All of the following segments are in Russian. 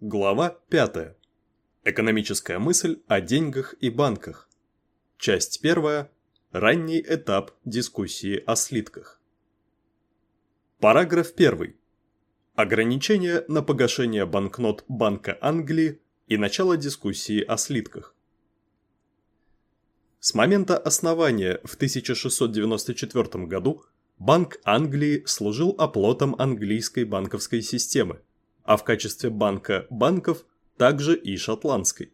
Глава 5. Экономическая мысль о деньгах и банках. Часть 1. Ранний этап дискуссии о слитках. Параграф 1. Ограничения на погашение банкнот Банка Англии и начало дискуссии о слитках. С момента основания в 1694 году Банк Англии служил оплотом английской банковской системы, а в качестве банка банков также и шотландской.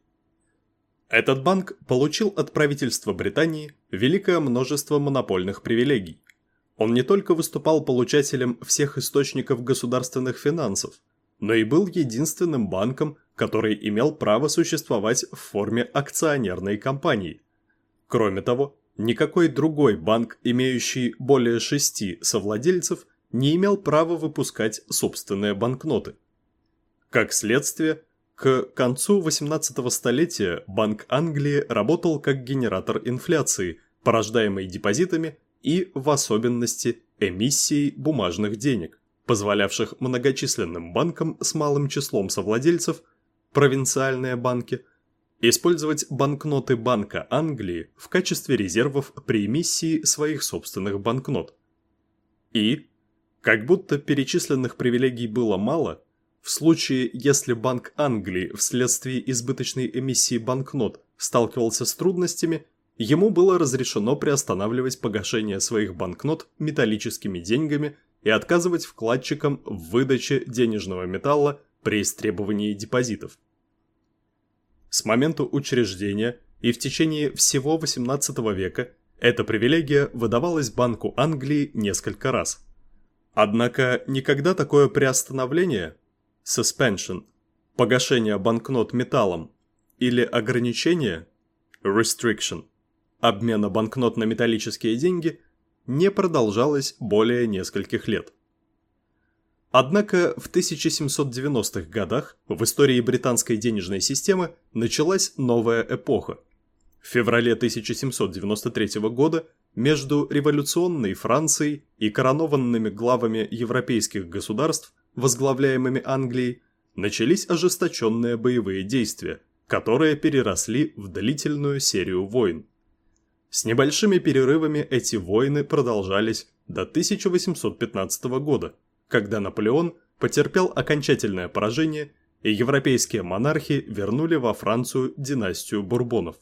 Этот банк получил от правительства Британии великое множество монопольных привилегий. Он не только выступал получателем всех источников государственных финансов, но и был единственным банком, который имел право существовать в форме акционерной компании. Кроме того, никакой другой банк, имеющий более шести совладельцев, не имел права выпускать собственные банкноты. Как следствие, к концу 18 столетия Банк Англии работал как генератор инфляции, порождаемой депозитами и, в особенности, эмиссией бумажных денег, позволявших многочисленным банкам с малым числом совладельцев, провинциальные банки, использовать банкноты Банка Англии в качестве резервов при эмиссии своих собственных банкнот. И, как будто перечисленных привилегий было мало, в случае, если Банк Англии вследствие избыточной эмиссии банкнот сталкивался с трудностями, ему было разрешено приостанавливать погашение своих банкнот металлическими деньгами и отказывать вкладчикам в выдаче денежного металла при истребовании депозитов. С момента учреждения и в течение всего XVIII века эта привилегия выдавалась Банку Англии несколько раз. Однако никогда такое приостановление suspension – погашение банкнот металлом или ограничение restriction – обмена банкнот на металлические деньги не продолжалось более нескольких лет. Однако в 1790-х годах в истории британской денежной системы началась новая эпоха. В феврале 1793 года между революционной Францией и коронованными главами европейских государств возглавляемыми Англией, начались ожесточенные боевые действия, которые переросли в длительную серию войн. С небольшими перерывами эти войны продолжались до 1815 года, когда Наполеон потерпел окончательное поражение и европейские монархи вернули во Францию династию Бурбонов.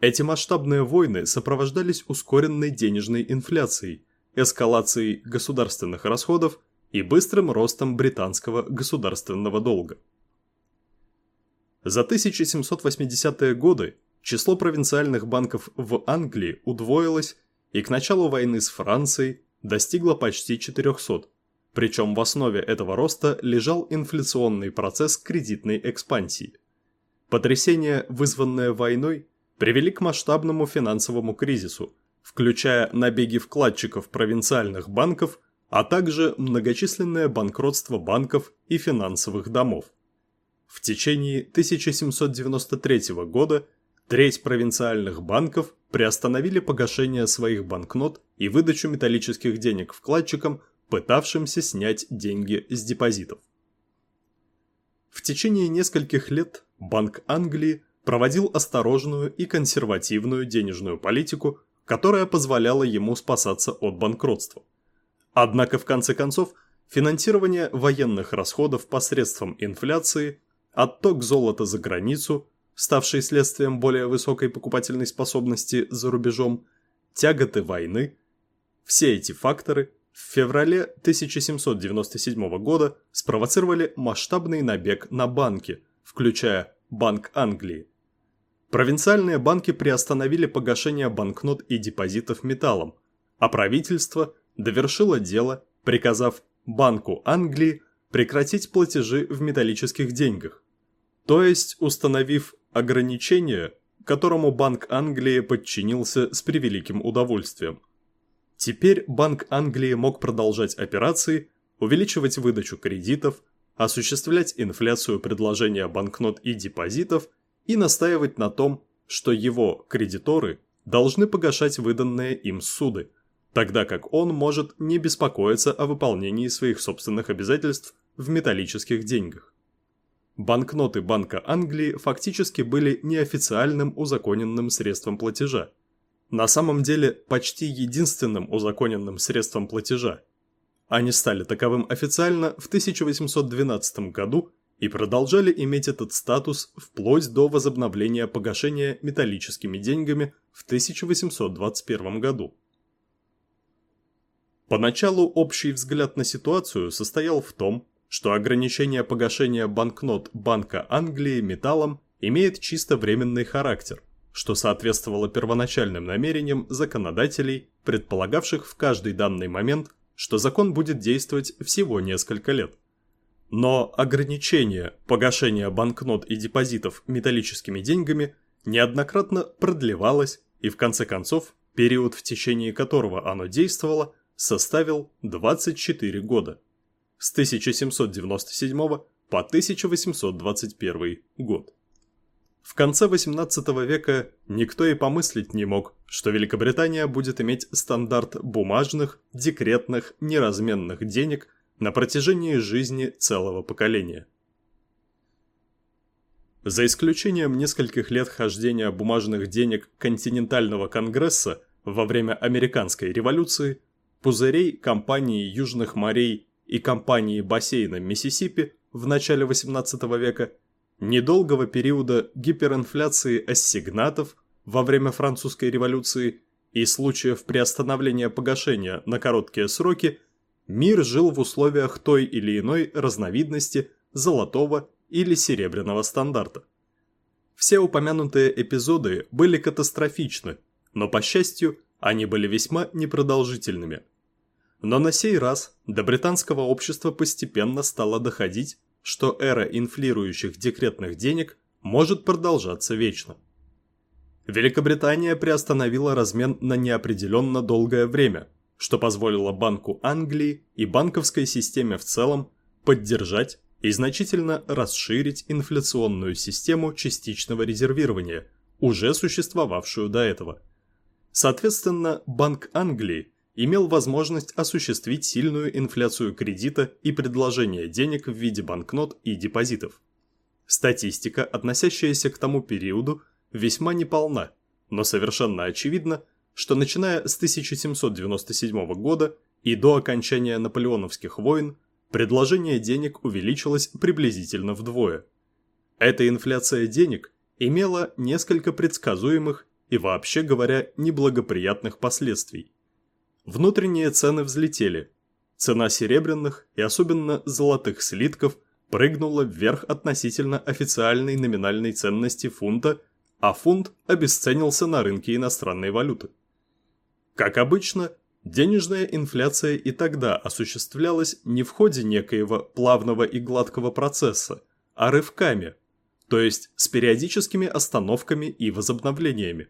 Эти масштабные войны сопровождались ускоренной денежной инфляцией, эскалацией государственных расходов и быстрым ростом британского государственного долга. За 1780-е годы число провинциальных банков в Англии удвоилось и к началу войны с Францией достигло почти 400, причем в основе этого роста лежал инфляционный процесс кредитной экспансии. Потрясения, вызванные войной, привели к масштабному финансовому кризису, включая набеги вкладчиков провинциальных банков а также многочисленное банкротство банков и финансовых домов. В течение 1793 года треть провинциальных банков приостановили погашение своих банкнот и выдачу металлических денег вкладчикам, пытавшимся снять деньги с депозитов. В течение нескольких лет Банк Англии проводил осторожную и консервативную денежную политику, которая позволяла ему спасаться от банкротства – Однако в конце концов финансирование военных расходов посредством инфляции, отток золота за границу, ставший следствием более высокой покупательной способности за рубежом, тяготы войны – все эти факторы в феврале 1797 года спровоцировали масштабный набег на банки, включая Банк Англии. Провинциальные банки приостановили погашение банкнот и депозитов металлом, а правительство – довершила дело, приказав Банку Англии прекратить платежи в металлических деньгах, то есть установив ограничение, которому Банк Англии подчинился с превеликим удовольствием. Теперь Банк Англии мог продолжать операции, увеличивать выдачу кредитов, осуществлять инфляцию предложения банкнот и депозитов и настаивать на том, что его кредиторы должны погашать выданные им суды – тогда как он может не беспокоиться о выполнении своих собственных обязательств в металлических деньгах. банкноты Банка Англии фактически были неофициальным узаконенным средством платежа. На самом деле, почти единственным узаконенным средством платежа. Они стали таковым официально в 1812 году и продолжали иметь этот статус вплоть до возобновления погашения металлическими деньгами в 1821 году. Поначалу общий взгляд на ситуацию состоял в том, что ограничение погашения банкнот Банка Англии металлом имеет чисто временный характер, что соответствовало первоначальным намерениям законодателей, предполагавших в каждый данный момент, что закон будет действовать всего несколько лет. Но ограничение погашения банкнот и депозитов металлическими деньгами неоднократно продлевалось и в конце концов период, в течение которого оно действовало, составил 24 года с 1797 по 1821 год. В конце XVIII века никто и помыслить не мог, что Великобритания будет иметь стандарт бумажных, декретных, неразменных денег на протяжении жизни целого поколения. За исключением нескольких лет хождения бумажных денег континентального конгресса во время американской революции, пузырей компании Южных морей и компании бассейна Миссисипи в начале XVIII века, недолгого периода гиперинфляции ассигнатов во время французской революции и случаев приостановления погашения на короткие сроки, мир жил в условиях той или иной разновидности золотого или серебряного стандарта. Все упомянутые эпизоды были катастрофичны, но, по счастью, они были весьма непродолжительными – но на сей раз до британского общества постепенно стало доходить, что эра инфлирующих декретных денег может продолжаться вечно. Великобритания приостановила размен на неопределенно долгое время, что позволило Банку Англии и банковской системе в целом поддержать и значительно расширить инфляционную систему частичного резервирования, уже существовавшую до этого. Соответственно, Банк Англии имел возможность осуществить сильную инфляцию кредита и предложения денег в виде банкнот и депозитов. Статистика, относящаяся к тому периоду, весьма неполна, но совершенно очевидно, что начиная с 1797 года и до окончания наполеоновских войн предложение денег увеличилось приблизительно вдвое. Эта инфляция денег имела несколько предсказуемых и вообще говоря неблагоприятных последствий. Внутренние цены взлетели. Цена серебряных и особенно золотых слитков прыгнула вверх относительно официальной номинальной ценности фунта, а фунт обесценился на рынке иностранной валюты. Как обычно, денежная инфляция и тогда осуществлялась не в ходе некоего плавного и гладкого процесса, а рывками, то есть с периодическими остановками и возобновлениями.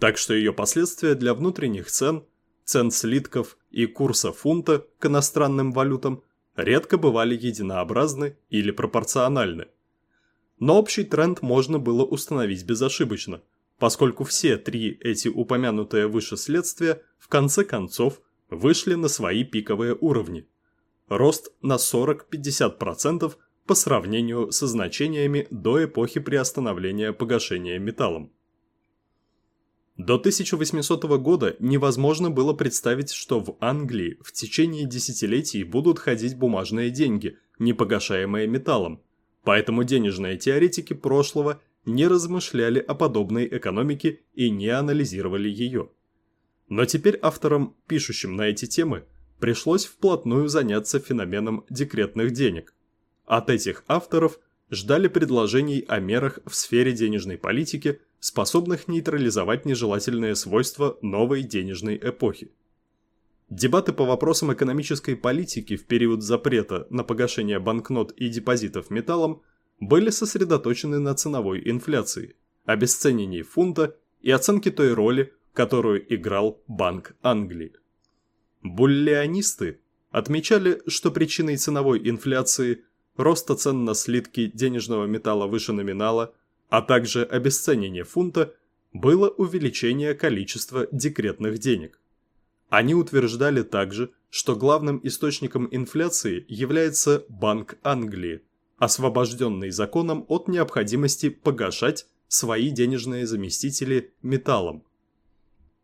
Так что ее последствия для внутренних цен цен слитков и курса фунта к иностранным валютам редко бывали единообразны или пропорциональны. Но общий тренд можно было установить безошибочно, поскольку все три эти упомянутые выше следствия в конце концов вышли на свои пиковые уровни. Рост на 40-50% по сравнению со значениями до эпохи приостановления погашения металлом. До 1800 года невозможно было представить, что в Англии в течение десятилетий будут ходить бумажные деньги, не погашаемые металлом. Поэтому денежные теоретики прошлого не размышляли о подобной экономике и не анализировали ее. Но теперь авторам, пишущим на эти темы, пришлось вплотную заняться феноменом декретных денег. От этих авторов ждали предложений о мерах в сфере денежной политики – способных нейтрализовать нежелательные свойства новой денежной эпохи. Дебаты по вопросам экономической политики в период запрета на погашение банкнот и депозитов металлом были сосредоточены на ценовой инфляции, обесценении фунта и оценке той роли, которую играл Банк Англии. Буллионисты отмечали, что причиной ценовой инфляции, роста цен на слитки денежного металла выше номинала – а также обесценение фунта, было увеличение количества декретных денег. Они утверждали также, что главным источником инфляции является Банк Англии, освобожденный законом от необходимости погашать свои денежные заместители металлом.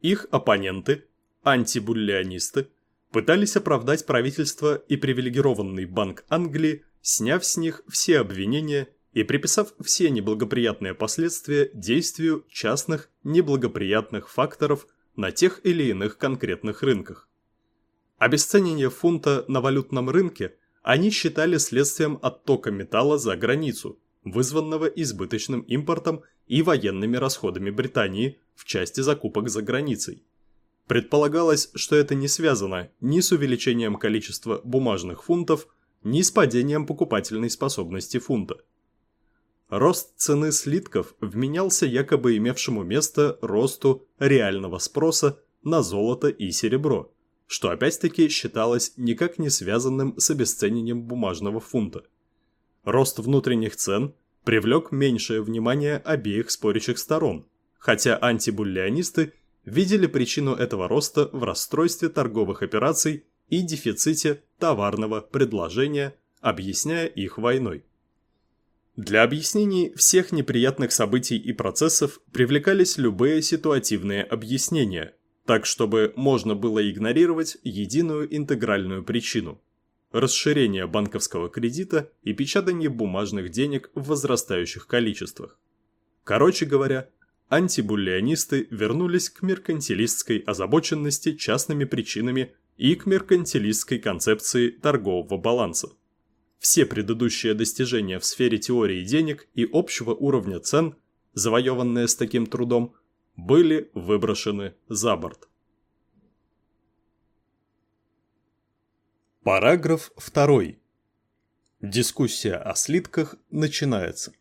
Их оппоненты, антибуллионисты, пытались оправдать правительство и привилегированный Банк Англии, сняв с них все обвинения и приписав все неблагоприятные последствия действию частных неблагоприятных факторов на тех или иных конкретных рынках. Обесценение фунта на валютном рынке они считали следствием оттока металла за границу, вызванного избыточным импортом и военными расходами Британии в части закупок за границей. Предполагалось, что это не связано ни с увеличением количества бумажных фунтов, ни с падением покупательной способности фунта. Рост цены слитков вменялся якобы имевшему место росту реального спроса на золото и серебро, что опять-таки считалось никак не связанным с обесценением бумажного фунта. Рост внутренних цен привлек меньшее внимание обеих спорящих сторон, хотя антибуллионисты видели причину этого роста в расстройстве торговых операций и дефиците товарного предложения, объясняя их войной. Для объяснений всех неприятных событий и процессов привлекались любые ситуативные объяснения, так чтобы можно было игнорировать единую интегральную причину – расширение банковского кредита и печатание бумажных денег в возрастающих количествах. Короче говоря, антибуллионисты вернулись к меркантилистской озабоченности частными причинами и к меркантилистской концепции торгового баланса. Все предыдущие достижения в сфере теории денег и общего уровня цен, завоеванные с таким трудом, были выброшены за борт. Параграф 2. Дискуссия о слитках начинается.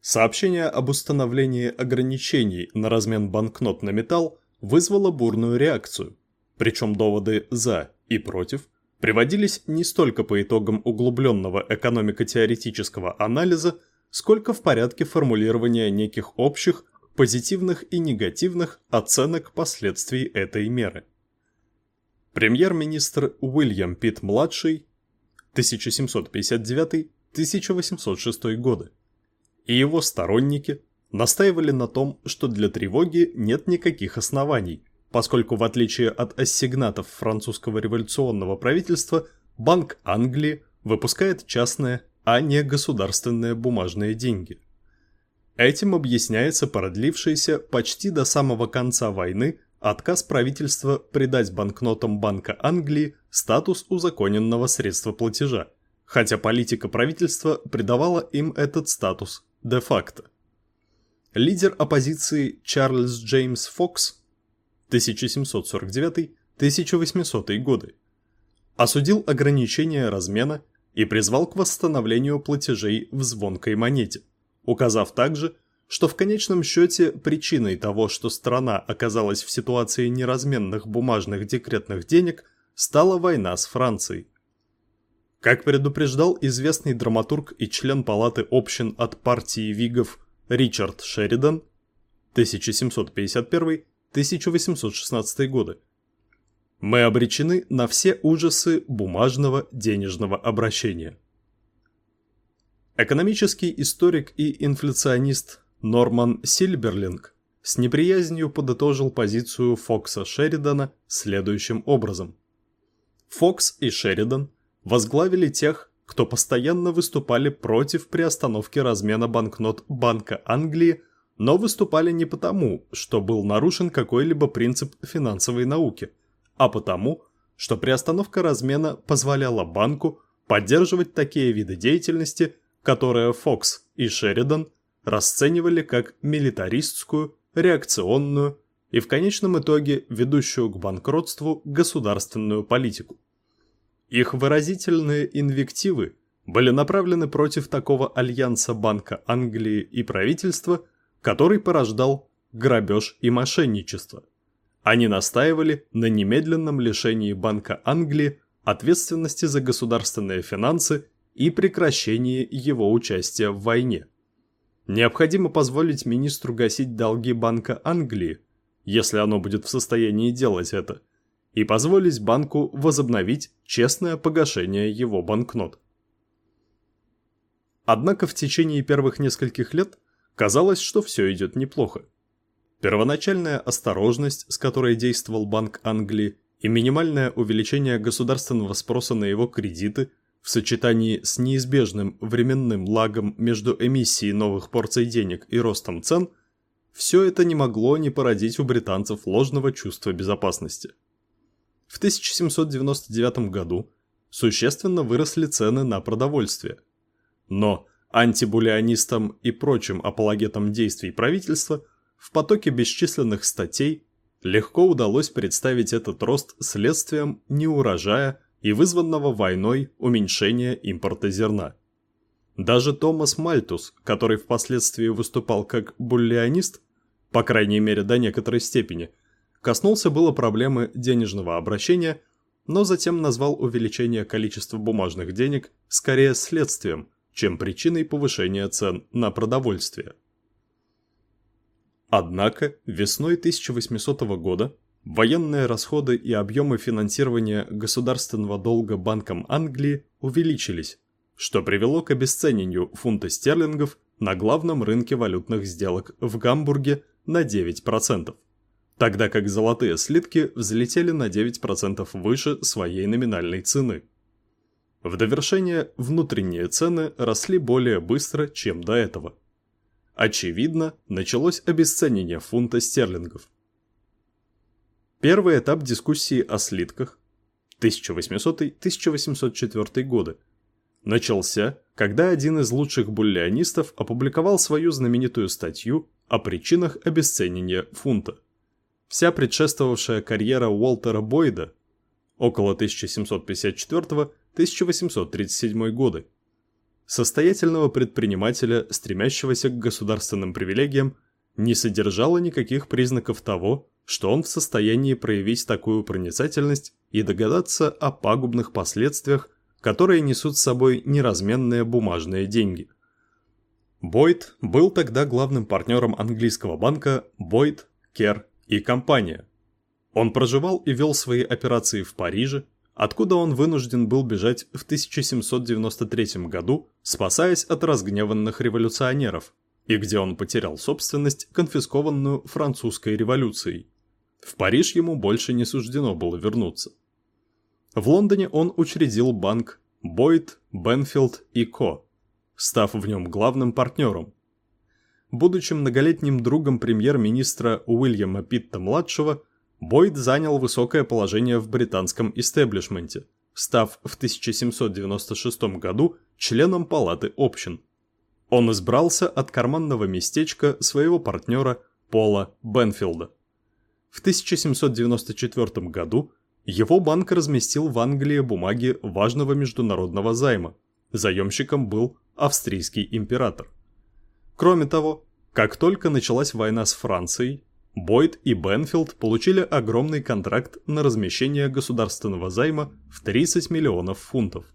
Сообщение об установлении ограничений на размен банкнот на металл вызвало бурную реакцию, причем доводы «за» и «против» приводились не столько по итогам углубленного экономико-теоретического анализа, сколько в порядке формулирования неких общих, позитивных и негативных оценок последствий этой меры. Премьер-министр Уильям Питт-младший 1759-1806 годы и его сторонники настаивали на том, что для тревоги нет никаких оснований, поскольку в отличие от ассигнатов французского революционного правительства, Банк Англии выпускает частные, а не государственные бумажные деньги. Этим объясняется продлившийся почти до самого конца войны отказ правительства придать банкнотам Банка Англии статус узаконенного средства платежа, хотя политика правительства придавала им этот статус де-факто. Лидер оппозиции Чарльз Джеймс Фокс 1749-1800 годы осудил ограничение размена и призвал к восстановлению платежей в звонкой монете, указав также, что в конечном счете причиной того, что страна оказалась в ситуации неразменных бумажных декретных денег, стала война с Францией. Как предупреждал известный драматург и член палаты общин от партии Вигов Ричард Шеридан 1751-1816 годы, мы обречены на все ужасы бумажного денежного обращения. Экономический историк и инфляционист Норман Сильберлинг с неприязнью подытожил позицию Фокса Шеридана следующим образом. Фокс и Шеридан возглавили тех, кто постоянно выступали против приостановки размена банкнот Банка Англии, но выступали не потому, что был нарушен какой-либо принцип финансовой науки, а потому, что приостановка размена позволяла банку поддерживать такие виды деятельности, которые Фокс и Шеридан расценивали как милитаристскую, реакционную и в конечном итоге ведущую к банкротству государственную политику. Их выразительные инвективы были направлены против такого альянса Банка Англии и правительства, который порождал грабеж и мошенничество. Они настаивали на немедленном лишении Банка Англии ответственности за государственные финансы и прекращении его участия в войне. Необходимо позволить министру гасить долги Банка Англии, если оно будет в состоянии делать это – и позволить банку возобновить честное погашение его банкнот. Однако в течение первых нескольких лет казалось, что все идет неплохо. Первоначальная осторожность, с которой действовал Банк Англии, и минимальное увеличение государственного спроса на его кредиты в сочетании с неизбежным временным лагом между эмиссией новых порций денег и ростом цен, все это не могло не породить у британцев ложного чувства безопасности. В 1799 году существенно выросли цены на продовольствие. Но антибулионистам и прочим апологетам действий правительства в потоке бесчисленных статей легко удалось представить этот рост следствием неурожая и вызванного войной уменьшения импорта зерна. Даже Томас Мальтус, который впоследствии выступал как буллионист, по крайней мере до некоторой степени, коснулся было проблемы денежного обращения, но затем назвал увеличение количества бумажных денег скорее следствием, чем причиной повышения цен на продовольствие. Однако весной 1800 года военные расходы и объемы финансирования государственного долга Банком Англии увеличились, что привело к обесценению фунта стерлингов на главном рынке валютных сделок в Гамбурге на 9%, тогда как золотые слитки взлетели на 9% выше своей номинальной цены. В довершение внутренние цены росли более быстро, чем до этого – Очевидно, началось обесценение фунта стерлингов. Первый этап дискуссии о слитках 1800-1804 годы начался, когда один из лучших буллионистов опубликовал свою знаменитую статью о причинах обесценения фунта. Вся предшествовавшая карьера Уолтера Бойда около 1754-1837 годы состоятельного предпринимателя, стремящегося к государственным привилегиям, не содержало никаких признаков того, что он в состоянии проявить такую проницательность и догадаться о пагубных последствиях, которые несут с собой неразменные бумажные деньги. Бойд был тогда главным партнером английского банка Бойд, Кер и компания. Он проживал и вел свои операции в Париже, откуда он вынужден был бежать в 1793 году, спасаясь от разгневанных революционеров, и где он потерял собственность, конфискованную французской революцией. В Париж ему больше не суждено было вернуться. В Лондоне он учредил банк Бойд, Бенфилд и Ко, став в нем главным партнером. Будучи многолетним другом премьер-министра Уильяма Питта-младшего, Бойд занял высокое положение в британском истеблишменте, став в 1796 году членом палаты общин. Он избрался от карманного местечка своего партнера Пола Бенфилда. В 1794 году его банк разместил в Англии бумаги важного международного займа. Заемщиком был австрийский император. Кроме того, как только началась война с Францией, Бойд и Бенфилд получили огромный контракт на размещение государственного займа в 30 миллионов фунтов.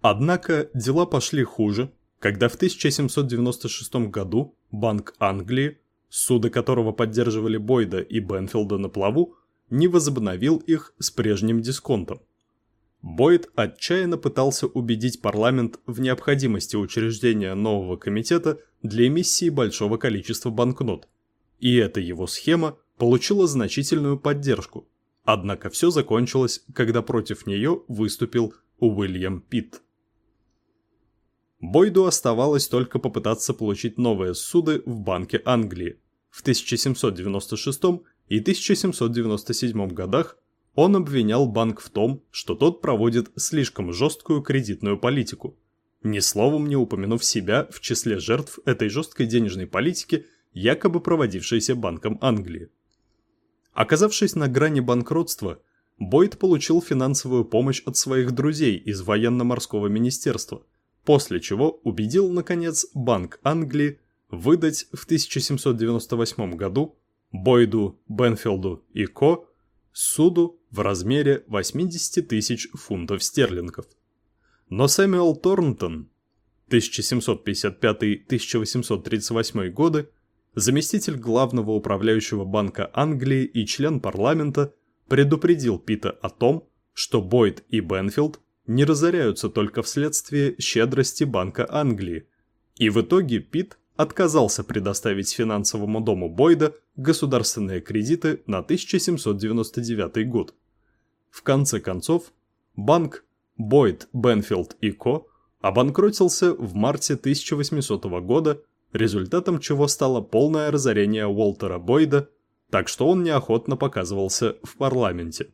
Однако дела пошли хуже, когда в 1796 году Банк Англии, суды которого поддерживали Бойда и Бенфилда на плаву, не возобновил их с прежним дисконтом. Бойд отчаянно пытался убедить парламент в необходимости учреждения нового комитета для эмиссии большого количества банкнот, и эта его схема получила значительную поддержку. Однако все закончилось, когда против нее выступил Уильям Питт. Бойду оставалось только попытаться получить новые суды в Банке Англии. В 1796 и 1797 годах он обвинял банк в том, что тот проводит слишком жесткую кредитную политику, ни словом не упомянув себя в числе жертв этой жесткой денежной политики якобы проводившейся Банком Англии. Оказавшись на грани банкротства, Бойд получил финансовую помощь от своих друзей из военно-морского министерства, после чего убедил, наконец, Банк Англии выдать в 1798 году Бойду, Бенфилду и Ко суду в размере 80 тысяч фунтов стерлингов. Но Сэмюэл Торнтон 1755-1838 годы заместитель главного управляющего банка Англии и член парламента предупредил Пита о том, что Бойд и Бенфилд не разоряются только вследствие щедрости Банка Англии, и в итоге Пит отказался предоставить финансовому дому Бойда государственные кредиты на 1799 год. В конце концов, банк Бойд, Бенфилд и Ко обанкротился в марте 1800 года, результатом чего стало полное разорение Уолтера Бойда, так что он неохотно показывался в парламенте.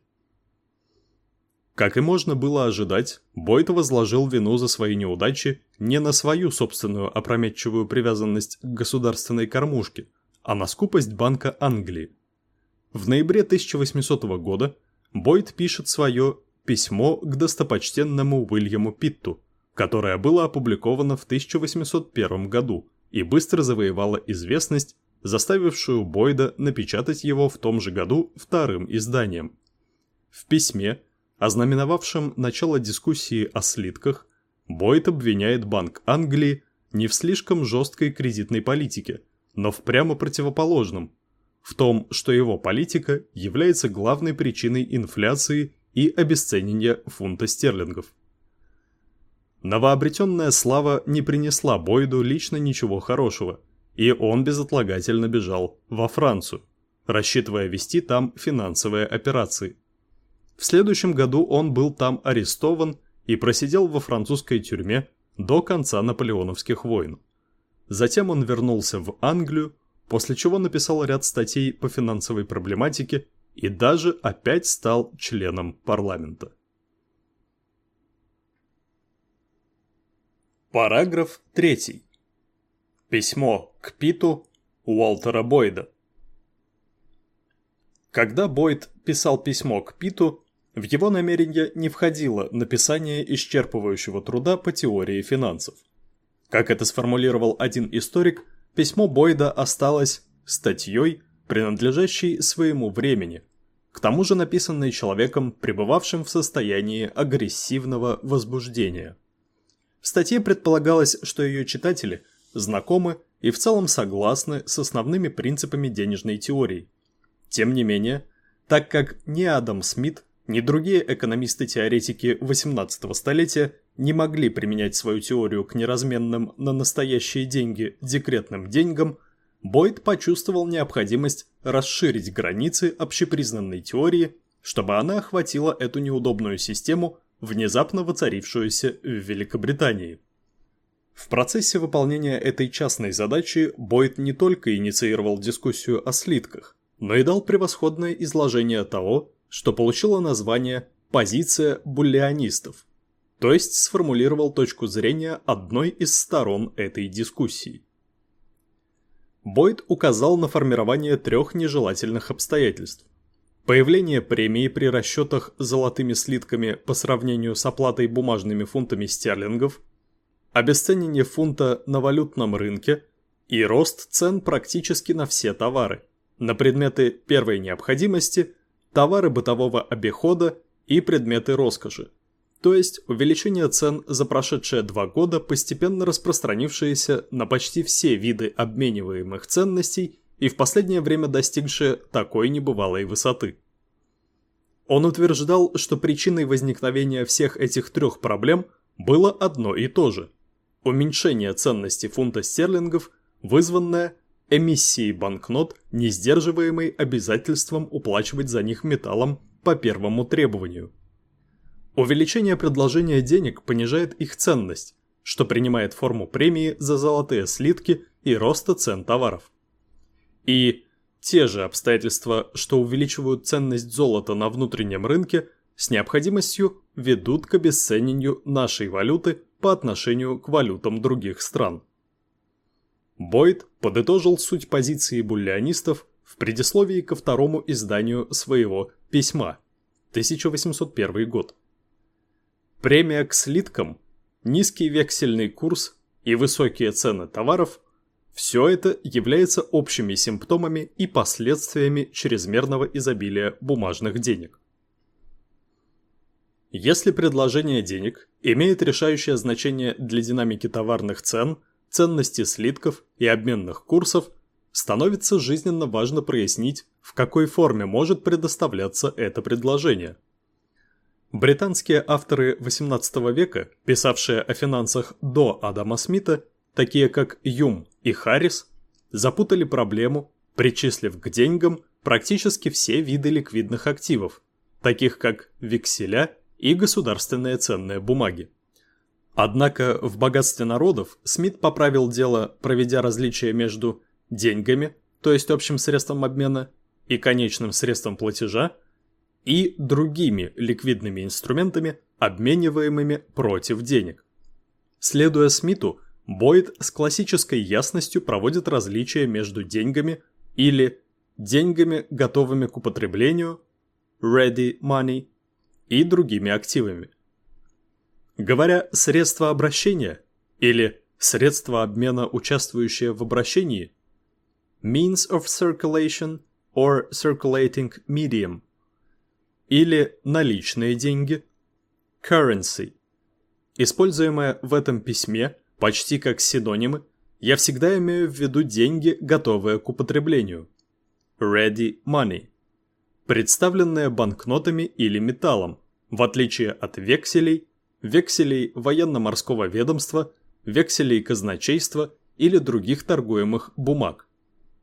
Как и можно было ожидать, Бойд возложил вину за свои неудачи не на свою собственную опрометчивую привязанность к государственной кормушке, а на скупость Банка Англии. В ноябре 1800 года Бойд пишет свое «Письмо к достопочтенному Уильяму Питту», которое было опубликовано в 1801 году и быстро завоевало известность, заставившую Бойда напечатать его в том же году вторым изданием. В письме, ознаменовавшем начало дискуссии о слитках, Бойд обвиняет Банк Англии не в слишком жесткой кредитной политике, но в прямо противоположном, в том, что его политика является главной причиной инфляции и обесценения фунта стерлингов. Новообретенная слава не принесла Бойду лично ничего хорошего, и он безотлагательно бежал во Францию, рассчитывая вести там финансовые операции. В следующем году он был там арестован и просидел во французской тюрьме до конца наполеоновских войн. Затем он вернулся в Англию, после чего написал ряд статей по финансовой проблематике и даже опять стал членом парламента. Параграф 3. Письмо к Питу Уолтера Бойда. Когда Бойд писал письмо к Питу, в его намерение не входило написание исчерпывающего труда по теории финансов. Как это сформулировал один историк, письмо Бойда осталось статьей, принадлежащей своему времени, к тому же написанной человеком, пребывавшим в состоянии агрессивного возбуждения. В статье предполагалось, что ее читатели знакомы и в целом согласны с основными принципами денежной теории. Тем не менее, так как ни Адам Смит, ни другие экономисты-теоретики XVIII столетия не могли применять свою теорию к неразменным на настоящие деньги декретным деньгам, Бойд почувствовал необходимость расширить границы общепризнанной теории, чтобы она охватила эту неудобную систему, внезапно воцарившуюся в Великобритании. В процессе выполнения этой частной задачи Бойд не только инициировал дискуссию о слитках, но и дал превосходное изложение того, что получило название «позиция буллианистов», то есть сформулировал точку зрения одной из сторон этой дискуссии. Бойд указал на формирование трех нежелательных обстоятельств. Появление премии при расчетах золотыми слитками по сравнению с оплатой бумажными фунтами стерлингов, обесценение фунта на валютном рынке и рост цен практически на все товары, на предметы первой необходимости, товары бытового обихода и предметы роскоши. То есть увеличение цен за прошедшие два года, постепенно распространившееся на почти все виды обмениваемых ценностей и в последнее время достигшее такой небывалой высоты. Он утверждал, что причиной возникновения всех этих трех проблем было одно и то же – уменьшение ценности фунта стерлингов, вызванное эмиссией банкнот, не сдерживаемой обязательством уплачивать за них металлом по первому требованию – Увеличение предложения денег понижает их ценность, что принимает форму премии за золотые слитки и роста цен товаров. И те же обстоятельства, что увеличивают ценность золота на внутреннем рынке, с необходимостью ведут к обесценению нашей валюты по отношению к валютам других стран. Бойд подытожил суть позиции буллианистов в предисловии ко второму изданию своего «Письма» 1801 год. Премия к слиткам, низкий вексельный курс и высокие цены товаров – все это является общими симптомами и последствиями чрезмерного изобилия бумажных денег. Если предложение денег имеет решающее значение для динамики товарных цен, ценности слитков и обменных курсов, становится жизненно важно прояснить, в какой форме может предоставляться это предложение – Британские авторы XVIII века, писавшие о финансах до Адама Смита, такие как Юм и Харрис, запутали проблему, причислив к деньгам практически все виды ликвидных активов, таких как векселя и государственные ценные бумаги. Однако в богатстве народов Смит поправил дело, проведя различие между деньгами, то есть общим средством обмена, и конечным средством платежа, и другими ликвидными инструментами, обмениваемыми против денег. Следуя Смиту, Бойд с классической ясностью проводит различия между деньгами или деньгами, готовыми к употреблению, ready money, и другими активами. Говоря «средства обращения» или «средства обмена, участвующие в обращении», means of circulation or circulating medium, или наличные деньги, currency. Используемое в этом письме почти как синонимы, я всегда имею в виду деньги, готовые к употреблению, ready money, представленные банкнотами или металлом, в отличие от векселей, векселей военно-морского ведомства, векселей казначейства или других торгуемых бумаг.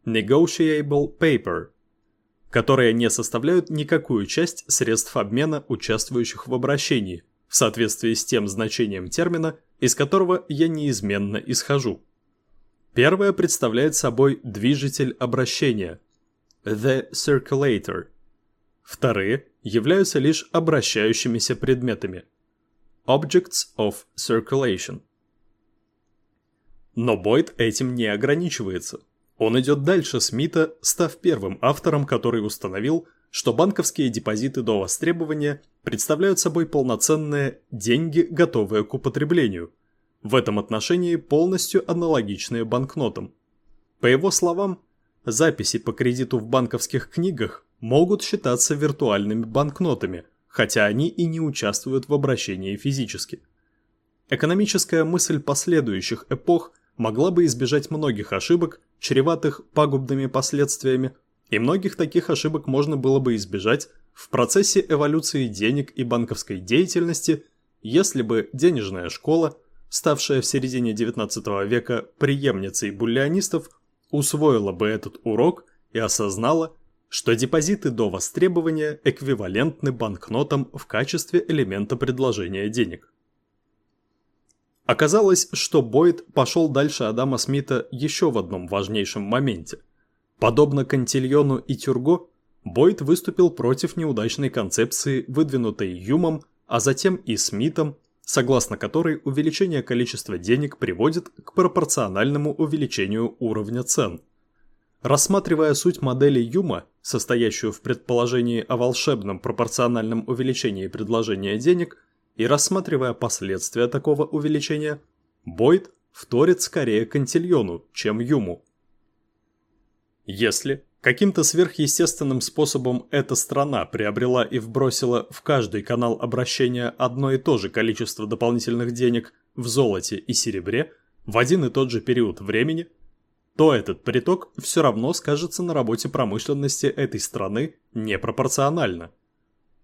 Negotiable paper, которые не составляют никакую часть средств обмена, участвующих в обращении, в соответствии с тем значением термина, из которого я неизменно исхожу. Первое представляет собой движитель обращения – the circulator. Вторые являются лишь обращающимися предметами – objects of circulation. Но Бойд этим не ограничивается. Он идет дальше Смита, став первым автором, который установил, что банковские депозиты до востребования представляют собой полноценные деньги, готовые к употреблению, в этом отношении полностью аналогичные банкнотам. По его словам, записи по кредиту в банковских книгах могут считаться виртуальными банкнотами, хотя они и не участвуют в обращении физически. Экономическая мысль последующих эпох могла бы избежать многих ошибок, чреватых пагубными последствиями, и многих таких ошибок можно было бы избежать в процессе эволюции денег и банковской деятельности, если бы денежная школа, ставшая в середине XIX века преемницей буллионистов, усвоила бы этот урок и осознала, что депозиты до востребования эквивалентны банкнотам в качестве элемента предложения денег. Оказалось, что Бойд пошел дальше Адама Смита еще в одном важнейшем моменте. Подобно Кантильону и Тюрго, Бойд выступил против неудачной концепции, выдвинутой Юмом, а затем и Смитом, согласно которой увеличение количества денег приводит к пропорциональному увеличению уровня цен. Рассматривая суть модели Юма, состоящую в предположении о волшебном пропорциональном увеличении предложения денег, и рассматривая последствия такого увеличения, Бойд вторит скорее Кантильону, чем Юму. Если каким-то сверхъестественным способом эта страна приобрела и вбросила в каждый канал обращения одно и то же количество дополнительных денег в золоте и серебре в один и тот же период времени – то этот приток все равно скажется на работе промышленности этой страны непропорционально.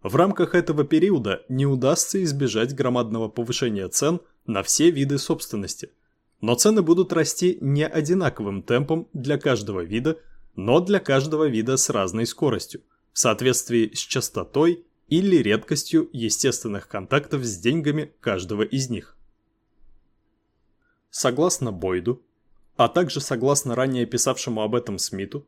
В рамках этого периода не удастся избежать громадного повышения цен на все виды собственности, но цены будут расти не одинаковым темпом для каждого вида, но для каждого вида с разной скоростью, в соответствии с частотой или редкостью естественных контактов с деньгами каждого из них. Согласно Бойду, а также согласно ранее писавшему об этом Смиту,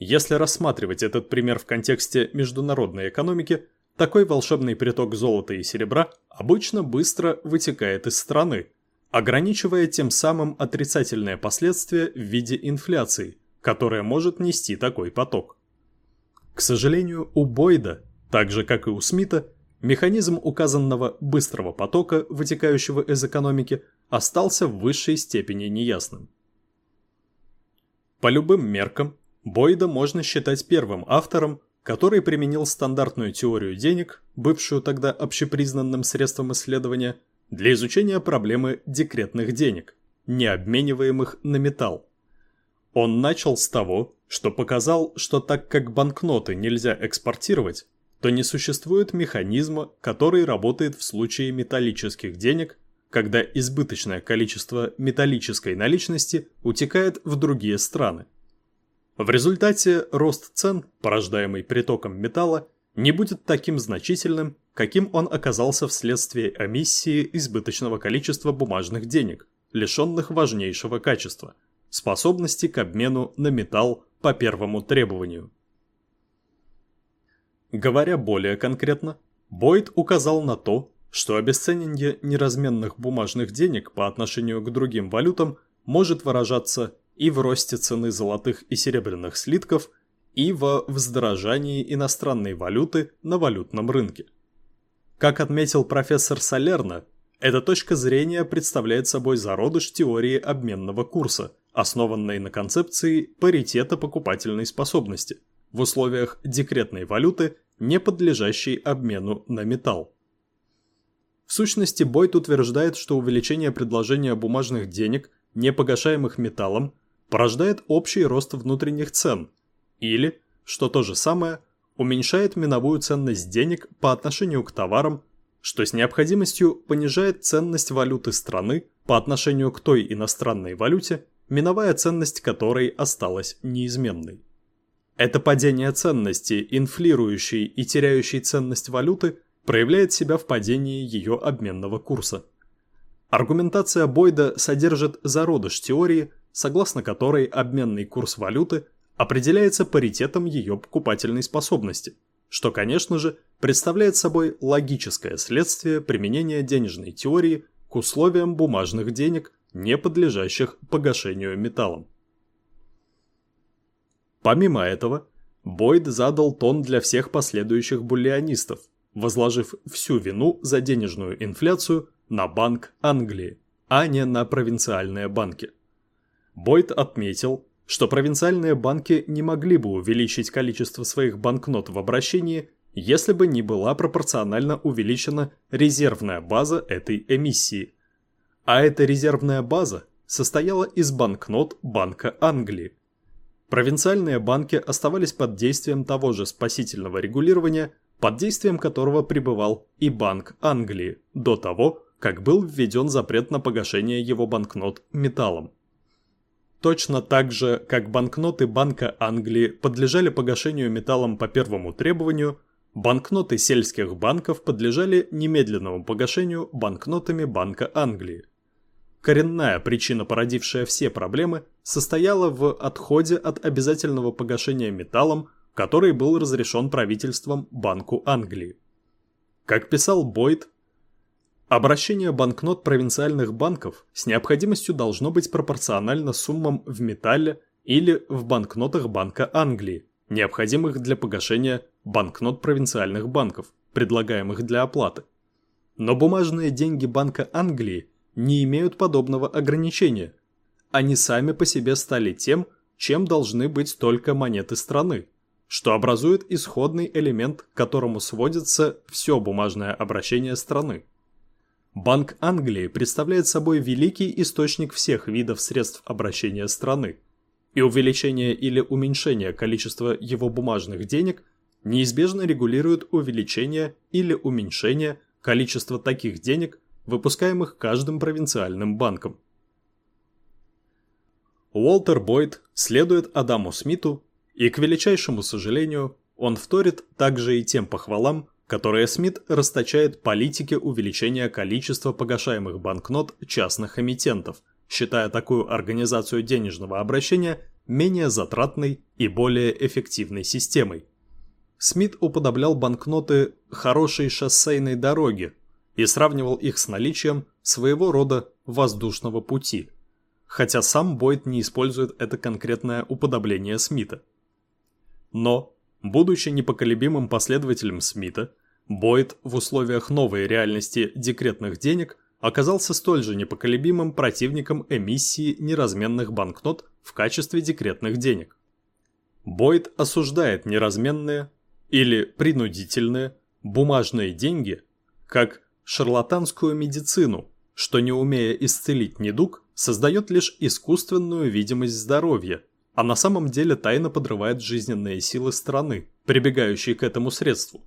если рассматривать этот пример в контексте международной экономики, такой волшебный приток золота и серебра обычно быстро вытекает из страны, ограничивая тем самым отрицательные последствия в виде инфляции, которая может нести такой поток. К сожалению, у Бойда, так же как и у Смита, механизм указанного быстрого потока, вытекающего из экономики, остался в высшей степени неясным. По любым меркам, Бойда можно считать первым автором, который применил стандартную теорию денег, бывшую тогда общепризнанным средством исследования, для изучения проблемы декретных денег, не обмениваемых на металл. Он начал с того, что показал, что так как банкноты нельзя экспортировать, то не существует механизма, который работает в случае металлических денег, когда избыточное количество металлической наличности утекает в другие страны. В результате рост цен, порождаемый притоком металла, не будет таким значительным, каким он оказался вследствие эмиссии избыточного количества бумажных денег, лишенных важнейшего качества – способности к обмену на металл по первому требованию. Говоря более конкретно, Бойд указал на то, что обесценение неразменных бумажных денег по отношению к другим валютам может выражаться и в росте цены золотых и серебряных слитков, и во вздорожании иностранной валюты на валютном рынке. Как отметил профессор Салерно, эта точка зрения представляет собой зародыш теории обменного курса, основанной на концепции паритета покупательной способности в условиях декретной валюты, не подлежащей обмену на металл. В сущности, Бойт утверждает, что увеличение предложения бумажных денег, не погашаемых металлом, порождает общий рост внутренних цен, или, что то же самое, уменьшает миновую ценность денег по отношению к товарам, что с необходимостью понижает ценность валюты страны по отношению к той иностранной валюте, миновая ценность которой осталась неизменной. Это падение ценности, инфлирующей и теряющей ценность валюты, проявляет себя в падении ее обменного курса. Аргументация Бойда содержит зародыш теории, согласно которой обменный курс валюты определяется паритетом ее покупательной способности, что, конечно же, представляет собой логическое следствие применения денежной теории к условиям бумажных денег, не подлежащих погашению металлом. Помимо этого, Бойд задал тон для всех последующих буллионистов, возложив всю вину за денежную инфляцию на Банк Англии, а не на провинциальные банки. Бойд отметил, что провинциальные банки не могли бы увеличить количество своих банкнот в обращении, если бы не была пропорционально увеличена резервная база этой эмиссии. А эта резервная база состояла из банкнот Банка Англии. Провинциальные банки оставались под действием того же спасительного регулирования, под действием которого пребывал и Банк Англии до того, как был введен запрет на погашение его банкнот металлом. Точно так же, как банкноты Банка Англии подлежали погашению металлом по первому требованию, банкноты сельских банков подлежали немедленному погашению банкнотами Банка Англии. Коренная причина, породившая все проблемы, состояла в отходе от обязательного погашения металлом, который был разрешен правительством Банку Англии. Как писал Бойд, Обращение банкнот провинциальных банков с необходимостью должно быть пропорционально суммам в металле или в банкнотах Банка Англии, необходимых для погашения банкнот провинциальных банков, предлагаемых для оплаты. Но бумажные деньги Банка Англии не имеют подобного ограничения. Они сами по себе стали тем, чем должны быть только монеты страны, что образует исходный элемент, к которому сводится все бумажное обращение страны. Банк Англии представляет собой великий источник всех видов средств обращения страны, и увеличение или уменьшение количества его бумажных денег неизбежно регулирует увеличение или уменьшение количества таких денег, выпускаемых каждым провинциальным банком. Уолтер Бойд следует Адаму Смиту, и, к величайшему сожалению, он вторит также и тем похвалам, которые Смит расточает политике увеличения количества погашаемых банкнот частных эмитентов, считая такую организацию денежного обращения менее затратной и более эффективной системой. Смит уподоблял банкноты хорошей шоссейной дороги и сравнивал их с наличием своего рода воздушного пути, хотя сам Бойд не использует это конкретное уподобление Смита. Но Будучи непоколебимым последователем Смита, Бойд в условиях новой реальности декретных денег оказался столь же непоколебимым противником эмиссии неразменных банкнот в качестве декретных денег. Бойд осуждает неразменные или принудительные бумажные деньги как шарлатанскую медицину, что не умея исцелить недуг, создает лишь искусственную видимость здоровья – а на самом деле тайно подрывает жизненные силы страны, прибегающей к этому средству.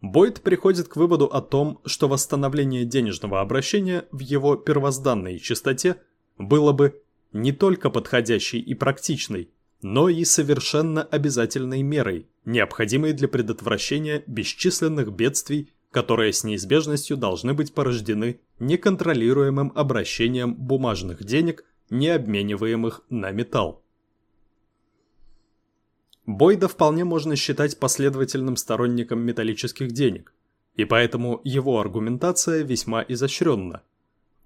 Бойд приходит к выводу о том, что восстановление денежного обращения в его первозданной чистоте было бы не только подходящей и практичной, но и совершенно обязательной мерой, необходимой для предотвращения бесчисленных бедствий, которые с неизбежностью должны быть порождены неконтролируемым обращением бумажных денег, не обмениваемых на металл. Бойда вполне можно считать последовательным сторонником металлических денег, и поэтому его аргументация весьма изощренна.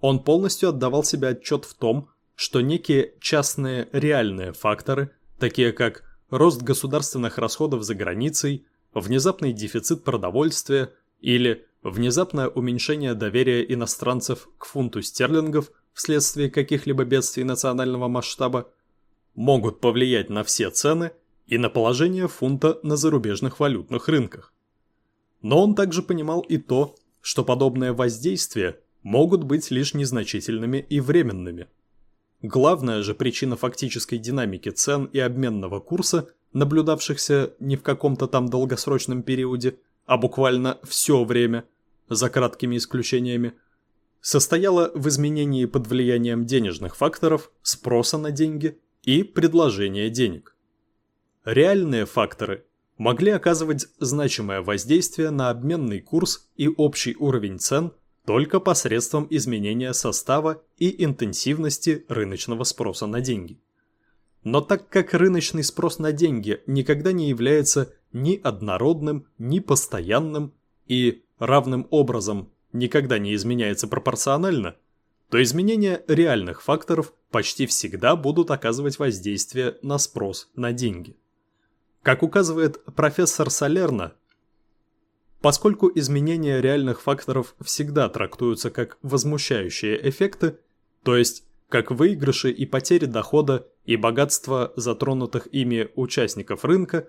Он полностью отдавал себе отчет в том, что некие частные реальные факторы, такие как рост государственных расходов за границей, внезапный дефицит продовольствия или внезапное уменьшение доверия иностранцев к фунту стерлингов вследствие каких-либо бедствий национального масштаба, могут повлиять на все цены – и на положение фунта на зарубежных валютных рынках. Но он также понимал и то, что подобные воздействия могут быть лишь незначительными и временными. Главная же причина фактической динамики цен и обменного курса, наблюдавшихся не в каком-то там долгосрочном периоде, а буквально все время, за краткими исключениями, состояла в изменении под влиянием денежных факторов, спроса на деньги и предложения денег. Реальные факторы могли оказывать значимое воздействие на обменный курс и общий уровень цен только посредством изменения состава и интенсивности рыночного спроса на деньги. Но так как рыночный спрос на деньги никогда не является ни однородным, ни постоянным и равным образом никогда не изменяется пропорционально, то изменения реальных факторов почти всегда будут оказывать воздействие на спрос на деньги. Как указывает профессор Салерно, поскольку изменения реальных факторов всегда трактуются как возмущающие эффекты, то есть как выигрыши и потери дохода и богатства затронутых ими участников рынка,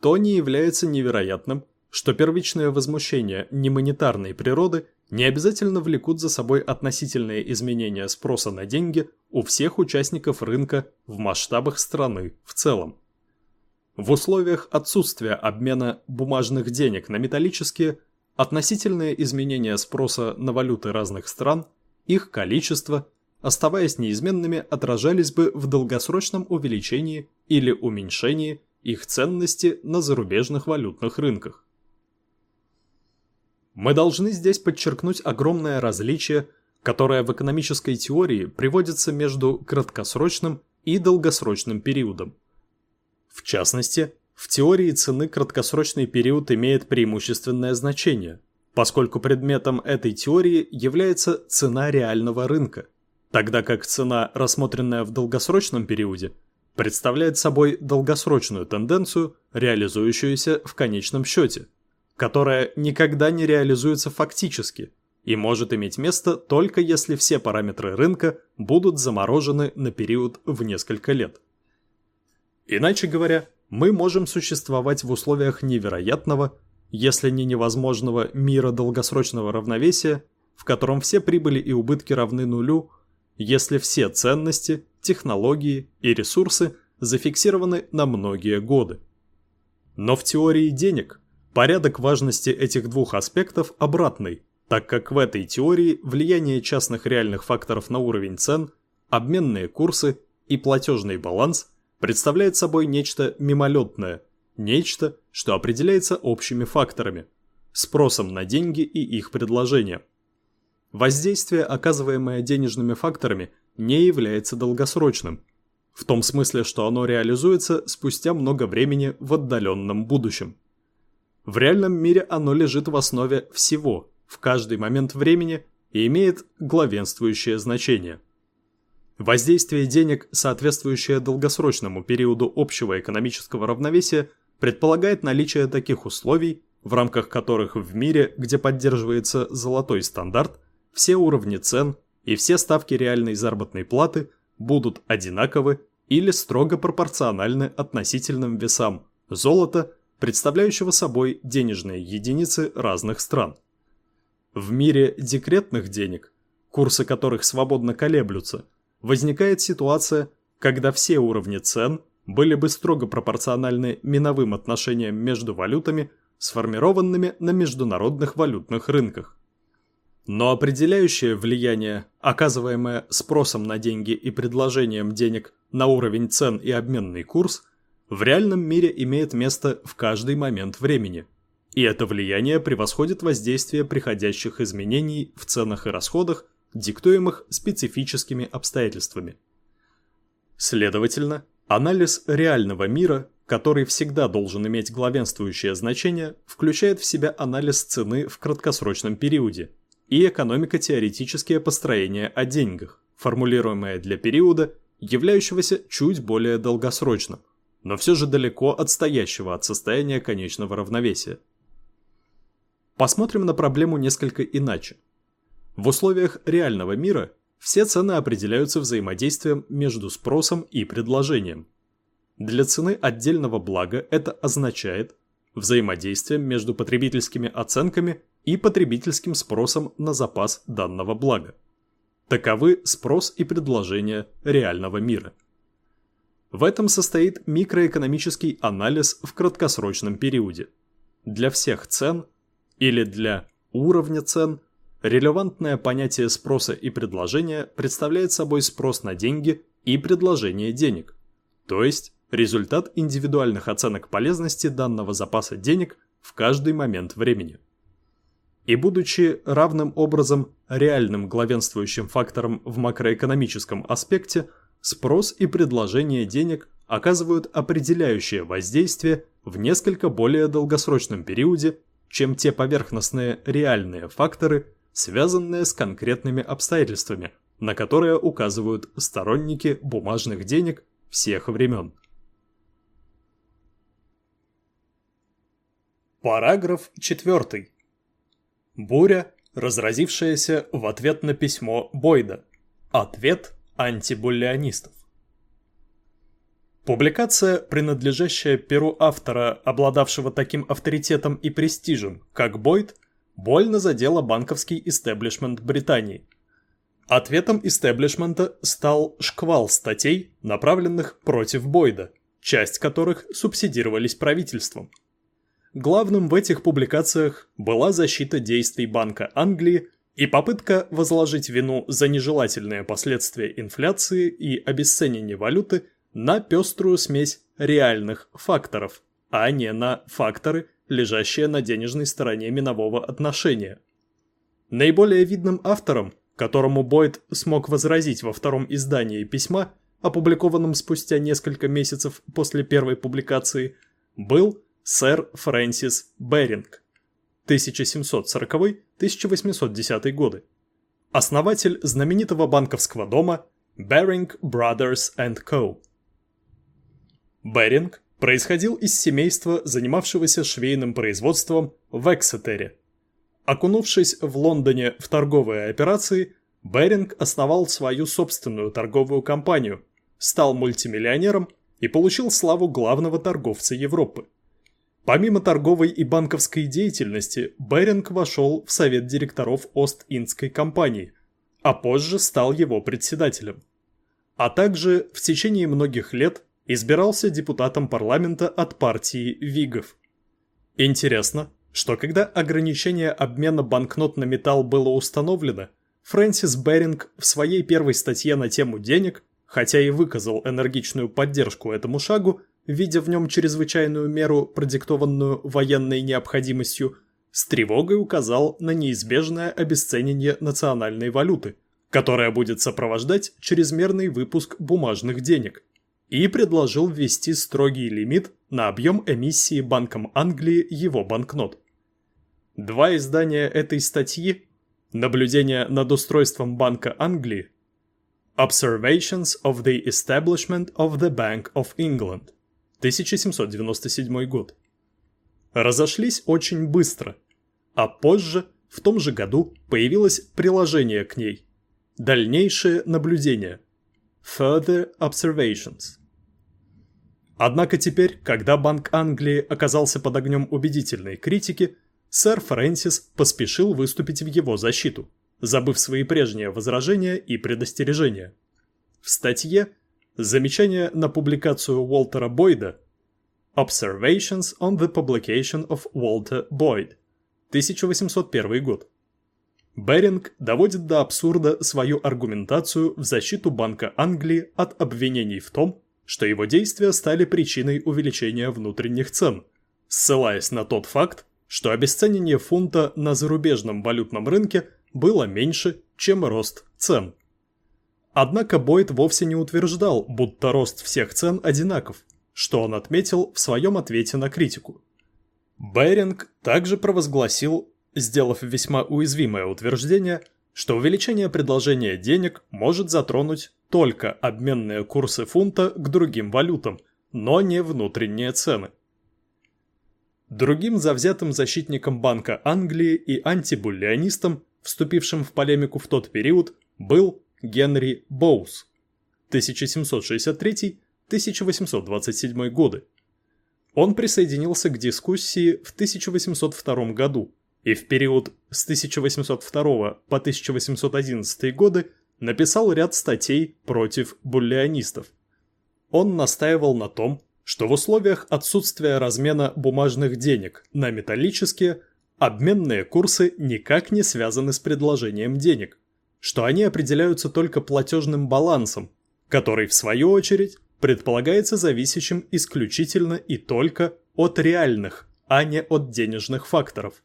то не является невероятным, что первичное возмущение немонетарной природы не обязательно влекут за собой относительные изменения спроса на деньги у всех участников рынка в масштабах страны в целом. В условиях отсутствия обмена бумажных денег на металлические, относительные изменения спроса на валюты разных стран, их количество, оставаясь неизменными, отражались бы в долгосрочном увеличении или уменьшении их ценности на зарубежных валютных рынках. Мы должны здесь подчеркнуть огромное различие, которое в экономической теории приводится между краткосрочным и долгосрочным периодом. В частности, в теории цены краткосрочный период имеет преимущественное значение, поскольку предметом этой теории является цена реального рынка, тогда как цена, рассмотренная в долгосрочном периоде, представляет собой долгосрочную тенденцию, реализующуюся в конечном счете, которая никогда не реализуется фактически и может иметь место только если все параметры рынка будут заморожены на период в несколько лет. Иначе говоря, мы можем существовать в условиях невероятного, если не невозможного мира долгосрочного равновесия, в котором все прибыли и убытки равны нулю, если все ценности, технологии и ресурсы зафиксированы на многие годы. Но в теории денег порядок важности этих двух аспектов обратный, так как в этой теории влияние частных реальных факторов на уровень цен, обменные курсы и платежный баланс представляет собой нечто мимолетное, нечто, что определяется общими факторами, спросом на деньги и их предложением. Воздействие, оказываемое денежными факторами, не является долгосрочным, в том смысле, что оно реализуется спустя много времени в отдаленном будущем. В реальном мире оно лежит в основе всего, в каждый момент времени и имеет главенствующее значение – Воздействие денег, соответствующее долгосрочному периоду общего экономического равновесия, предполагает наличие таких условий, в рамках которых в мире, где поддерживается золотой стандарт, все уровни цен и все ставки реальной заработной платы будут одинаковы или строго пропорциональны относительным весам золота, представляющего собой денежные единицы разных стран. В мире декретных денег, курсы которых свободно колеблются, возникает ситуация, когда все уровни цен были бы строго пропорциональны миновым отношениям между валютами сформированными на международных валютных рынках. Но определяющее влияние, оказываемое спросом на деньги и предложением денег на уровень цен и обменный курс, в реальном мире имеет место в каждый момент времени. И это влияние превосходит воздействие приходящих изменений в ценах и расходах, диктуемых специфическими обстоятельствами. Следовательно, анализ реального мира, который всегда должен иметь главенствующее значение, включает в себя анализ цены в краткосрочном периоде – и экономико-теоретические построения о деньгах, формулируемые для периода, являющегося чуть более долгосрочным, но все же далеко отстоящего от состояния конечного равновесия. Посмотрим на проблему несколько иначе. В условиях реального мира все цены определяются взаимодействием между спросом и предложением. Для цены отдельного блага это означает взаимодействием между потребительскими оценками и потребительским спросом на запас данного блага. Таковы спрос и предложение реального мира. В этом состоит микроэкономический анализ в краткосрочном периоде. Для всех цен или для уровня цен релевантное понятие спроса и предложения представляет собой спрос на деньги и предложение денег, то есть результат индивидуальных оценок полезности данного запаса денег в каждый момент времени. И будучи равным образом реальным главенствующим фактором в макроэкономическом аспекте, спрос и предложение денег оказывают определяющее воздействие в несколько более долгосрочном периоде, чем те поверхностные реальные факторы, связанные с конкретными обстоятельствами, на которые указывают сторонники бумажных денег всех времен. Параграф 4. Буря, разразившаяся в ответ на письмо Бойда. Ответ антибуллионистов. Публикация, принадлежащая перу автора, обладавшего таким авторитетом и престижем, как Бойд, больно задела банковский истеблишмент Британии. Ответом истеблишмента стал шквал статей, направленных против Бойда, часть которых субсидировались правительством – Главным в этих публикациях была защита действий Банка Англии и попытка возложить вину за нежелательные последствия инфляции и обесценения валюты на пеструю смесь реальных факторов, а не на факторы, лежащие на денежной стороне минового отношения. Наиболее видным автором, которому Бойд смог возразить во втором издании письма, опубликованном спустя несколько месяцев после первой публикации, был сэр Фрэнсис Беринг 1740-1810 годы. Основатель знаменитого банковского дома Baring Brothers Co. Беринг происходил из семейства, занимавшегося швейным производством в Эксетере. Окунувшись в Лондоне в торговые операции, Беринг основал свою собственную торговую компанию, стал мультимиллионером и получил славу главного торговца Европы. Помимо торговой и банковской деятельности, Беринг вошел в совет директоров Ост-Индской компании, а позже стал его председателем. А также в течение многих лет избирался депутатом парламента от партии Вигов. Интересно, что когда ограничение обмена банкнот на металл было установлено, Фрэнсис Беринг в своей первой статье на тему денег, хотя и выказал энергичную поддержку этому шагу, видя в нем чрезвычайную меру, продиктованную военной необходимостью, с тревогой указал на неизбежное обесценение национальной валюты, которая будет сопровождать чрезмерный выпуск бумажных денег, и предложил ввести строгий лимит на объем эмиссии Банком Англии его банкнот. Два издания этой статьи «Наблюдение над устройством Банка Англии» Observations of the Establishment of the Bank of England 1797 год. Разошлись очень быстро, а позже, в том же году, появилось приложение к ней. Дальнейшее наблюдение. Further Observations. Однако теперь, когда Банк Англии оказался под огнем убедительной критики, сэр Фрэнсис поспешил выступить в его защиту, забыв свои прежние возражения и предостережения. В статье Замечание на публикацию Уолтера Бойда Observations on the Publication of Walter Boyd, 1801 год. Беринг доводит до абсурда свою аргументацию в защиту Банка Англии от обвинений в том, что его действия стали причиной увеличения внутренних цен, ссылаясь на тот факт, что обесценивание фунта на зарубежном валютном рынке было меньше, чем рост цен. Однако Бойд вовсе не утверждал, будто рост всех цен одинаков, что он отметил в своем ответе на критику. Беринг также провозгласил сделав весьма уязвимое утверждение, что увеличение предложения денег может затронуть только обменные курсы фунта к другим валютам, но не внутренние цены. Другим завзятым защитником Банка Англии и антибуллионистом, вступившим в полемику в тот период, был Генри Боус 1763-1827 годы. Он присоединился к дискуссии в 1802 году, и в период с 1802 по 1811 годы написал ряд статей против буллионистов. Он настаивал на том, что в условиях отсутствия размена бумажных денег на металлические, обменные курсы никак не связаны с предложением денег, что они определяются только платежным балансом, который, в свою очередь, предполагается зависящим исключительно и только от реальных, а не от денежных факторов.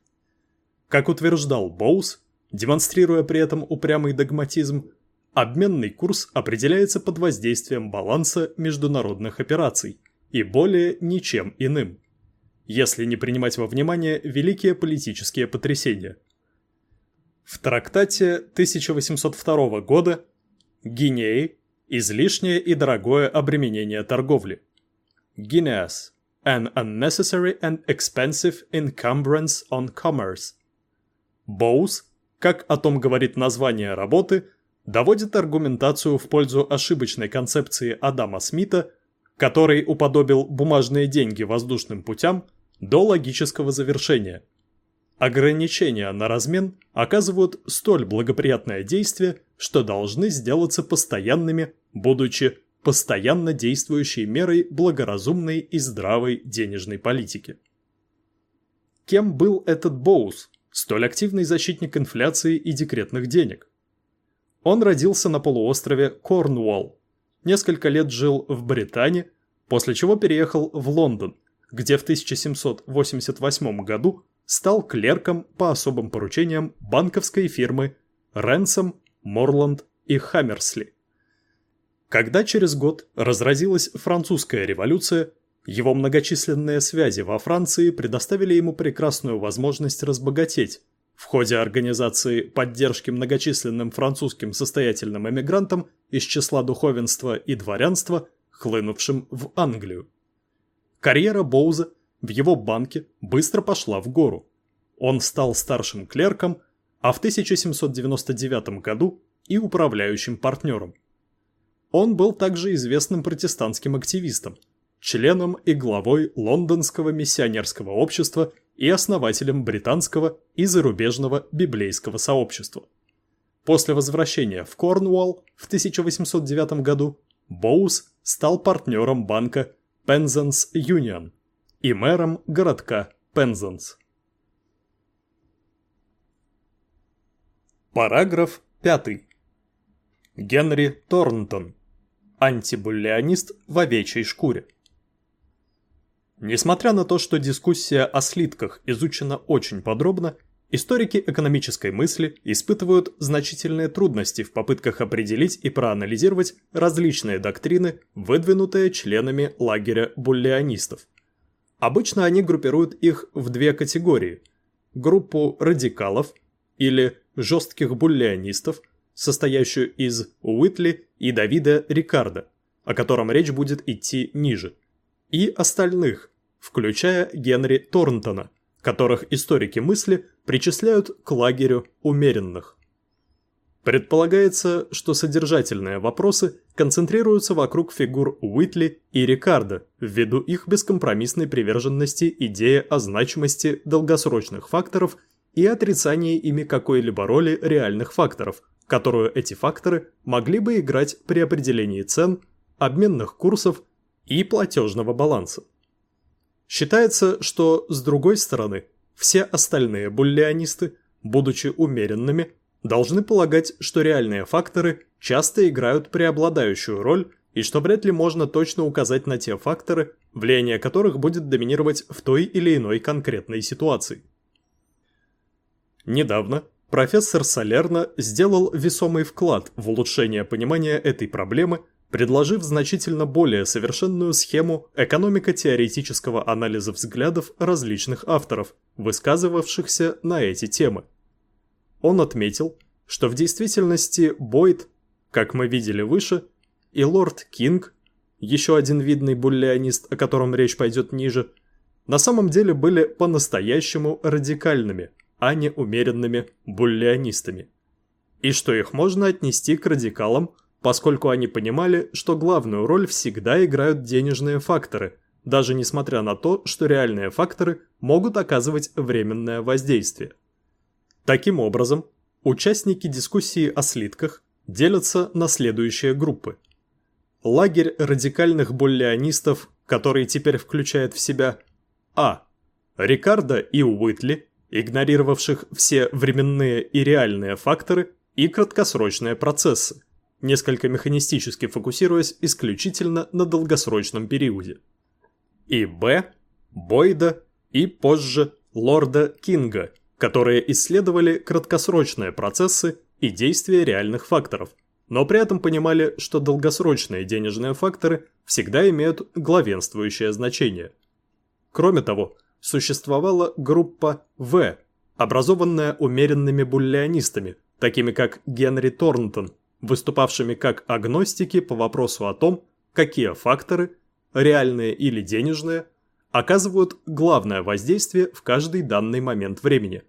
Как утверждал Боус, демонстрируя при этом упрямый догматизм, обменный курс определяется под воздействием баланса международных операций и более ничем иным, если не принимать во внимание великие политические потрясения. В трактате 1802 года Гинеи – излишнее и дорогое обременение торговли. Guineas – an unnecessary and expensive encumbrance on commerce. Боус, как о том говорит название работы, доводит аргументацию в пользу ошибочной концепции Адама Смита, который уподобил бумажные деньги воздушным путям, до логического завершения. Ограничения на размен оказывают столь благоприятное действие, что должны сделаться постоянными, будучи постоянно действующей мерой благоразумной и здравой денежной политики. Кем был этот Боус, столь активный защитник инфляции и декретных денег. Он родился на полуострове Корнуолл, несколько лет жил в Британии, после чего переехал в Лондон, где в 1788 году стал клерком по особым поручениям банковской фирмы Ренсом, Морланд и Хаммерсли. Когда через год разразилась французская революция, его многочисленные связи во Франции предоставили ему прекрасную возможность разбогатеть в ходе организации поддержки многочисленным французским состоятельным эмигрантам из числа духовенства и дворянства, хлынувшим в Англию. Карьера Боуза в его банке быстро пошла в гору. Он стал старшим клерком, а в 1799 году и управляющим партнером. Он был также известным протестантским активистом – членом и главой Лондонского миссионерского общества и основателем британского и зарубежного библейского сообщества. После возвращения в Корнуолл в 1809 году Боус стал партнером банка Penzance Union и мэром городка Пензанс. Параграф 5. Генри Торнтон. Антибуллионист в овечьей шкуре. Несмотря на то, что дискуссия о слитках изучена очень подробно, историки экономической мысли испытывают значительные трудности в попытках определить и проанализировать различные доктрины, выдвинутые членами лагеря буллионистов. Обычно они группируют их в две категории – группу радикалов или жестких буллионистов, состоящую из Уитли и Давида Рикардо, о котором речь будет идти ниже – и остальных, включая Генри Торнтона, которых историки мысли причисляют к лагерю умеренных. Предполагается, что содержательные вопросы концентрируются вокруг фигур Уитли и Рикардо ввиду их бескомпромиссной приверженности идее о значимости долгосрочных факторов и отрицании ими какой-либо роли реальных факторов, которую эти факторы могли бы играть при определении цен, обменных курсов и платежного баланса. Считается, что, с другой стороны, все остальные буллианисты, будучи умеренными, должны полагать, что реальные факторы часто играют преобладающую роль и что вряд ли можно точно указать на те факторы, влияние которых будет доминировать в той или иной конкретной ситуации. Недавно профессор Салерно сделал весомый вклад в улучшение понимания этой проблемы, предложив значительно более совершенную схему экономико-теоретического анализа взглядов различных авторов, высказывавшихся на эти темы. Он отметил, что в действительности Бойд, как мы видели выше, и лорд Кинг, еще один видный буллианист, о котором речь пойдет ниже, на самом деле были по-настоящему радикальными, а не умеренными буллианистами. И что их можно отнести к радикалам, поскольку они понимали, что главную роль всегда играют денежные факторы, даже несмотря на то, что реальные факторы могут оказывать временное воздействие. Таким образом, участники дискуссии о слитках делятся на следующие группы. Лагерь радикальных буллианистов, который теперь включает в себя А. Рикардо и Уитли, игнорировавших все временные и реальные факторы и краткосрочные процессы, несколько механистически фокусируясь исключительно на долгосрочном периоде. И Б. Бойда и позже Лорда Кинга, которые исследовали краткосрочные процессы и действия реальных факторов, но при этом понимали, что долгосрочные денежные факторы всегда имеют главенствующее значение. Кроме того, существовала группа В, образованная умеренными буллианистами, такими как Генри Торнтон, выступавшими как агностики по вопросу о том, какие факторы, реальные или денежные, оказывают главное воздействие в каждый данный момент времени.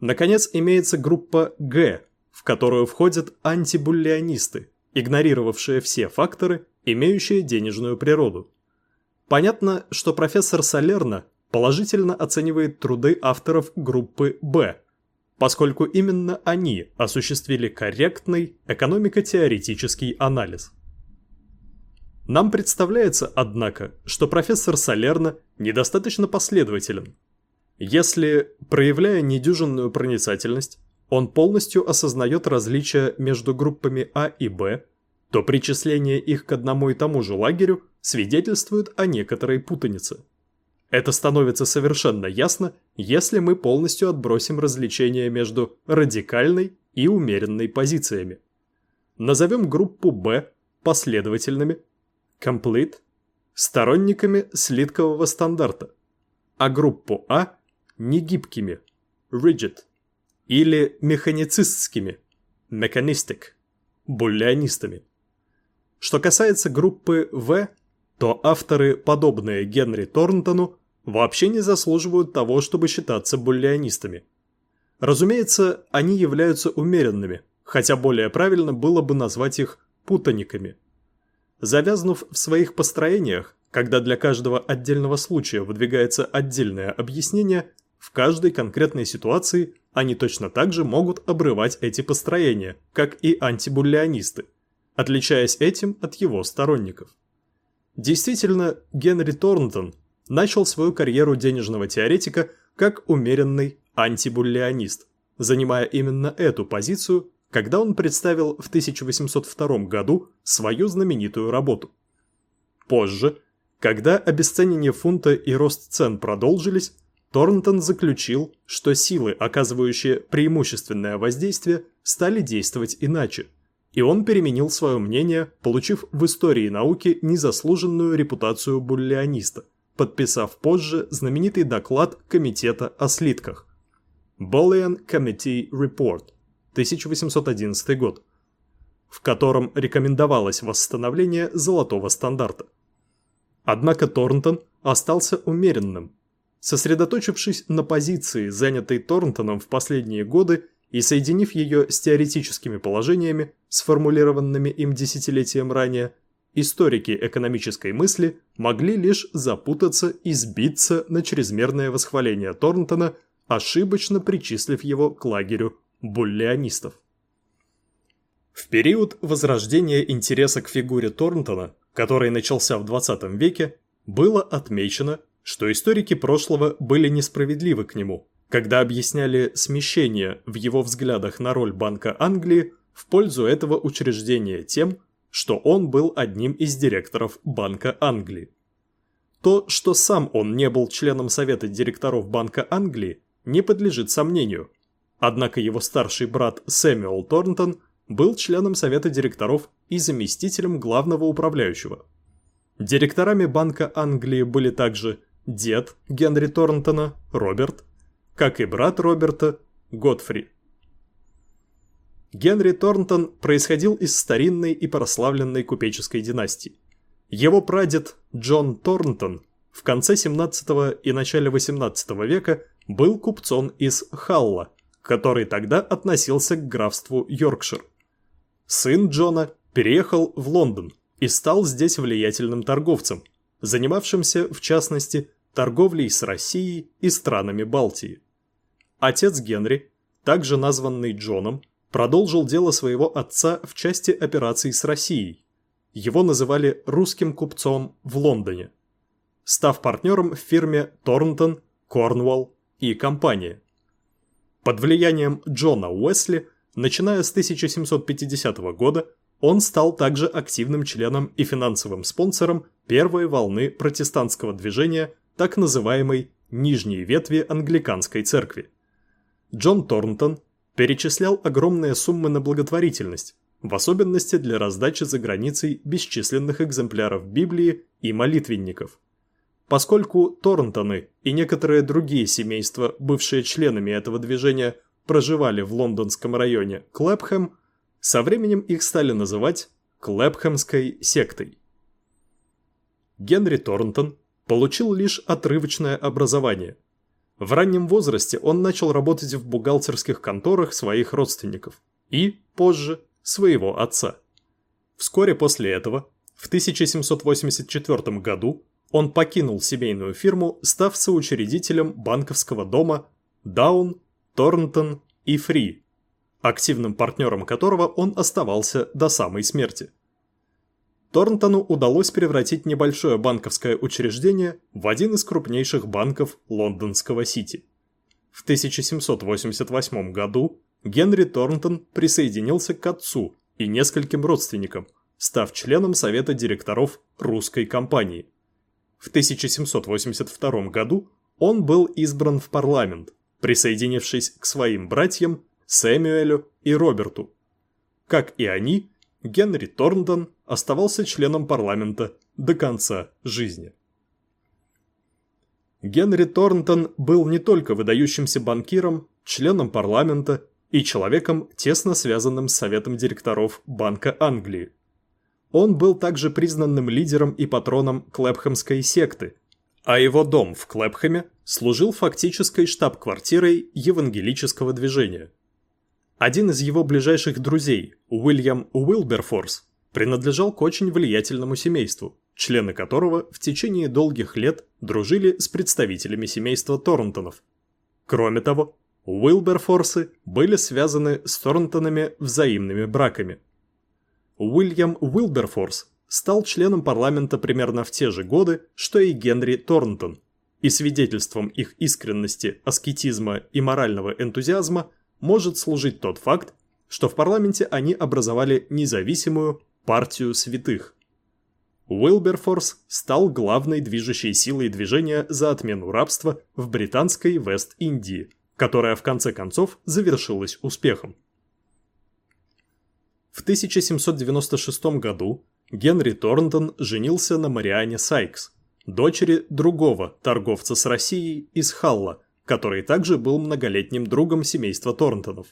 Наконец, имеется группа Г, в которую входят антибуллианисты, игнорировавшие все факторы, имеющие денежную природу. Понятно, что профессор Салерно положительно оценивает труды авторов группы Б, поскольку именно они осуществили корректный экономико-теоретический анализ. Нам представляется, однако, что профессор Салерно недостаточно последователен. Если, проявляя недюжинную проницательность, он полностью осознает различия между группами А и Б, то причисление их к одному и тому же лагерю свидетельствует о некоторой путанице. Это становится совершенно ясно, если мы полностью отбросим различения между радикальной и умеренной позициями. Назовем группу Б последовательными, complete, сторонниками слиткового стандарта, а группу А – негибкими, rigid, или механицистскими, mechanistic, буллианистами. Что касается группы В, то авторы, подобные Генри Торнтону, вообще не заслуживают того, чтобы считаться буллианистами. Разумеется, они являются умеренными, хотя более правильно было бы назвать их путаниками. Завязнув в своих построениях, когда для каждого отдельного случая выдвигается отдельное объяснение, в каждой конкретной ситуации они точно так же могут обрывать эти построения, как и антибуллианисты, отличаясь этим от его сторонников. Действительно, Генри Торнтон начал свою карьеру денежного теоретика как умеренный антибуллианист, занимая именно эту позицию, когда он представил в 1802 году свою знаменитую работу. Позже, когда обесценение фунта и рост цен продолжились, Торнтон заключил, что силы, оказывающие преимущественное воздействие, стали действовать иначе – и он переменил свое мнение, получив в истории науки незаслуженную репутацию буллианиста, подписав позже знаменитый доклад Комитета о слитках Bullion Committee Report 1811 год, в котором рекомендовалось восстановление золотого стандарта. Однако Торнтон остался умеренным. Сосредоточившись на позиции, занятой Торнтоном в последние годы, и соединив ее с теоретическими положениями, сформулированными им десятилетием ранее, историки экономической мысли могли лишь запутаться и сбиться на чрезмерное восхваление Торнтона, ошибочно причислив его к лагерю буллианистов. В период возрождения интереса к фигуре Торнтона, который начался в 20 веке, было отмечено, что историки прошлого были несправедливы к нему, когда объясняли смещение в его взглядах на роль Банка Англии в пользу этого учреждения тем, что он был одним из директоров Банка Англии. То, что сам он не был членом Совета директоров Банка Англии, не подлежит сомнению. Однако его старший брат Сэмюэл Торнтон был членом Совета директоров и заместителем главного управляющего. Директорами Банка Англии были также дед Генри Торнтона, Роберт, как и брат Роберта, Готфри. Генри Торнтон происходил из старинной и прославленной купеческой династии. Его прадед Джон Торнтон в конце 17 и начале 18 века был купцом из Халла, который тогда относился к графству Йоркшир. Сын Джона переехал в Лондон и стал здесь влиятельным торговцем, занимавшимся, в частности, торговлей с Россией и странами Балтии. Отец Генри, также названный Джоном, продолжил дело своего отца в части операций с Россией. Его называли русским купцом в Лондоне, став партнером в фирме Торнтон, Корнуолл и компания. Под влиянием Джона Уэсли, начиная с 1750 года, он стал также активным членом и финансовым спонсором первой волны протестантского движения так называемой «нижней ветви англиканской церкви». Джон Торнтон перечислял огромные суммы на благотворительность, в особенности для раздачи за границей бесчисленных экземпляров Библии и молитвенников. Поскольку Торнтоны и некоторые другие семейства, бывшие членами этого движения, проживали в лондонском районе Клэпхэм, со временем их стали называть Клэпхэмской сектой. Генри Торнтон получил лишь отрывочное образование – в раннем возрасте он начал работать в бухгалтерских конторах своих родственников и, позже, своего отца. Вскоре после этого, в 1784 году, он покинул семейную фирму, став соучредителем банковского дома Даун, Торнтон и Фри, активным партнером которого он оставался до самой смерти. Торнтону удалось превратить небольшое банковское учреждение в один из крупнейших банков лондонского Сити. В 1788 году Генри Торнтон присоединился к отцу и нескольким родственникам, став членом совета директоров русской компании. В 1782 году он был избран в парламент, присоединившись к своим братьям Сэмюэлю и Роберту. Как и они, Генри Торнтон оставался членом парламента до конца жизни. Генри Торнтон был не только выдающимся банкиром, членом парламента и человеком, тесно связанным с советом директоров Банка Англии. Он был также признанным лидером и патроном Клэпхэмской секты, а его дом в Клэпхэме служил фактической штаб-квартирой евангелического движения. Один из его ближайших друзей, Уильям Уилберфорс, принадлежал к очень влиятельному семейству, члены которого в течение долгих лет дружили с представителями семейства Торнтонов. Кроме того, Уилберфорсы были связаны с Торнтонами взаимными браками. Уильям Уилберфорс стал членом парламента примерно в те же годы, что и Генри Торнтон, и свидетельством их искренности, аскетизма и морального энтузиазма может служить тот факт, что в парламенте они образовали независимую партию святых. Уилберфорс стал главной движущей силой движения за отмену рабства в британской Вест-Индии, которая в конце концов завершилась успехом. В 1796 году Генри Торнтон женился на Мариане Сайкс, дочери другого торговца с Россией из Халла, который также был многолетним другом семейства Торнтонов.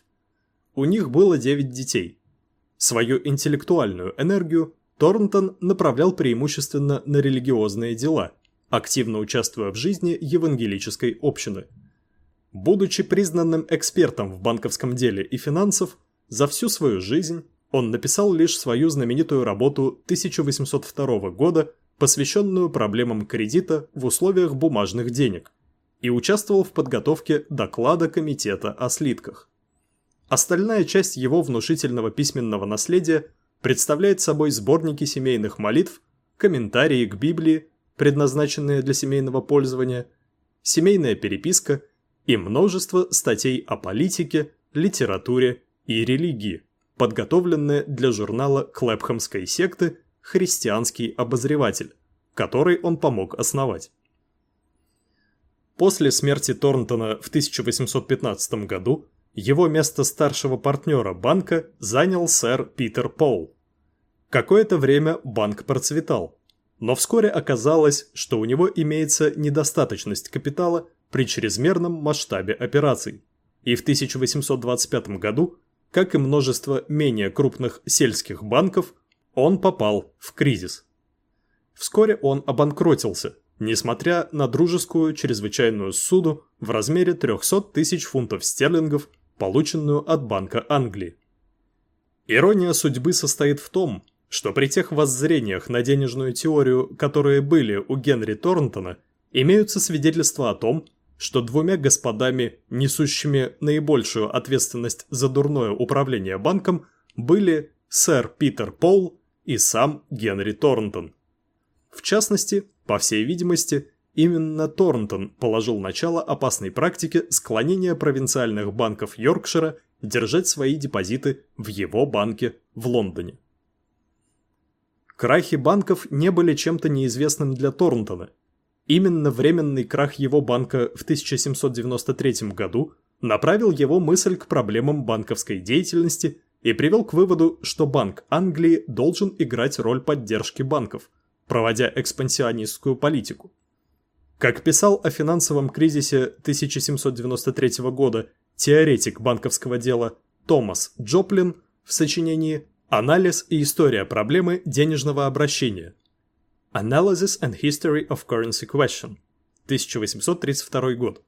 У них было 9 детей – Свою интеллектуальную энергию Торнтон направлял преимущественно на религиозные дела, активно участвуя в жизни евангелической общины. Будучи признанным экспертом в банковском деле и финансов, за всю свою жизнь он написал лишь свою знаменитую работу 1802 года, посвященную проблемам кредита в условиях бумажных денег, и участвовал в подготовке доклада Комитета о слитках. Остальная часть его внушительного письменного наследия представляет собой сборники семейных молитв, комментарии к Библии, предназначенные для семейного пользования, семейная переписка и множество статей о политике, литературе и религии, подготовленные для журнала Клэпхэмской секты «Христианский обозреватель», который он помог основать. После смерти Торнтона в 1815 году его место старшего партнера банка занял сэр Питер Поул. Какое-то время банк процветал, но вскоре оказалось, что у него имеется недостаточность капитала при чрезмерном масштабе операций. И в 1825 году, как и множество менее крупных сельских банков, он попал в кризис. Вскоре он обанкротился – несмотря на дружескую чрезвычайную суду в размере 300 тысяч фунтов стерлингов, полученную от Банка Англии. Ирония судьбы состоит в том, что при тех воззрениях на денежную теорию, которые были у Генри Торнтона, имеются свидетельства о том, что двумя господами, несущими наибольшую ответственность за дурное управление банком, были сэр Питер Пол и сам Генри Торнтон. В частности, по всей видимости, именно Торнтон положил начало опасной практике склонения провинциальных банков Йоркшира держать свои депозиты в его банке в Лондоне. Крахи банков не были чем-то неизвестным для Торнтона. Именно временный крах его банка в 1793 году направил его мысль к проблемам банковской деятельности и привел к выводу, что Банк Англии должен играть роль поддержки банков – проводя экспансионистскую политику. Как писал о финансовом кризисе 1793 года теоретик банковского дела Томас Джоплин в сочинении «Анализ и история проблемы денежного обращения» Analysis and History of Currency Question 1832 год.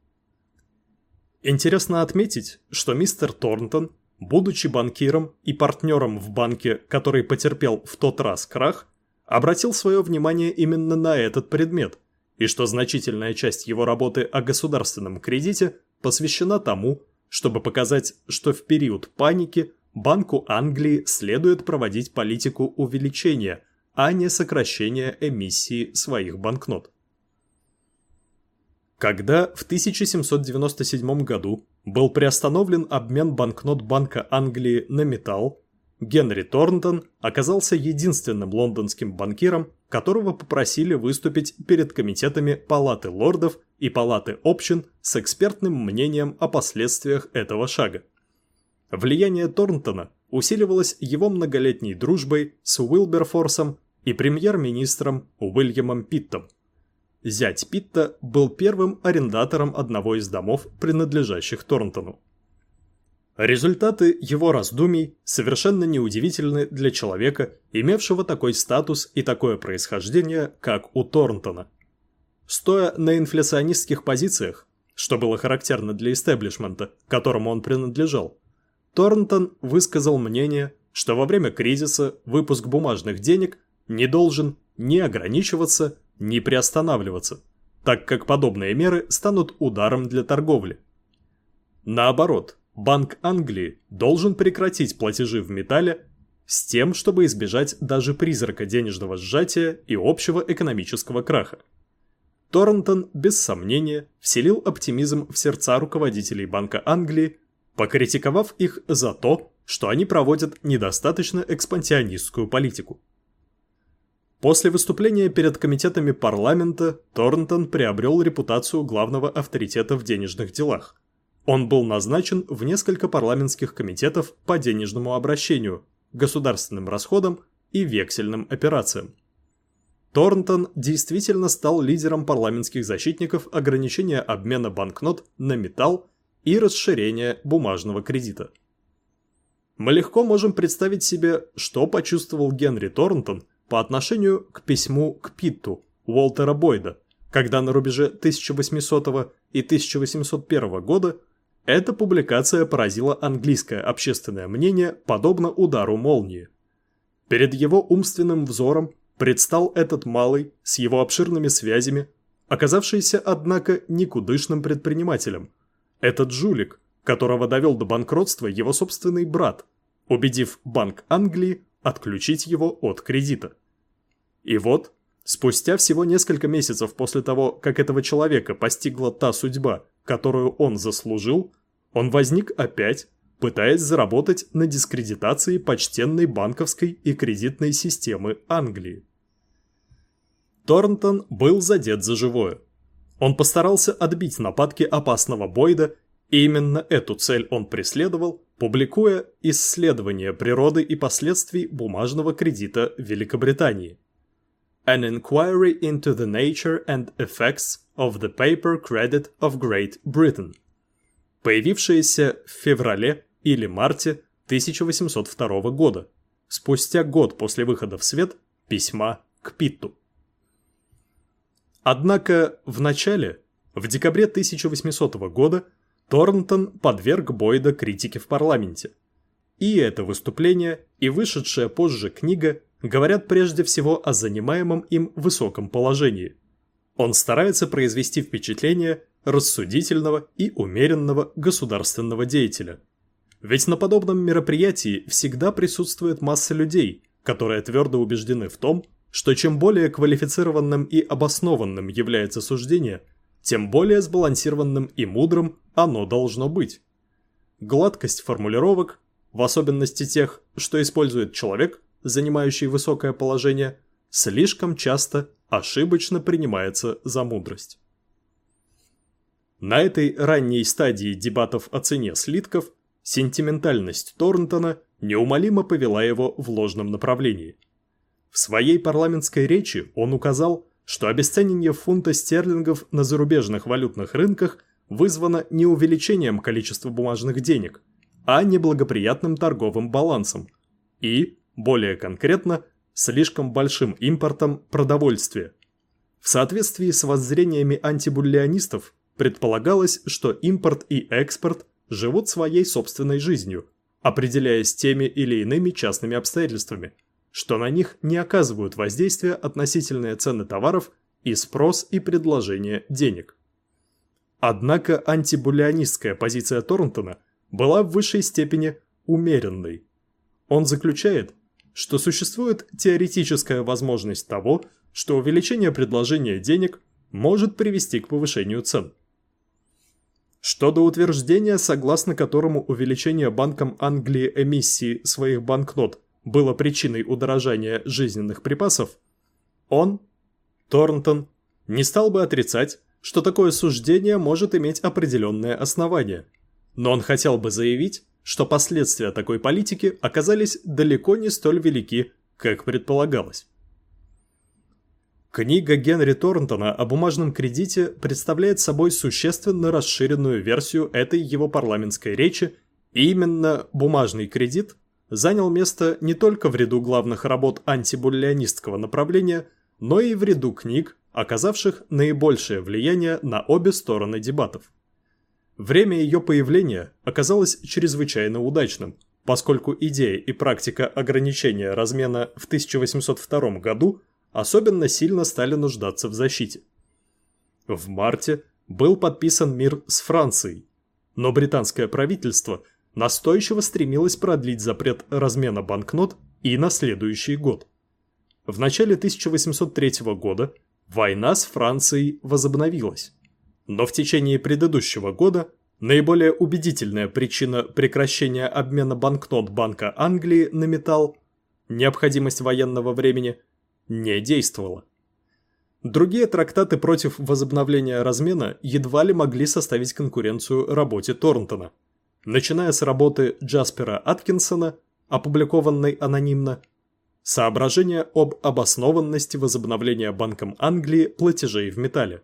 Интересно отметить, что мистер Торнтон, будучи банкиром и партнером в банке, который потерпел в тот раз крах, обратил свое внимание именно на этот предмет, и что значительная часть его работы о государственном кредите посвящена тому, чтобы показать, что в период паники Банку Англии следует проводить политику увеличения, а не сокращения эмиссии своих банкнот. Когда в 1797 году был приостановлен обмен банкнот Банка Англии на металл, Генри Торнтон оказался единственным лондонским банкиром, которого попросили выступить перед комитетами Палаты лордов и Палаты общин с экспертным мнением о последствиях этого шага. Влияние Торнтона усиливалось его многолетней дружбой с Уилберфорсом и премьер-министром Уильямом Питтом. Зять Питта был первым арендатором одного из домов, принадлежащих Торнтону. Результаты его раздумий совершенно неудивительны для человека, имевшего такой статус и такое происхождение, как у Торнтона. Стоя на инфляционистских позициях, что было характерно для истеблишмента, которому он принадлежал, Торнтон высказал мнение, что во время кризиса выпуск бумажных денег не должен ни ограничиваться, ни приостанавливаться, так как подобные меры станут ударом для торговли. Наоборот, Банк Англии должен прекратить платежи в металле с тем, чтобы избежать даже призрака денежного сжатия и общего экономического краха. Торнтон, без сомнения, вселил оптимизм в сердца руководителей Банка Англии, покритиковав их за то, что они проводят недостаточно экспансионистскую политику. После выступления перед комитетами парламента Торнтон приобрел репутацию главного авторитета в денежных делах – он был назначен в несколько парламентских комитетов по денежному обращению, государственным расходам и вексельным операциям. Торнтон действительно стал лидером парламентских защитников ограничения обмена банкнот на металл и расширения бумажного кредита. Мы легко можем представить себе, что почувствовал Генри Торнтон по отношению к письму к Питту Уолтера Бойда, когда на рубеже 1800 и 1801 года эта публикация поразила английское общественное мнение подобно удару молнии. Перед его умственным взором предстал этот малый с его обширными связями, оказавшийся, однако, никудышным предпринимателем. Этот жулик, которого довел до банкротства его собственный брат, убедив Банк Англии отключить его от кредита. И вот, Спустя всего несколько месяцев после того, как этого человека постигла та судьба, которую он заслужил, он возник опять, пытаясь заработать на дискредитации почтенной банковской и кредитной системы Англии. Торнтон был задет за живое. Он постарался отбить нападки опасного Бойда, и именно эту цель он преследовал, публикуя исследования природы и последствий бумажного кредита Великобритании. An Inquiry into the Nature and Effects of the Paper Credit of Great Britain, появившееся в феврале или марте 1802 года, спустя год после выхода в свет письма к Питту. Однако в начале, в декабре 1800 года, Торнтон подверг Бойда критике в парламенте. И это выступление, и вышедшая позже книга говорят прежде всего о занимаемом им высоком положении. Он старается произвести впечатление рассудительного и умеренного государственного деятеля. Ведь на подобном мероприятии всегда присутствует масса людей, которые твердо убеждены в том, что чем более квалифицированным и обоснованным является суждение, тем более сбалансированным и мудрым оно должно быть. Гладкость формулировок, в особенности тех, что использует человек, занимающий высокое положение, слишком часто ошибочно принимается за мудрость. На этой ранней стадии дебатов о цене слитков сентиментальность Торнтона неумолимо повела его в ложном направлении. В своей парламентской речи он указал, что обесценивание фунта стерлингов на зарубежных валютных рынках вызвано не увеличением количества бумажных денег, а неблагоприятным торговым балансом и, более конкретно, слишком большим импортом продовольствия. В соответствии с воззрениями антибуллионистов предполагалось, что импорт и экспорт живут своей собственной жизнью, определяясь теми или иными частными обстоятельствами, что на них не оказывают воздействия относительные цены товаров и спрос и предложение денег. Однако антибуллионистская позиция Торнтона была в высшей степени умеренной. Он заключает, что существует теоретическая возможность того, что увеличение предложения денег может привести к повышению цен. Что до утверждения, согласно которому увеличение Банком Англии эмиссии своих банкнот было причиной удорожания жизненных припасов, он, Торнтон, не стал бы отрицать, что такое суждение может иметь определенное основание. Но он хотел бы заявить, что последствия такой политики оказались далеко не столь велики, как предполагалось. Книга Генри Торнтона о бумажном кредите представляет собой существенно расширенную версию этой его парламентской речи, и именно бумажный кредит занял место не только в ряду главных работ антибуллионистского направления, но и в ряду книг, оказавших наибольшее влияние на обе стороны дебатов. Время ее появления оказалось чрезвычайно удачным, поскольку идея и практика ограничения размена в 1802 году особенно сильно стали нуждаться в защите. В марте был подписан мир с Францией, но британское правительство настойчиво стремилось продлить запрет размена банкнот и на следующий год. В начале 1803 года Война с Францией возобновилась. Но в течение предыдущего года наиболее убедительная причина прекращения обмена банкнот Банка Англии на металл – необходимость военного времени – не действовала. Другие трактаты против возобновления размена едва ли могли составить конкуренцию работе Торнтона. Начиная с работы Джаспера Аткинсона, опубликованной анонимно, Соображения об обоснованности возобновления Банком Англии платежей в металле.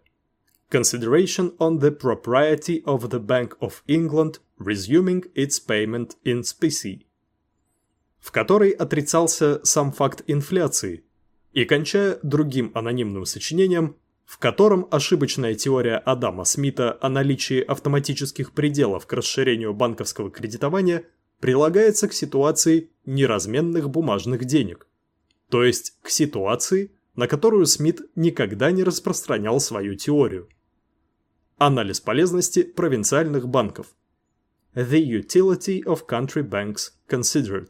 Consideration on the propriety of the Bank of England resuming its payment in specie. В которой отрицался сам факт инфляции, и кончая другим анонимным сочинением, в котором ошибочная теория Адама Смита о наличии автоматических пределов к расширению банковского кредитования прилагается к ситуации неразменных бумажных денег то есть к ситуации, на которую Смит никогда не распространял свою теорию. Анализ полезности провинциальных банков. The utility of country banks considered.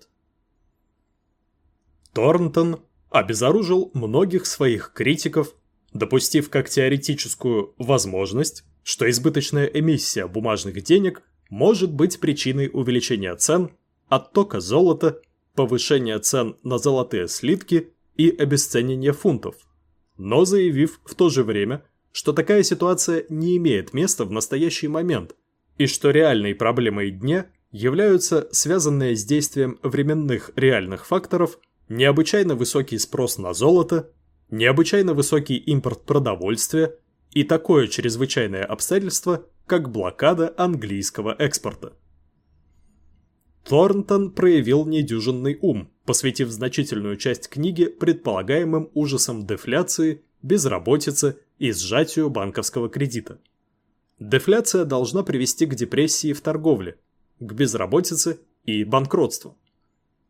Торнтон обезоружил многих своих критиков, допустив как теоретическую возможность, что избыточная эмиссия бумажных денег может быть причиной увеличения цен, оттока золота, повышения цен на золотые слитки и обесценения фунтов, но заявив в то же время, что такая ситуация не имеет места в настоящий момент и что реальной проблемой дня являются связанные с действием временных реальных факторов необычайно высокий спрос на золото, необычайно высокий импорт продовольствия и такое чрезвычайное обстоятельство, как блокада английского экспорта. Торнтон проявил недюжинный ум, посвятив значительную часть книги предполагаемым ужасам дефляции, безработицы и сжатию банковского кредита. Дефляция должна привести к депрессии в торговле, к безработице и банкротству.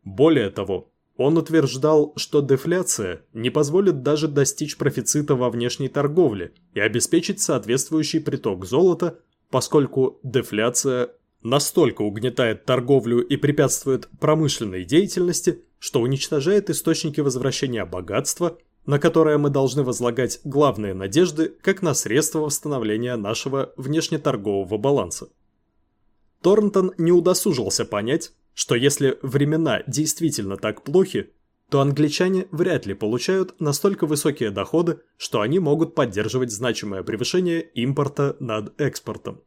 Более того, он утверждал, что дефляция не позволит даже достичь профицита во внешней торговле и обеспечить соответствующий приток золота, поскольку дефляция настолько угнетает торговлю и препятствует промышленной деятельности, что уничтожает источники возвращения богатства, на которое мы должны возлагать главные надежды как на средство восстановления нашего внешнеторгового баланса. Торнтон не удосужился понять, что если времена действительно так плохи, то англичане вряд ли получают настолько высокие доходы, что они могут поддерживать значимое превышение импорта над экспортом.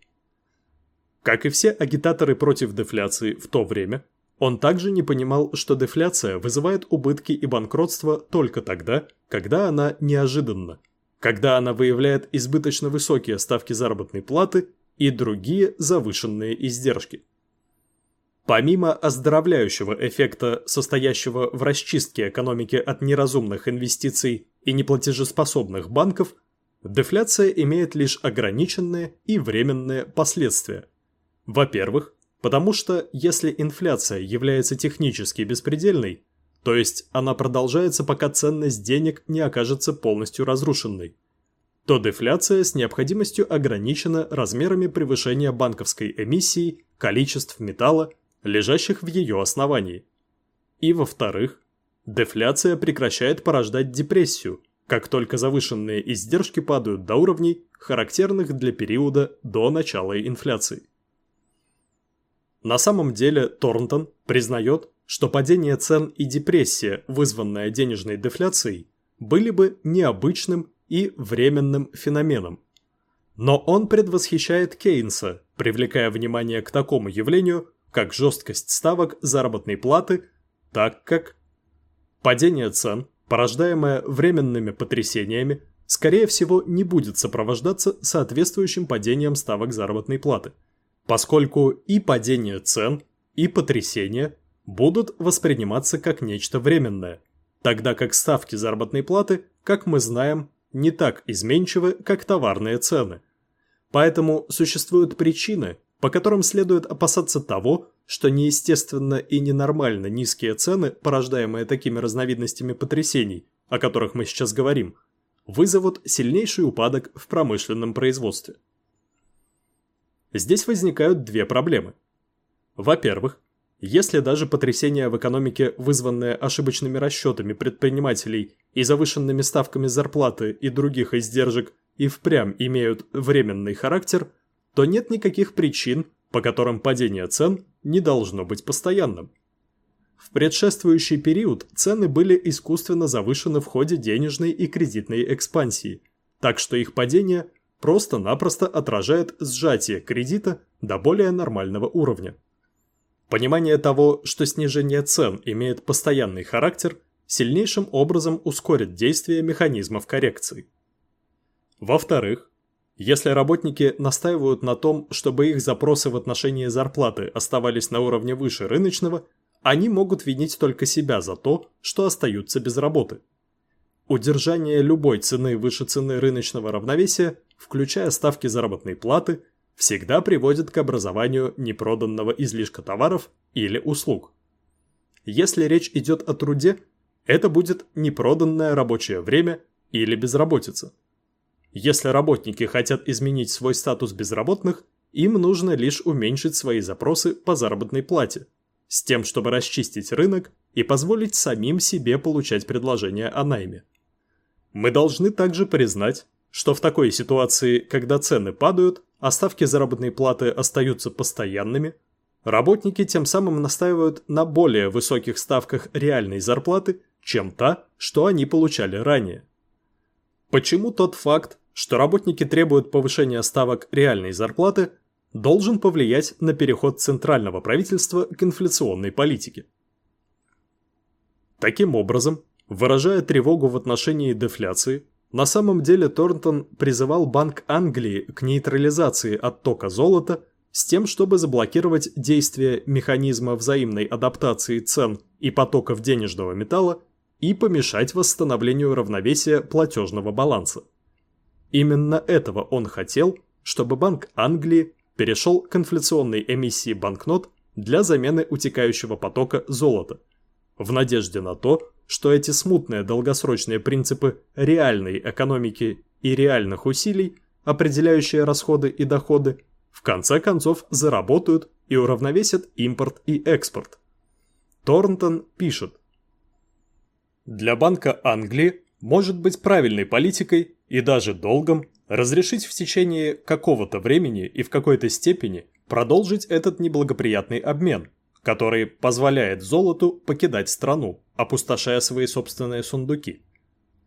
Как и все агитаторы против дефляции в то время, он также не понимал, что дефляция вызывает убытки и банкротство только тогда, когда она неожиданна, когда она выявляет избыточно высокие ставки заработной платы и другие завышенные издержки. Помимо оздоровляющего эффекта, состоящего в расчистке экономики от неразумных инвестиций и неплатежеспособных банков, дефляция имеет лишь ограниченные и временные последствия – во-первых, потому что если инфляция является технически беспредельной, то есть она продолжается, пока ценность денег не окажется полностью разрушенной, то дефляция с необходимостью ограничена размерами превышения банковской эмиссии количеств металла, лежащих в ее основании. И во-вторых, дефляция прекращает порождать депрессию, как только завышенные издержки падают до уровней, характерных для периода до начала инфляции. На самом деле Торнтон признает, что падение цен и депрессия, вызванная денежной дефляцией, были бы необычным и временным феноменом. Но он предвосхищает Кейнса, привлекая внимание к такому явлению, как жесткость ставок заработной платы, так как падение цен, порождаемое временными потрясениями, скорее всего не будет сопровождаться соответствующим падением ставок заработной платы – поскольку и падение цен, и потрясения будут восприниматься как нечто временное, тогда как ставки заработной платы, как мы знаем, не так изменчивы, как товарные цены. Поэтому существуют причины, по которым следует опасаться того, что неестественно и ненормально низкие цены, порождаемые такими разновидностями потрясений, о которых мы сейчас говорим, вызовут сильнейший упадок в промышленном производстве. Здесь возникают две проблемы. Во-первых, если даже потрясения в экономике, вызванные ошибочными расчетами предпринимателей и завышенными ставками зарплаты и других издержек, и впрямь имеют временный характер, то нет никаких причин, по которым падение цен не должно быть постоянным. В предшествующий период цены были искусственно завышены в ходе денежной и кредитной экспансии, так что их падение просто-напросто отражает сжатие кредита до более нормального уровня. Понимание того, что снижение цен имеет постоянный характер, сильнейшим образом ускорит действие механизмов коррекции. Во-вторых, если работники настаивают на том, чтобы их запросы в отношении зарплаты оставались на уровне выше рыночного, они могут винить только себя за то, что остаются без работы. Удержание любой цены выше цены рыночного равновесия включая ставки заработной платы, всегда приводит к образованию непроданного излишка товаров или услуг. Если речь идет о труде, это будет непроданное рабочее время или безработица. Если работники хотят изменить свой статус безработных, им нужно лишь уменьшить свои запросы по заработной плате, с тем, чтобы расчистить рынок и позволить самим себе получать предложения о найме. Мы должны также признать, что в такой ситуации, когда цены падают, а ставки заработной платы остаются постоянными, работники тем самым настаивают на более высоких ставках реальной зарплаты, чем та, что они получали ранее. Почему тот факт, что работники требуют повышения ставок реальной зарплаты, должен повлиять на переход центрального правительства к инфляционной политике? Таким образом, выражая тревогу в отношении дефляции, на самом деле Торнтон призывал Банк Англии к нейтрализации оттока золота с тем, чтобы заблокировать действие механизма взаимной адаптации цен и потоков денежного металла и помешать восстановлению равновесия платежного баланса. Именно этого он хотел, чтобы Банк Англии перешел к инфляционной эмиссии банкнот для замены утекающего потока золота, в надежде на то, что эти смутные долгосрочные принципы реальной экономики и реальных усилий, определяющие расходы и доходы, в конце концов заработают и уравновесят импорт и экспорт. Торнтон пишет. Для Банка Англии может быть правильной политикой и даже долгом разрешить в течение какого-то времени и в какой-то степени продолжить этот неблагоприятный обмен, который позволяет золоту покидать страну, опустошая свои собственные сундуки.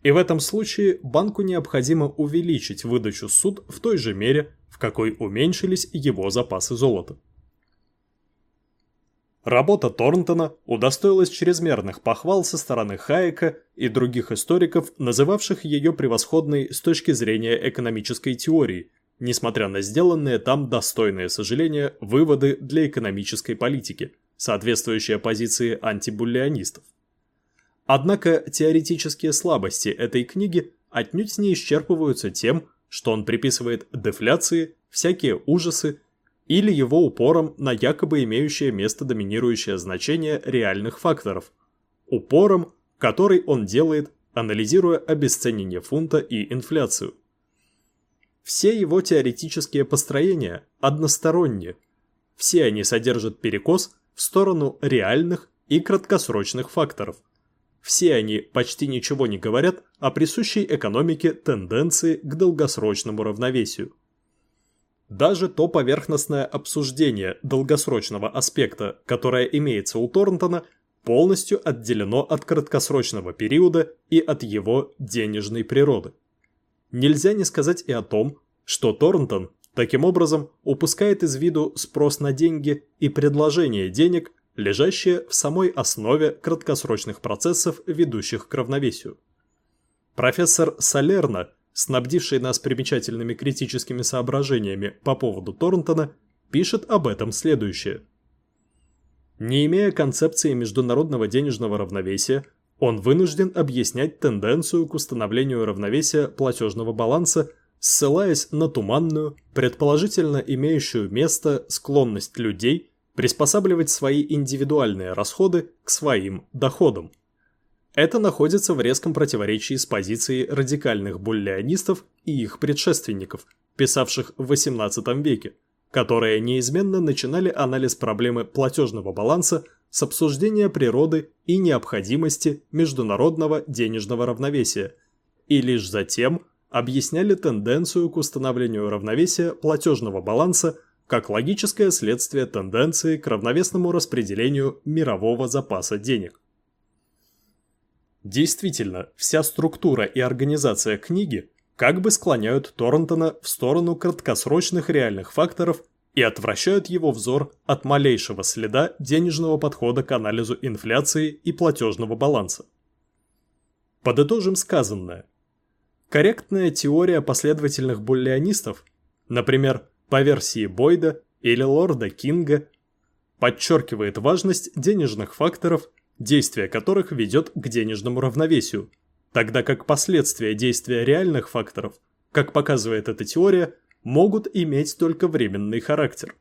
И в этом случае банку необходимо увеличить выдачу суд в той же мере, в какой уменьшились его запасы золота. Работа Торнтона удостоилась чрезмерных похвал со стороны Хайека и других историков, называвших ее превосходной с точки зрения экономической теории, несмотря на сделанные там достойные сожаления выводы для экономической политики, соответствующие позиции антибуллионистов. Однако теоретические слабости этой книги отнюдь не исчерпываются тем, что он приписывает дефляции, всякие ужасы или его упором на якобы имеющее место доминирующее значение реальных факторов, упором, который он делает, анализируя обесценение фунта и инфляцию. Все его теоретические построения односторонние, все они содержат перекос в сторону реальных и краткосрочных факторов. Все они почти ничего не говорят о присущей экономике тенденции к долгосрочному равновесию. Даже то поверхностное обсуждение долгосрочного аспекта, которое имеется у Торнтона, полностью отделено от краткосрочного периода и от его денежной природы. Нельзя не сказать и о том, что Торнтон таким образом упускает из виду спрос на деньги и предложение денег, лежащее в самой основе краткосрочных процессов, ведущих к равновесию. Профессор Салерно снабдивший нас примечательными критическими соображениями по поводу Торнтона, пишет об этом следующее. Не имея концепции международного денежного равновесия, он вынужден объяснять тенденцию к установлению равновесия платежного баланса, ссылаясь на туманную, предположительно имеющую место склонность людей приспосабливать свои индивидуальные расходы к своим доходам. Это находится в резком противоречии с позицией радикальных буллианистов и их предшественников, писавших в XVIII веке, которые неизменно начинали анализ проблемы платежного баланса с обсуждения природы и необходимости международного денежного равновесия, и лишь затем объясняли тенденцию к установлению равновесия платежного баланса как логическое следствие тенденции к равновесному распределению мирового запаса денег. Действительно, вся структура и организация книги как бы склоняют Торрентона в сторону краткосрочных реальных факторов и отвращают его взор от малейшего следа денежного подхода к анализу инфляции и платежного баланса. Подытожим сказанное. Корректная теория последовательных буллионистов, например, по версии Бойда или лорда Кинга, подчеркивает важность денежных факторов действие которых ведет к денежному равновесию, тогда как последствия действия реальных факторов, как показывает эта теория, могут иметь только временный характер.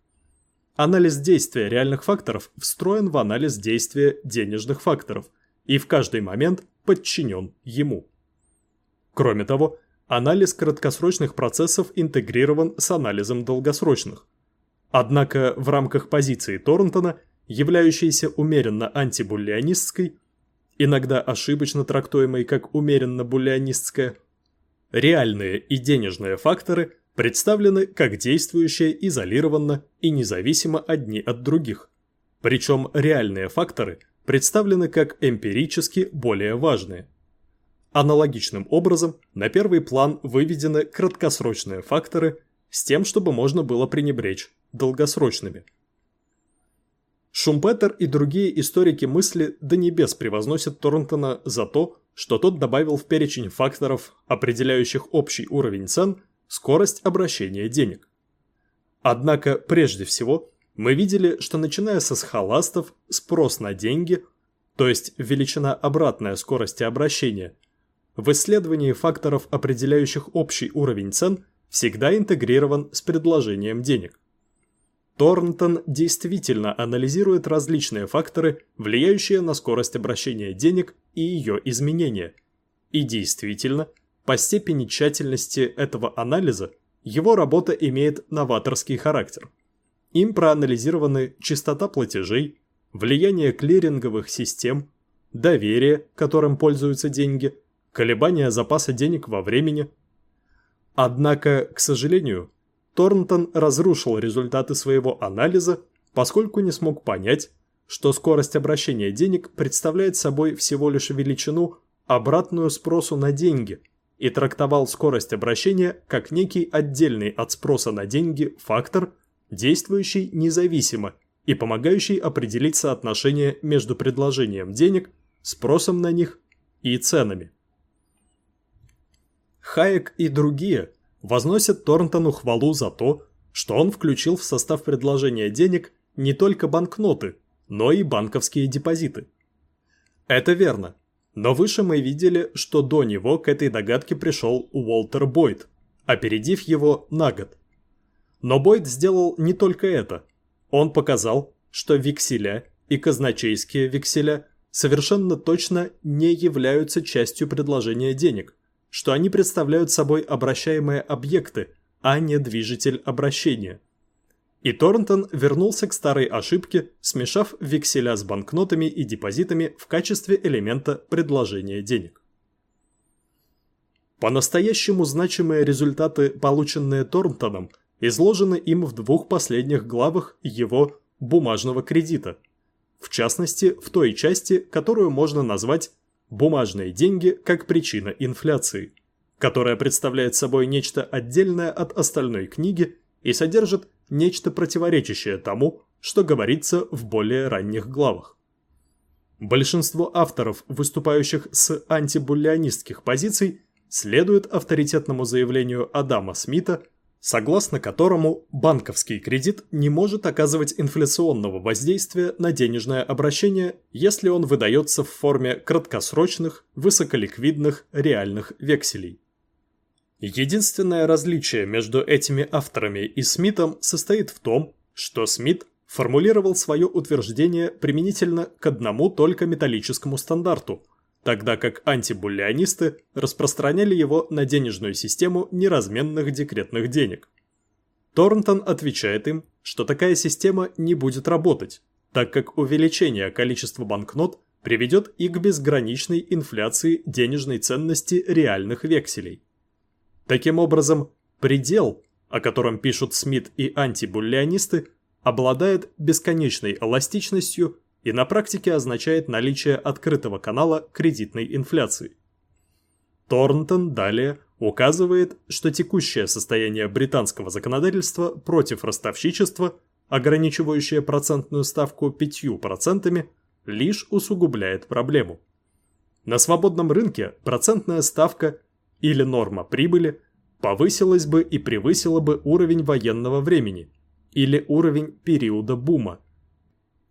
Анализ действия реальных факторов встроен в анализ действия денежных факторов и в каждый момент подчинен ему. Кроме того, анализ краткосрочных процессов интегрирован с анализом долгосрочных. Однако в рамках позиции Торнтона являющейся умеренно антибуллионистской, иногда ошибочно трактуемой как умеренно буллионистская, реальные и денежные факторы представлены как действующие изолированно и независимо одни от других. Причем реальные факторы представлены как эмпирически более важные. Аналогичным образом на первый план выведены краткосрочные факторы с тем, чтобы можно было пренебречь долгосрочными. Шумпетер и другие историки мысли до небес превозносят Торнтона за то, что тот добавил в перечень факторов, определяющих общий уровень цен, скорость обращения денег. Однако, прежде всего, мы видели, что начиная со схоластов, спрос на деньги, то есть величина обратная скорости обращения, в исследовании факторов, определяющих общий уровень цен, всегда интегрирован с предложением денег. Торнтон действительно анализирует различные факторы, влияющие на скорость обращения денег и ее изменения. И действительно, по степени тщательности этого анализа, его работа имеет новаторский характер. Им проанализированы частота платежей, влияние клиринговых систем, доверие, которым пользуются деньги, колебания запаса денег во времени. Однако, к сожалению, Торнтон разрушил результаты своего анализа, поскольку не смог понять, что скорость обращения денег представляет собой всего лишь величину, обратную спросу на деньги, и трактовал скорость обращения как некий отдельный от спроса на деньги фактор, действующий независимо и помогающий определить соотношение между предложением денег, спросом на них и ценами. Хайек и другие – возносят Торнтону хвалу за то, что он включил в состав предложения денег не только банкноты, но и банковские депозиты. Это верно, но выше мы видели, что до него к этой догадке пришел Уолтер Бойд, опередив его на год. Но Бойд сделал не только это. Он показал, что векселя и казначейские векселя совершенно точно не являются частью предложения денег что они представляют собой обращаемые объекты, а не движитель обращения. И Торнтон вернулся к старой ошибке, смешав векселя с банкнотами и депозитами в качестве элемента предложения денег. По-настоящему значимые результаты, полученные Торнтоном, изложены им в двух последних главах его «бумажного кредита», в частности, в той части, которую можно назвать бумажные деньги как причина инфляции, которая представляет собой нечто отдельное от остальной книги и содержит нечто противоречащее тому, что говорится в более ранних главах. Большинство авторов, выступающих с антибуллионистских позиций, следует авторитетному заявлению Адама Смита согласно которому банковский кредит не может оказывать инфляционного воздействия на денежное обращение, если он выдается в форме краткосрочных, высоколиквидных реальных векселей. Единственное различие между этими авторами и Смитом состоит в том, что Смит формулировал свое утверждение применительно к одному только металлическому стандарту – тогда как антибуллионисты распространяли его на денежную систему неразменных декретных денег. Торнтон отвечает им, что такая система не будет работать, так как увеличение количества банкнот приведет и к безграничной инфляции денежной ценности реальных векселей. Таким образом, предел, о котором пишут Смит и антибуллионисты, обладает бесконечной эластичностью и на практике означает наличие открытого канала кредитной инфляции. Торнтон далее указывает, что текущее состояние британского законодательства против ростовщичества, ограничивающее процентную ставку 5%, лишь усугубляет проблему. На свободном рынке процентная ставка или норма прибыли повысилась бы и превысила бы уровень военного времени или уровень периода бума –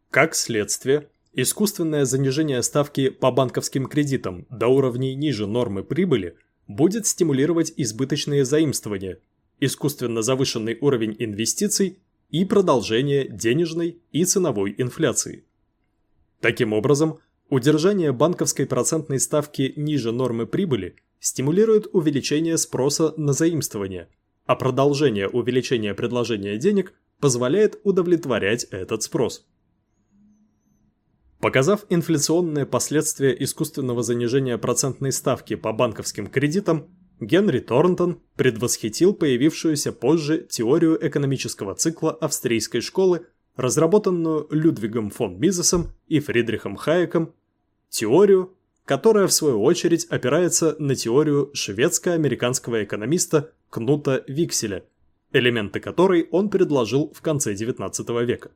как следствие, искусственное занижение ставки по банковским кредитам до уровней ниже нормы прибыли будет стимулировать избыточные заимствования, искусственно завышенный уровень инвестиций и продолжение денежной и ценовой инфляции. Таким образом, удержание банковской процентной ставки ниже нормы прибыли стимулирует увеличение спроса на заимствование, а продолжение увеличения предложения денег позволяет удовлетворять этот спрос. Показав инфляционные последствия искусственного занижения процентной ставки по банковским кредитам, Генри Торнтон предвосхитил появившуюся позже теорию экономического цикла австрийской школы, разработанную Людвигом фон Мизесом и Фридрихом Хайеком, теорию, которая в свою очередь опирается на теорию шведско-американского экономиста Кнута Викселя, элементы которой он предложил в конце XIX века.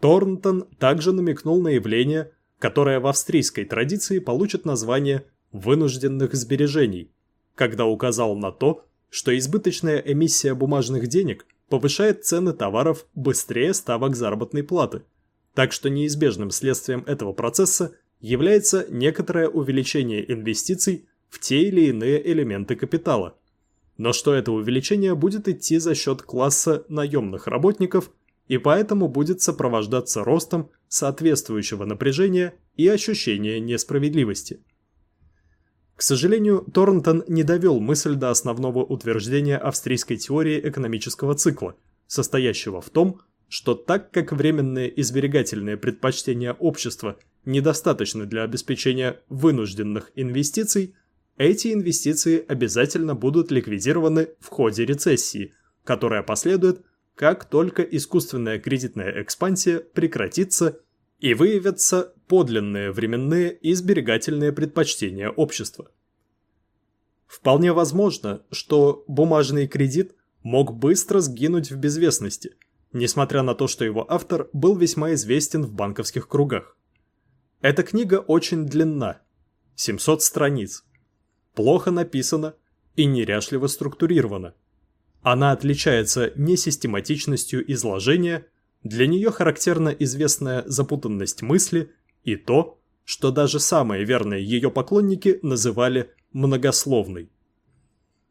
Торнтон также намекнул на явление, которое в австрийской традиции получит название «вынужденных сбережений», когда указал на то, что избыточная эмиссия бумажных денег повышает цены товаров быстрее ставок заработной платы, так что неизбежным следствием этого процесса является некоторое увеличение инвестиций в те или иные элементы капитала. Но что это увеличение будет идти за счет класса наемных работников и поэтому будет сопровождаться ростом соответствующего напряжения и ощущения несправедливости. К сожалению, Торнтон не довел мысль до основного утверждения австрийской теории экономического цикла, состоящего в том, что так как временные и предпочтения общества недостаточны для обеспечения вынужденных инвестиций, эти инвестиции обязательно будут ликвидированы в ходе рецессии, которая последует как только искусственная кредитная экспансия прекратится и выявятся подлинные временные и сберегательные предпочтения общества. Вполне возможно, что бумажный кредит мог быстро сгинуть в безвестности, несмотря на то, что его автор был весьма известен в банковских кругах. Эта книга очень длинна, 700 страниц, плохо написана и неряшливо структурирована – она отличается несистематичностью изложения, для нее характерна известная запутанность мысли и то, что даже самые верные ее поклонники называли многословной.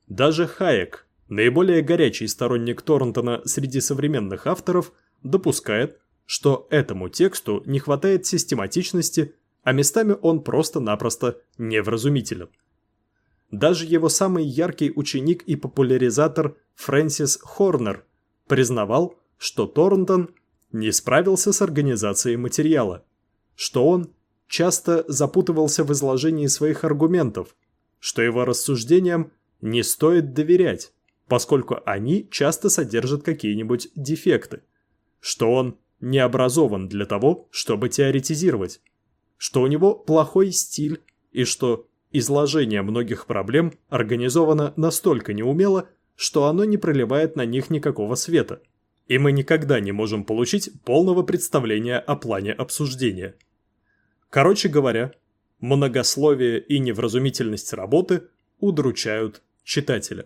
Даже Хайек, наиболее горячий сторонник Торнтона среди современных авторов, допускает, что этому тексту не хватает систематичности, а местами он просто-напросто невразумителен. Даже его самый яркий ученик и популяризатор Фрэнсис Хорнер признавал, что Торнтон не справился с организацией материала, что он часто запутывался в изложении своих аргументов, что его рассуждениям не стоит доверять, поскольку они часто содержат какие-нибудь дефекты, что он не образован для того, чтобы теоретизировать, что у него плохой стиль и что изложение многих проблем организовано настолько неумело, что оно не проливает на них никакого света, и мы никогда не можем получить полного представления о плане обсуждения. Короче говоря, многословие и невразумительность работы удручают читателя.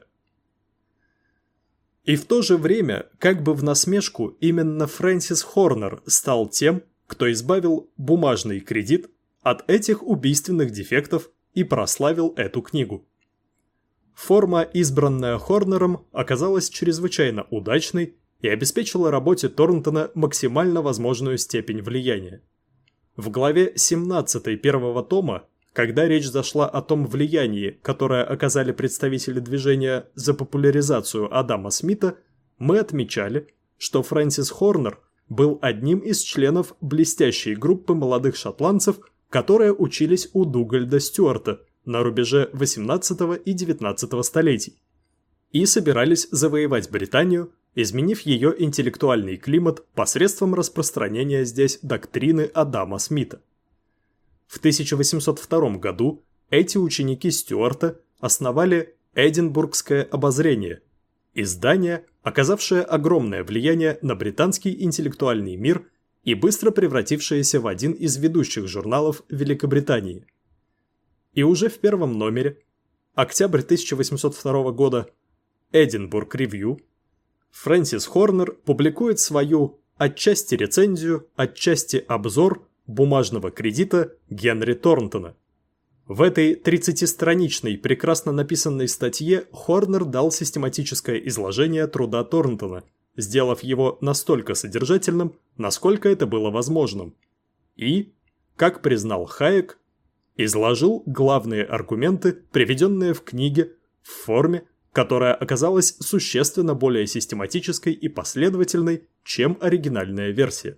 И в то же время, как бы в насмешку, именно Фрэнсис Хорнер стал тем, кто избавил бумажный кредит от этих убийственных дефектов и прославил эту книгу. Форма, избранная Хорнером, оказалась чрезвычайно удачной и обеспечила работе Торнтона максимально возможную степень влияния. В главе 17 первого тома, когда речь зашла о том влиянии, которое оказали представители движения за популяризацию Адама Смита, мы отмечали, что Фрэнсис Хорнер был одним из членов блестящей группы молодых шотландцев, которые учились у Дугальда Стюарта – на рубеже 18 и 19 столетий и собирались завоевать Британию, изменив ее интеллектуальный климат посредством распространения здесь доктрины Адама Смита. В 1802 году эти ученики Стюарта основали Эдинбургское обозрение, издание, оказавшее огромное влияние на британский интеллектуальный мир и быстро превратившееся в один из ведущих журналов Великобритании – и уже в первом номере, октябрь 1802 года, Эдинбург Ревью, Фрэнсис Хорнер публикует свою отчасти рецензию, отчасти обзор бумажного кредита Генри Торнтона. В этой 30-страничной прекрасно написанной статье Хорнер дал систематическое изложение труда Торнтона, сделав его настолько содержательным, насколько это было возможным. И, как признал Хайек, изложил главные аргументы, приведенные в книге, в форме, которая оказалась существенно более систематической и последовательной, чем оригинальная версия.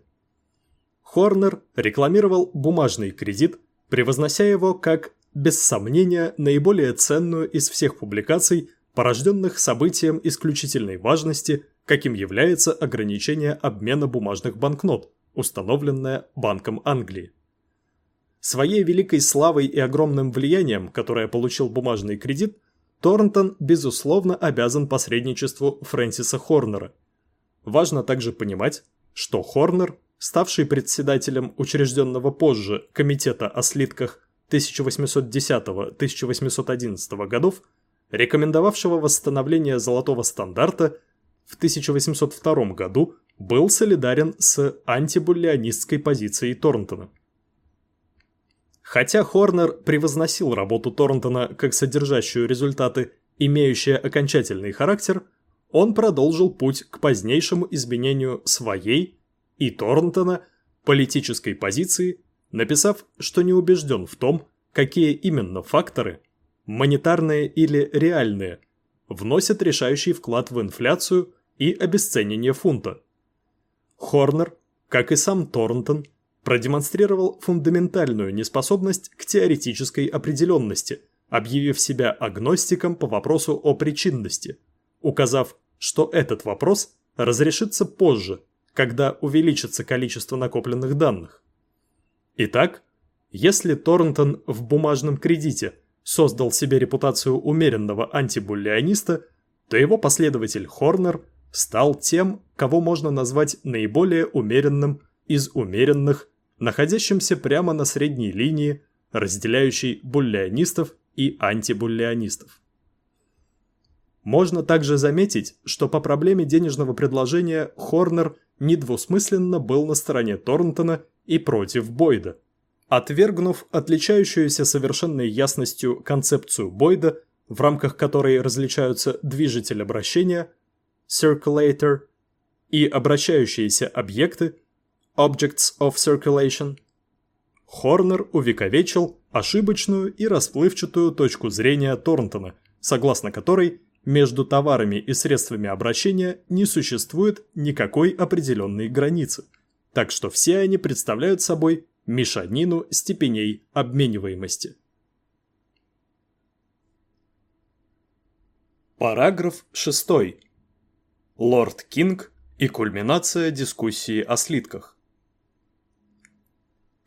Хорнер рекламировал бумажный кредит, превознося его как, без сомнения, наиболее ценную из всех публикаций, порожденных событием исключительной важности, каким является ограничение обмена бумажных банкнот, установленное Банком Англии. Своей великой славой и огромным влиянием, которое получил бумажный кредит, Торнтон, безусловно, обязан посредничеству Фрэнсиса Хорнера. Важно также понимать, что Хорнер, ставший председателем учрежденного позже Комитета о слитках 1810-1811 годов, рекомендовавшего восстановление золотого стандарта, в 1802 году был солидарен с антибуллионистской позицией Торнтона. Хотя Хорнер превозносил работу Торнтона как содержащую результаты, имеющие окончательный характер, он продолжил путь к позднейшему изменению своей и Торнтона политической позиции, написав, что не убежден в том, какие именно факторы, монетарные или реальные, вносят решающий вклад в инфляцию и обесценивание фунта. Хорнер, как и сам Торнтон, продемонстрировал фундаментальную неспособность к теоретической определенности, объявив себя агностиком по вопросу о причинности, указав, что этот вопрос разрешится позже, когда увеличится количество накопленных данных. Итак, если Торнтон в бумажном кредите создал себе репутацию умеренного антибуллиониста, то его последователь Хорнер стал тем, кого можно назвать наиболее умеренным из умеренных находящимся прямо на средней линии, разделяющей буллионистов и антибуллионистов. Можно также заметить, что по проблеме денежного предложения Хорнер недвусмысленно был на стороне Торнтона и против Бойда. Отвергнув отличающуюся совершенной ясностью концепцию Бойда, в рамках которой различаются движитель обращения, circulator, и обращающиеся объекты, Objects of Circulation, Хорнер увековечил ошибочную и расплывчатую точку зрения Торнтона, согласно которой между товарами и средствами обращения не существует никакой определенной границы, так что все они представляют собой мешанину степеней обмениваемости. Параграф 6. Лорд Кинг и кульминация дискуссии о слитках.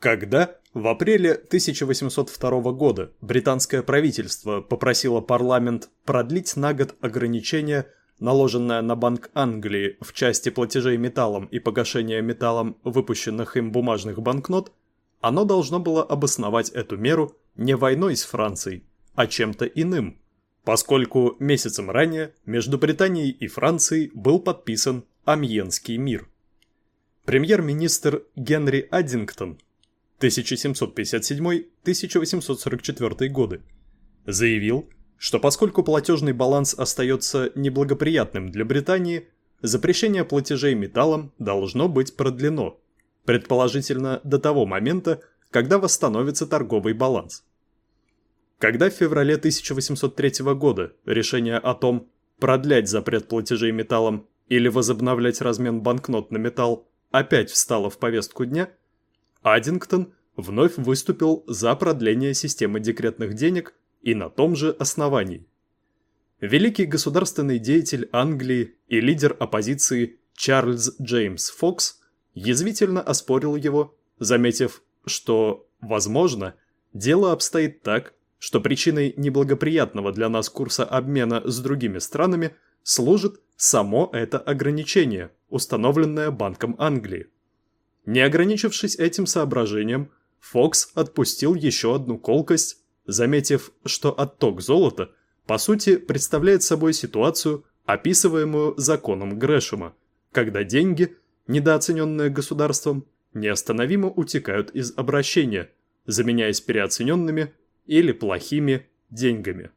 Когда в апреле 1802 года британское правительство попросило парламент продлить на год ограничение, наложенное на Банк Англии в части платежей металлом и погашения металлом выпущенных им бумажных банкнот, оно должно было обосновать эту меру не войной с Францией, а чем-то иным, поскольку месяцем ранее между Британией и Францией был подписан Амьенский мир. Премьер-министр Генри Аддингтон 1757-1844 годы, заявил, что поскольку платежный баланс остается неблагоприятным для Британии, запрещение платежей металлом должно быть продлено, предположительно до того момента, когда восстановится торговый баланс. Когда в феврале 1803 года решение о том, продлять запрет платежей металлом или возобновлять размен банкнот на металл опять встало в повестку дня – Аддингтон вновь выступил за продление системы декретных денег и на том же основании. Великий государственный деятель Англии и лидер оппозиции Чарльз Джеймс Фокс язвительно оспорил его, заметив, что, возможно, дело обстоит так, что причиной неблагоприятного для нас курса обмена с другими странами служит само это ограничение, установленное Банком Англии. Не ограничившись этим соображением, Фокс отпустил еще одну колкость, заметив, что отток золота, по сути, представляет собой ситуацию, описываемую законом Грэшема, когда деньги, недооцененные государством, неостановимо утекают из обращения, заменяясь переоцененными или плохими деньгами.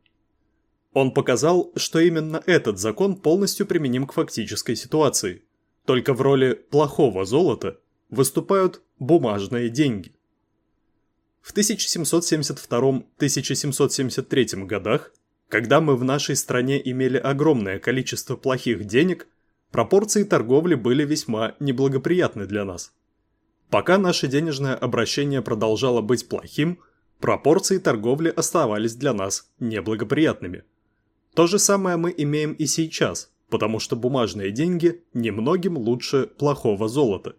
Он показал, что именно этот закон полностью применим к фактической ситуации, только в роли плохого золота – выступают бумажные деньги. В 1772-1773 годах, когда мы в нашей стране имели огромное количество плохих денег, пропорции торговли были весьма неблагоприятны для нас. Пока наше денежное обращение продолжало быть плохим, пропорции торговли оставались для нас неблагоприятными. То же самое мы имеем и сейчас, потому что бумажные деньги немногим лучше плохого золота.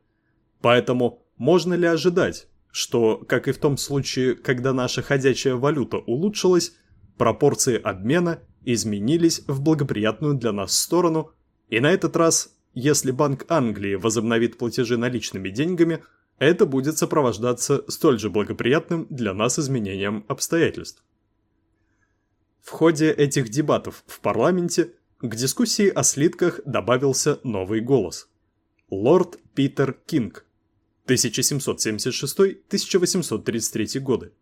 Поэтому можно ли ожидать, что, как и в том случае, когда наша ходячая валюта улучшилась, пропорции обмена изменились в благоприятную для нас сторону, и на этот раз, если Банк Англии возобновит платежи наличными деньгами – это будет сопровождаться столь же благоприятным для нас изменением обстоятельств. В ходе этих дебатов в парламенте к дискуссии о слитках добавился новый голос. Лорд Питер Кинг, 1776-1833 годы,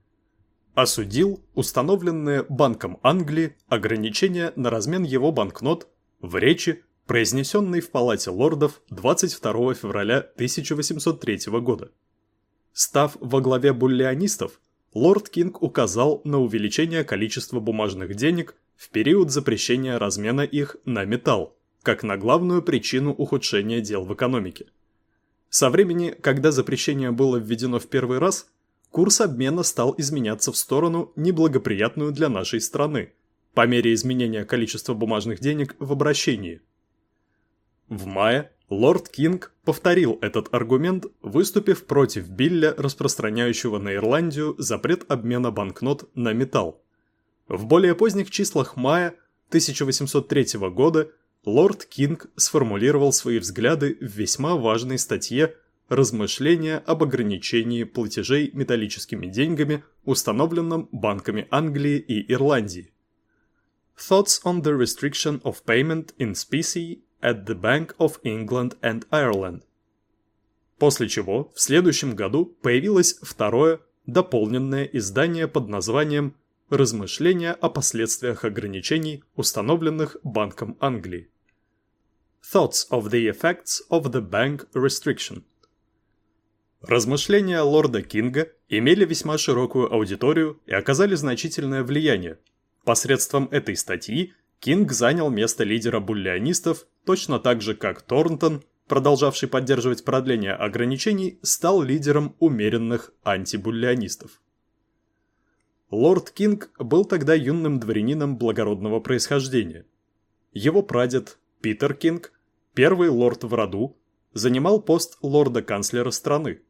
осудил установленные Банком Англии ограничения на размен его банкнот в речи, произнесенный в Палате лордов 22 февраля 1803 года. Став во главе буллионистов, лорд Кинг указал на увеличение количества бумажных денег в период запрещения размена их на металл, как на главную причину ухудшения дел в экономике. Со времени, когда запрещение было введено в первый раз, курс обмена стал изменяться в сторону, неблагоприятную для нашей страны, по мере изменения количества бумажных денег в обращении – в мае лорд Кинг повторил этот аргумент, выступив против Билля, распространяющего на Ирландию запрет обмена банкнот на металл. В более поздних числах мая 1803 года лорд Кинг сформулировал свои взгляды в весьма важной статье «Размышления об ограничении платежей металлическими деньгами, установленном банками Англии и Ирландии». Thoughts on the restriction of payment in specie at the Bank of England and Ireland. После чего в следующем году появилось второе, дополненное издание под названием «Размышления о последствиях ограничений, установленных Банком Англии». Thoughts of the Effects of the Bank Restriction. Размышления лорда Кинга имели весьма широкую аудиторию и оказали значительное влияние. Посредством этой статьи Кинг занял место лидера буллионистов, точно так же как Торнтон, продолжавший поддерживать продление ограничений, стал лидером умеренных антибуллионистов. Лорд Кинг был тогда юным дворянином благородного происхождения. Его прадед, Питер Кинг, первый лорд в роду, занимал пост лорда-канцлера страны.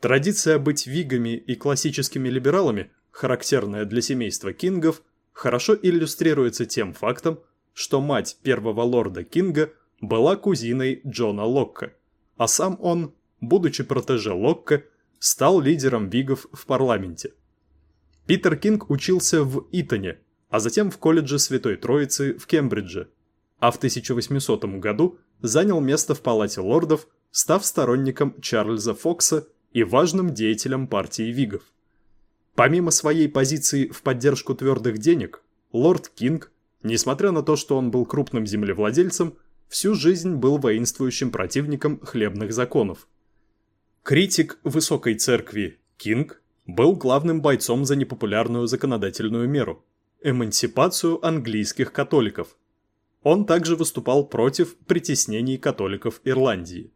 Традиция быть вигами и классическими либералами, характерная для семейства Кингов, хорошо иллюстрируется тем фактом, что мать первого лорда Кинга была кузиной Джона Локка, а сам он, будучи протеже Локка, стал лидером вигов в парламенте. Питер Кинг учился в Итоне, а затем в колледже Святой Троицы в Кембридже, а в 1800 году занял место в Палате лордов, став сторонником Чарльза Фокса и важным деятелем партии Вигов. Помимо своей позиции в поддержку твердых денег, лорд Кинг, несмотря на то, что он был крупным землевладельцем, всю жизнь был воинствующим противником хлебных законов. Критик высокой церкви Кинг был главным бойцом за непопулярную законодательную меру – эмансипацию английских католиков. Он также выступал против притеснений католиков Ирландии.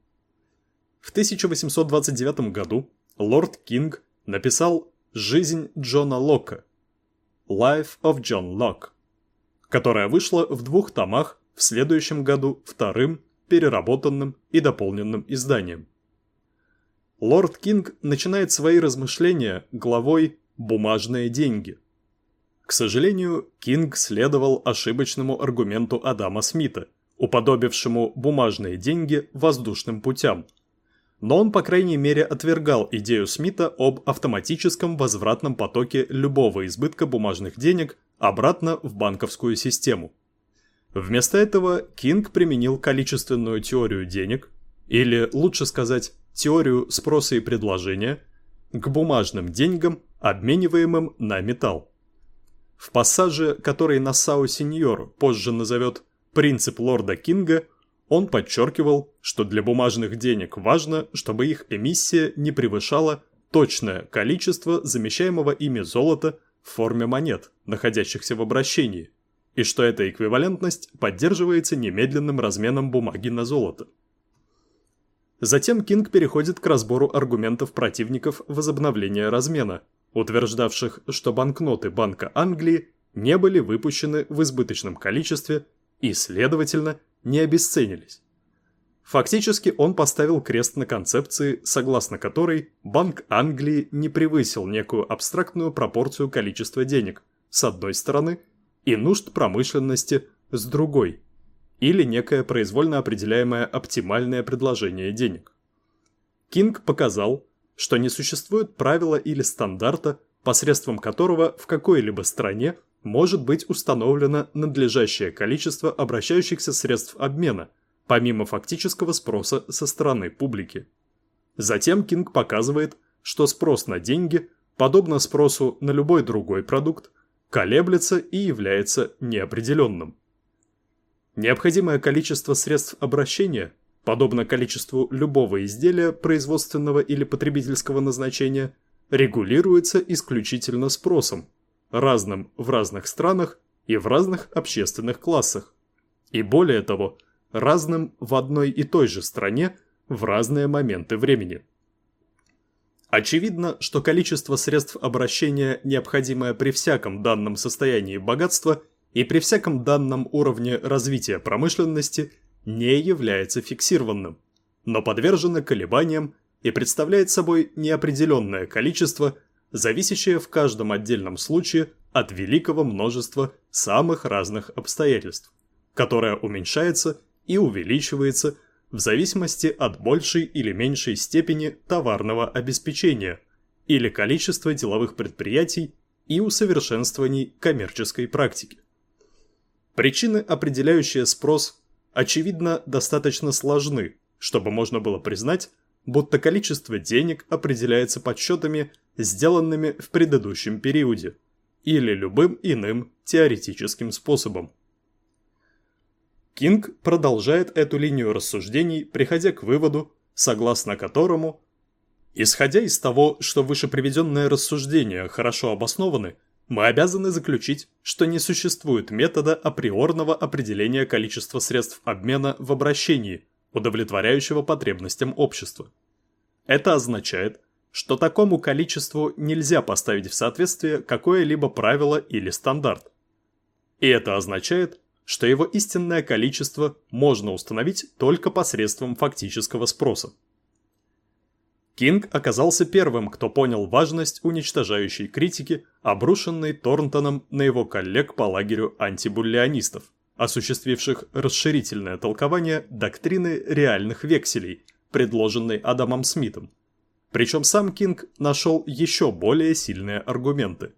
В 1829 году лорд Кинг написал Жизнь Джона Лока Life of John Locke, которая вышла в двух томах в следующем году вторым, переработанным и дополненным изданием. Лорд Кинг начинает свои размышления главой «Бумажные деньги». К сожалению, Кинг следовал ошибочному аргументу Адама Смита, уподобившему бумажные деньги воздушным путям – но он, по крайней мере, отвергал идею Смита об автоматическом возвратном потоке любого избытка бумажных денег обратно в банковскую систему. Вместо этого Кинг применил количественную теорию денег, или, лучше сказать, теорию спроса и предложения, к бумажным деньгам, обмениваемым на металл. В пассаже, который Нассау Сеньор позже назовет «принцип лорда Кинга», он подчеркивал, что для бумажных денег важно, чтобы их эмиссия не превышала точное количество замещаемого ими золота в форме монет, находящихся в обращении, и что эта эквивалентность поддерживается немедленным разменом бумаги на золото. Затем Кинг переходит к разбору аргументов противников возобновления размена, утверждавших, что банкноты Банка Англии не были выпущены в избыточном количестве и, следовательно, не обесценились. Фактически он поставил крест на концепции, согласно которой Банк Англии не превысил некую абстрактную пропорцию количества денег, с одной стороны, и нужд промышленности, с другой, или некое произвольно определяемое оптимальное предложение денег. Кинг показал, что не существует правила или стандарта, посредством которого в какой-либо стране может быть установлено надлежащее количество обращающихся средств обмена, помимо фактического спроса со стороны публики. Затем Кинг показывает, что спрос на деньги, подобно спросу на любой другой продукт, колеблется и является неопределенным. Необходимое количество средств обращения, подобно количеству любого изделия производственного или потребительского назначения, регулируется исключительно спросом, разным в разных странах и в разных общественных классах. И более того, разным в одной и той же стране в разные моменты времени. Очевидно, что количество средств обращения, необходимое при всяком данном состоянии богатства и при всяком данном уровне развития промышленности, не является фиксированным, но подвержено колебаниям и представляет собой неопределенное количество зависящее в каждом отдельном случае от великого множества самых разных обстоятельств, которое уменьшается и увеличивается в зависимости от большей или меньшей степени товарного обеспечения или количества деловых предприятий и усовершенствований коммерческой практики. Причины, определяющие спрос, очевидно, достаточно сложны, чтобы можно было признать, будто количество денег определяется подсчетами, сделанными в предыдущем периоде, или любым иным теоретическим способом. Кинг продолжает эту линию рассуждений, приходя к выводу, согласно которому, исходя из того, что вышеприведенные рассуждения хорошо обоснованы, мы обязаны заключить, что не существует метода априорного определения количества средств обмена в обращении – удовлетворяющего потребностям общества. Это означает, что такому количеству нельзя поставить в соответствие какое-либо правило или стандарт. И это означает, что его истинное количество можно установить только посредством фактического спроса. Кинг оказался первым, кто понял важность уничтожающей критики, обрушенной Торнтоном на его коллег по лагерю антибуллионистов осуществивших расширительное толкование доктрины реальных векселей, предложенной Адамом Смитом. Причем сам Кинг нашел еще более сильные аргументы.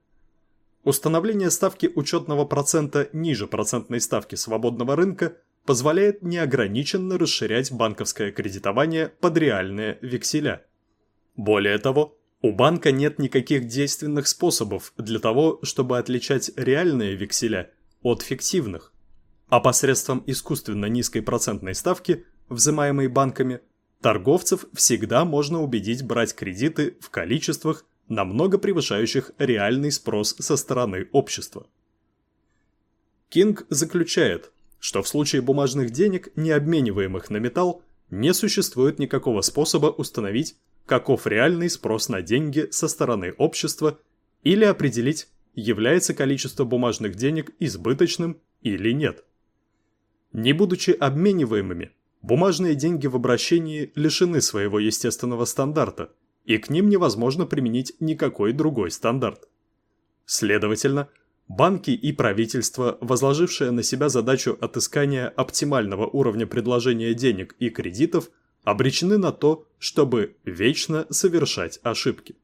Установление ставки учетного процента ниже процентной ставки свободного рынка позволяет неограниченно расширять банковское кредитование под реальные векселя. Более того, у банка нет никаких действенных способов для того, чтобы отличать реальные векселя от фиктивных а посредством искусственно низкой процентной ставки, взимаемой банками, торговцев всегда можно убедить брать кредиты в количествах, намного превышающих реальный спрос со стороны общества. Кинг заключает, что в случае бумажных денег, не обмениваемых на металл, не существует никакого способа установить, каков реальный спрос на деньги со стороны общества или определить, является количество бумажных денег избыточным или нет. Не будучи обмениваемыми, бумажные деньги в обращении лишены своего естественного стандарта, и к ним невозможно применить никакой другой стандарт. Следовательно, банки и правительство, возложившие на себя задачу отыскания оптимального уровня предложения денег и кредитов, обречены на то, чтобы вечно совершать ошибки.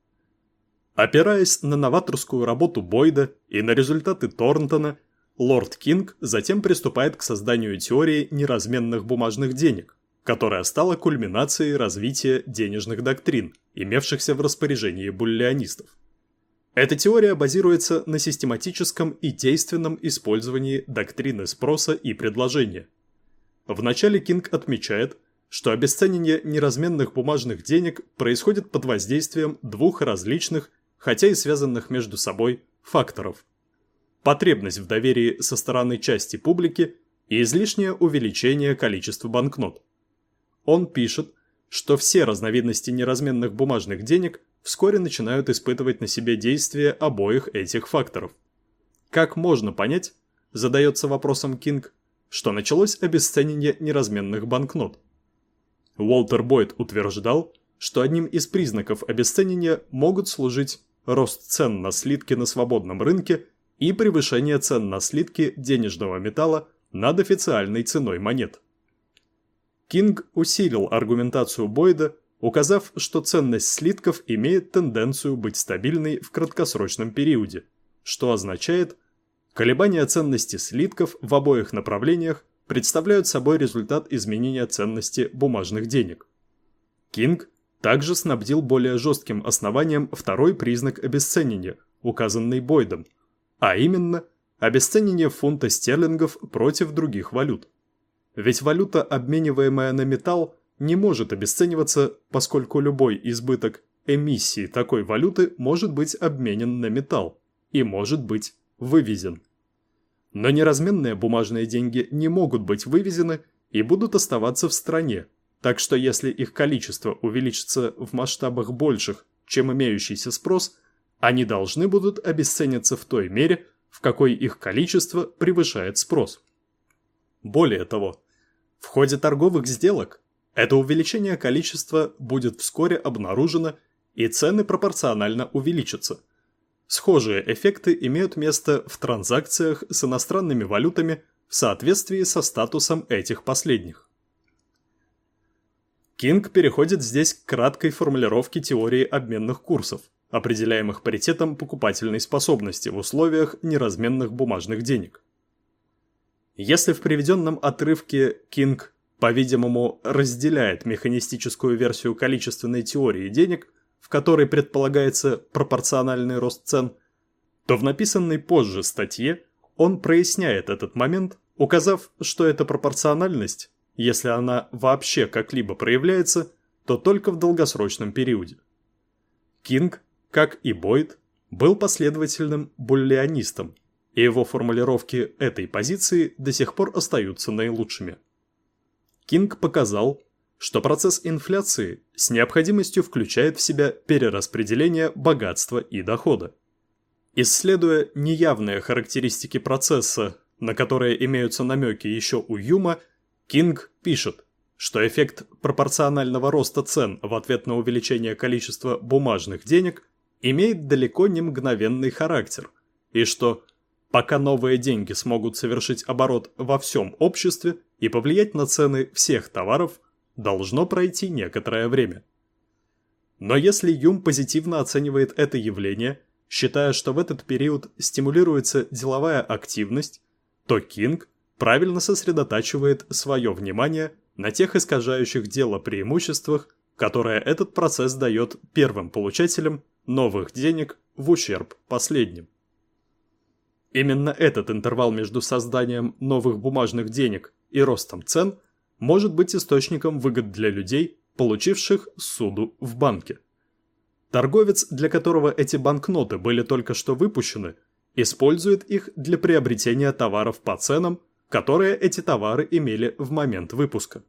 Опираясь на новаторскую работу Бойда и на результаты Торнтона, Лорд Кинг затем приступает к созданию теории неразменных бумажных денег, которая стала кульминацией развития денежных доктрин, имевшихся в распоряжении буллионистов. Эта теория базируется на систематическом и действенном использовании доктрины спроса и предложения. Вначале Кинг отмечает, что обесценивание неразменных бумажных денег происходит под воздействием двух различных, хотя и связанных между собой, факторов – потребность в доверии со стороны части публики и излишнее увеличение количества банкнот. Он пишет, что все разновидности неразменных бумажных денег вскоре начинают испытывать на себе действие обоих этих факторов. Как можно понять, задается вопросом Кинг, что началось обесценение неразменных банкнот. Уолтер Бойд утверждал, что одним из признаков обесценения могут служить рост цен на слитки на свободном рынке и превышение цен на слитки денежного металла над официальной ценой монет. Кинг усилил аргументацию Бойда, указав, что ценность слитков имеет тенденцию быть стабильной в краткосрочном периоде, что означает, колебания ценности слитков в обоих направлениях представляют собой результат изменения ценности бумажных денег. Кинг также снабдил более жестким основанием второй признак обесценения, указанный Бойдом, а именно обесценение фунта стерлингов против других валют. Ведь валюта, обмениваемая на металл, не может обесцениваться, поскольку любой избыток эмиссии такой валюты может быть обменен на металл и может быть вывезен. Но неразменные бумажные деньги не могут быть вывезены и будут оставаться в стране, так что если их количество увеличится в масштабах больших, чем имеющийся спрос, они должны будут обесцениться в той мере, в какой их количество превышает спрос. Более того, в ходе торговых сделок это увеличение количества будет вскоре обнаружено и цены пропорционально увеличатся. Схожие эффекты имеют место в транзакциях с иностранными валютами в соответствии со статусом этих последних. Кинг переходит здесь к краткой формулировке теории обменных курсов, определяемых паритетом покупательной способности в условиях неразменных бумажных денег. Если в приведенном отрывке Кинг, по-видимому, разделяет механистическую версию количественной теории денег, в которой предполагается пропорциональный рост цен, то в написанной позже статье он проясняет этот момент, указав, что эта пропорциональность, если она вообще как-либо проявляется, то только в долгосрочном периоде. Кинг, как и Бойд, был последовательным буллианистом и его формулировки этой позиции до сих пор остаются наилучшими. Кинг показал, что процесс инфляции с необходимостью включает в себя перераспределение богатства и дохода. Исследуя неявные характеристики процесса, на которые имеются намеки еще у Юма, Кинг пишет, что эффект пропорционального роста цен в ответ на увеличение количества бумажных денег имеет далеко не мгновенный характер, и что пока новые деньги смогут совершить оборот во всем обществе и повлиять на цены всех товаров, должно пройти некоторое время. Но если Юм позитивно оценивает это явление, считая, что в этот период стимулируется деловая активность, то Кинг правильно сосредотачивает свое внимание на тех искажающих дело преимуществах, которые этот процесс дает первым получателям новых денег в ущерб последним. Именно этот интервал между созданием новых бумажных денег и ростом цен может быть источником выгод для людей, получивших суду в банке. Торговец, для которого эти банкноты были только что выпущены, использует их для приобретения товаров по ценам, которые эти товары имели в момент выпуска.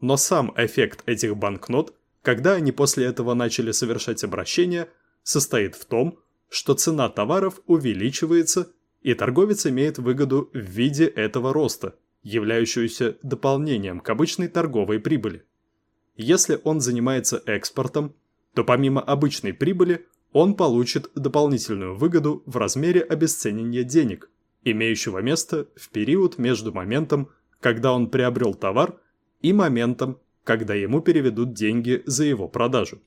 Но сам эффект этих банкнот, когда они после этого начали совершать обращения, состоит в том, что цена товаров увеличивается, и торговец имеет выгоду в виде этого роста, являющуюся дополнением к обычной торговой прибыли. Если он занимается экспортом, то помимо обычной прибыли он получит дополнительную выгоду в размере обесценения денег, имеющего место в период между моментом, когда он приобрел товар, и моментом, когда ему переведут деньги за его продажу.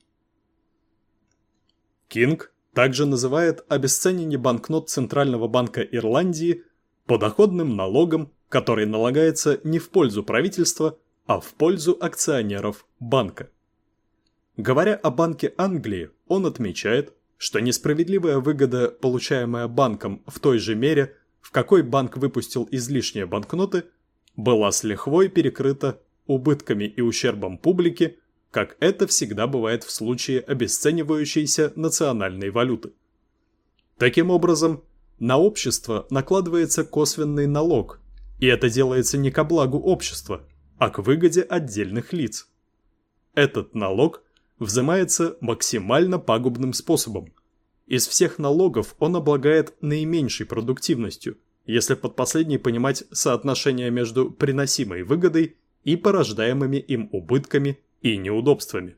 Кинг также называет обесценение банкнот Центрального банка Ирландии подоходным налогом, который налагается не в пользу правительства, а в пользу акционеров банка. Говоря о Банке Англии, он отмечает, что несправедливая выгода, получаемая банком в той же мере, в какой банк выпустил излишние банкноты, была с лихвой перекрыта убытками и ущербом публики как это всегда бывает в случае обесценивающейся национальной валюты. Таким образом, на общество накладывается косвенный налог, и это делается не ко благу общества, а к выгоде отдельных лиц. этот налог взимается максимально пагубным способом. Из всех налогов он облагает наименьшей продуктивностью, если под последней понимать соотношение между приносимой выгодой и порождаемыми им убытками и неудобствами.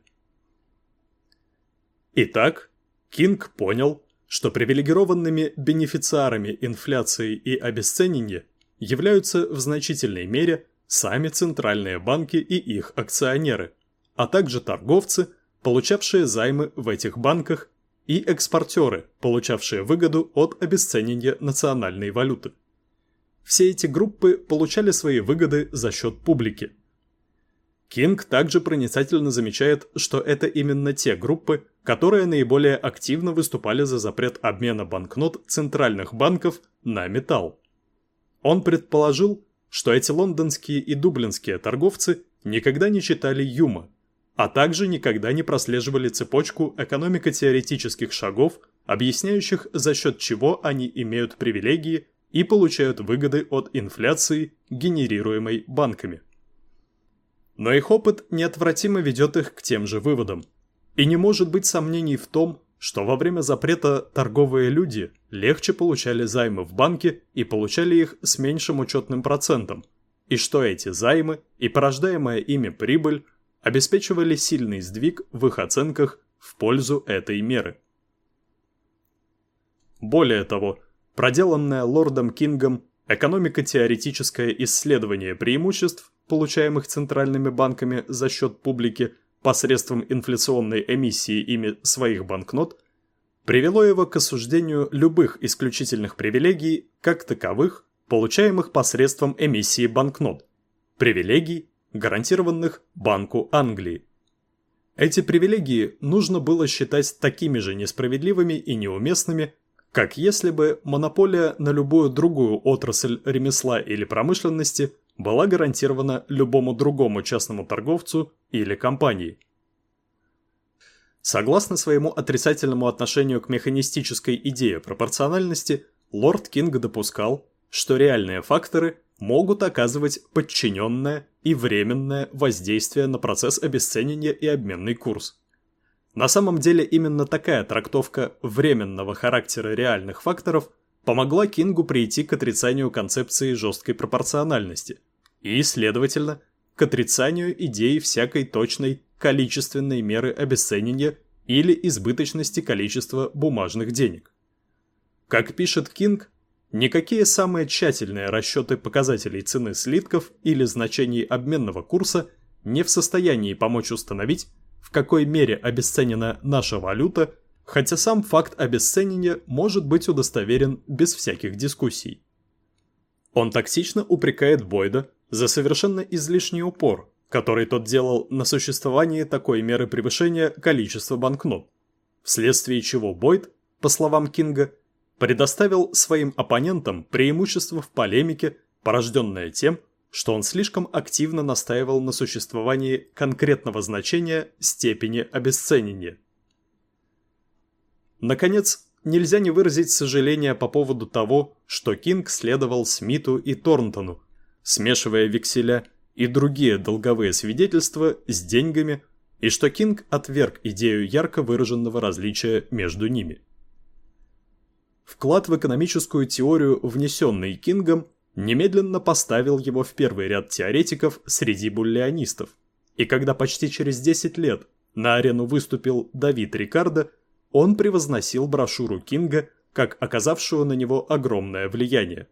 Итак, Кинг понял, что привилегированными бенефициарами инфляции и обесценения являются в значительной мере сами центральные банки и их акционеры, а также торговцы, получавшие займы в этих банках, и экспортеры, получавшие выгоду от обесценения национальной валюты. Все эти группы получали свои выгоды за счет публики. Кинг также проницательно замечает, что это именно те группы, которые наиболее активно выступали за запрет обмена банкнот центральных банков на металл. Он предположил, что эти лондонские и дублинские торговцы никогда не читали Юма, а также никогда не прослеживали цепочку экономико-теоретических шагов, объясняющих, за счет чего они имеют привилегии и получают выгоды от инфляции, генерируемой банками. Но их опыт неотвратимо ведет их к тем же выводам. И не может быть сомнений в том, что во время запрета торговые люди легче получали займы в банке и получали их с меньшим учетным процентом, и что эти займы и порождаемая ими прибыль обеспечивали сильный сдвиг в их оценках в пользу этой меры. Более того, проделанное лордом Кингом экономико-теоретическое исследование преимуществ, получаемых центральными банками за счет публики посредством инфляционной эмиссии ими своих банкнот, привело его к осуждению любых исключительных привилегий как таковых, получаемых посредством эмиссии банкнот, привилегий, гарантированных Банку Англии. Эти привилегии нужно было считать такими же несправедливыми и неуместными, как если бы монополия на любую другую отрасль ремесла или промышленности была гарантирована любому другому частному торговцу или компании. Согласно своему отрицательному отношению к механистической идее пропорциональности, лорд Кинг допускал, что реальные факторы могут оказывать подчиненное и временное воздействие на процесс обесценения и обменный курс. На самом деле именно такая трактовка временного характера реальных факторов помогла Кингу прийти к отрицанию концепции жесткой пропорциональности и, следовательно, к отрицанию идеи всякой точной количественной меры обесценения или избыточности количества бумажных денег. Как пишет Кинг, Никакие самые тщательные расчеты показателей цены слитков или значений обменного курса не в состоянии помочь установить, в какой мере обесценена наша валюта, хотя сам факт обесценения может быть удостоверен без всяких дискуссий. Он токсично упрекает Бойда за совершенно излишний упор, который тот делал на существовании такой меры превышения количества банкнот, вследствие чего Бойд, по словам Кинга, предоставил своим оппонентам преимущество в полемике, порожденное тем, что он слишком активно настаивал на существовании конкретного значения степени обесценения. Наконец, нельзя не выразить сожаления по поводу того, что Кинг следовал Смиту и Торнтону, смешивая векселя и другие долговые свидетельства с деньгами, и что Кинг отверг идею ярко выраженного различия между ними. Вклад в экономическую теорию, внесенный Кингом, немедленно поставил его в первый ряд теоретиков среди буллианистов. И когда почти через 10 лет на арену выступил Давид Рикардо, он превозносил брошюру Кинга как оказавшую на него огромное влияние.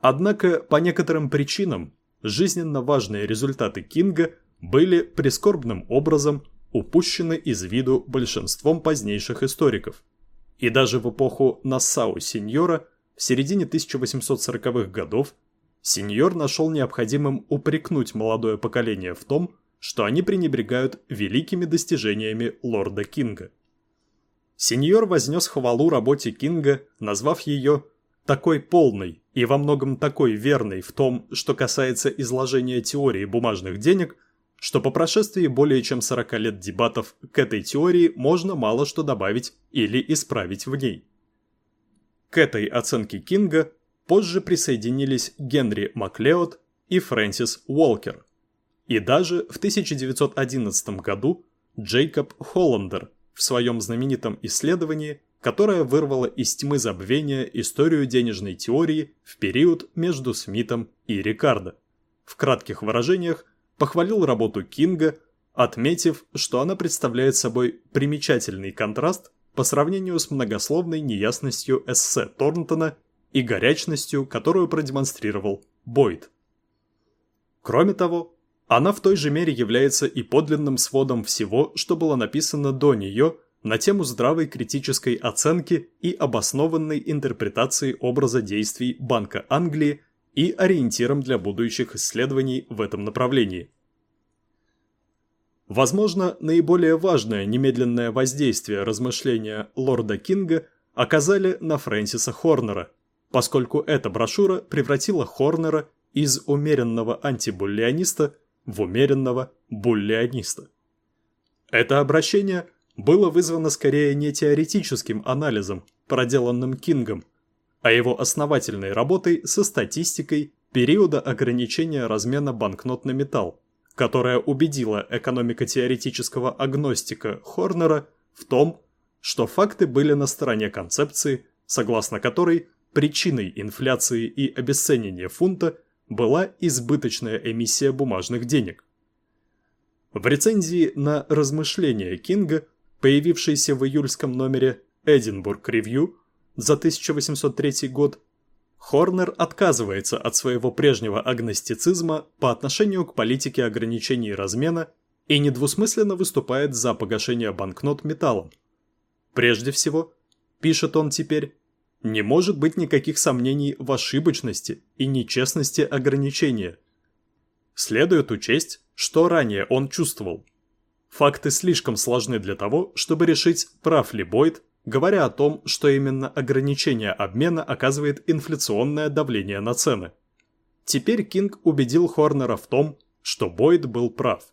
Однако, по некоторым причинам, жизненно важные результаты Кинга были прискорбным образом упущены из виду большинством позднейших историков. И даже в эпоху Нассау-сеньора в середине 1840-х годов сеньор нашел необходимым упрекнуть молодое поколение в том, что они пренебрегают великими достижениями лорда Кинга. Сеньор вознес хвалу работе Кинга, назвав ее такой полной и во многом такой верной в том, что касается изложения теории бумажных денег, что по прошествии более чем 40 лет дебатов к этой теории можно мало что добавить или исправить в ней. К этой оценке Кинга позже присоединились Генри Маклеод и Фрэнсис Уолкер. И даже в 1911 году Джейкоб Холландер в своем знаменитом исследовании, которое вырвало из тьмы забвения историю денежной теории в период между Смитом и Рикардо, в кратких выражениях похвалил работу Кинга, отметив, что она представляет собой примечательный контраст по сравнению с многословной неясностью эссе Торнтона и горячностью, которую продемонстрировал Бойд. Кроме того, она в той же мере является и подлинным сводом всего, что было написано до нее на тему здравой критической оценки и обоснованной интерпретации образа действий Банка Англии и ориентиром для будущих исследований в этом направлении. Возможно, наиболее важное немедленное воздействие размышления лорда Кинга оказали на Фрэнсиса Хорнера, поскольку эта брошюра превратила Хорнера из умеренного антибуллианиста в умеренного буллианиста. Это обращение было вызвано скорее не теоретическим анализом, проделанным Кингом, а его основательной работой со статистикой периода ограничения размена банкнот на металл, которая убедила экономико-теоретического агностика Хорнера в том, что факты были на стороне концепции, согласно которой причиной инфляции и обесценения фунта была избыточная эмиссия бумажных денег. В рецензии на размышления Кинга, появившейся в июльском номере Эдинбург Ревью за 1803 год, Хорнер отказывается от своего прежнего агностицизма по отношению к политике ограничений размена и недвусмысленно выступает за погашение банкнот металлом. Прежде всего, пишет он теперь, не может быть никаких сомнений в ошибочности и нечестности ограничения. Следует учесть, что ранее он чувствовал. Факты слишком сложны для того, чтобы решить, прав ли Бойд говоря о том, что именно ограничение обмена оказывает инфляционное давление на цены. Теперь Кинг убедил Хорнера в том, что Бойд был прав.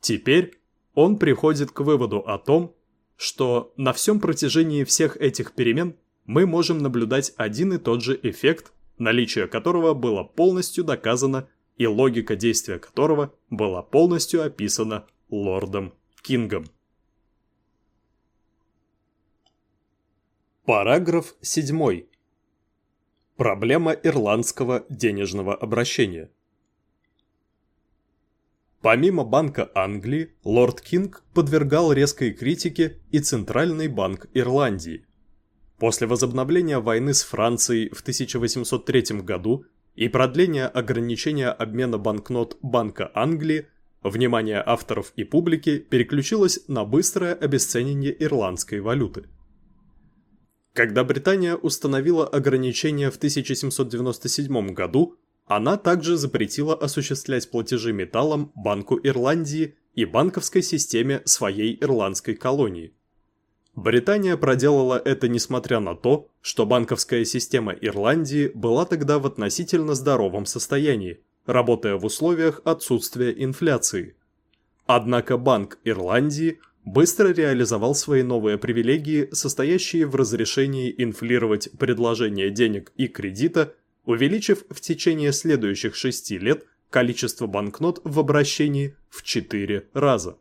Теперь он приходит к выводу о том, что на всем протяжении всех этих перемен мы можем наблюдать один и тот же эффект, наличие которого было полностью доказано и логика действия которого была полностью описана лордом Кингом. Параграф 7. Проблема ирландского денежного обращения. Помимо Банка Англии, лорд Кинг подвергал резкой критике и Центральный банк Ирландии. После возобновления войны с Францией в 1803 году и продления ограничения обмена банкнот Банка Англии, внимание авторов и публики переключилось на быстрое обесценивание ирландской валюты – когда Британия установила ограничения в 1797 году, она также запретила осуществлять платежи металлом Банку Ирландии и банковской системе своей ирландской колонии. Британия проделала это несмотря на то, что банковская система Ирландии была тогда в относительно здоровом состоянии, работая в условиях отсутствия инфляции. Однако Банк Ирландии быстро реализовал свои новые привилегии, состоящие в разрешении инфлировать предложение денег и кредита, увеличив в течение следующих шести лет количество банкнот в обращении в 4 раза.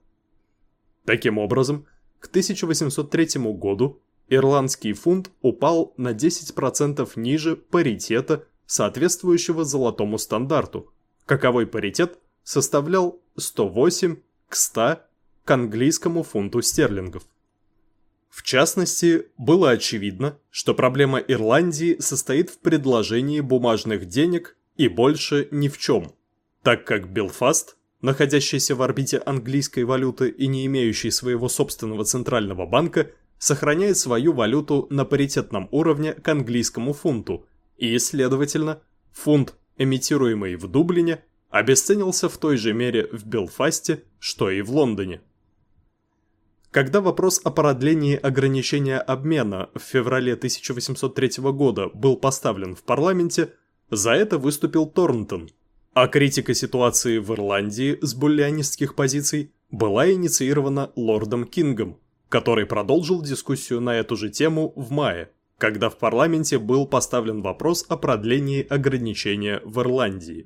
Таким образом, к 1803 году ирландский фунт упал на 10% ниже паритета, соответствующего золотому стандарту. Каковой паритет составлял 108 к 100 к английскому фунту стерлингов. В частности, было очевидно, что проблема Ирландии состоит в предложении бумажных денег и больше ни в чем, так как Белфаст, находящийся в орбите английской валюты и не имеющий своего собственного центрального банка, сохраняет свою валюту на паритетном уровне к английскому фунту, и, следовательно, фунт, эмитируемый в Дублине, обесценился в той же мере в Белфасте, что и в Лондоне. Когда вопрос о продлении ограничения обмена в феврале 1803 года был поставлен в парламенте, за это выступил Торнтон, а критика ситуации в Ирландии с буллианистских позиций была инициирована лордом Кингом, который продолжил дискуссию на эту же тему в мае, когда в парламенте был поставлен вопрос о продлении ограничения в Ирландии.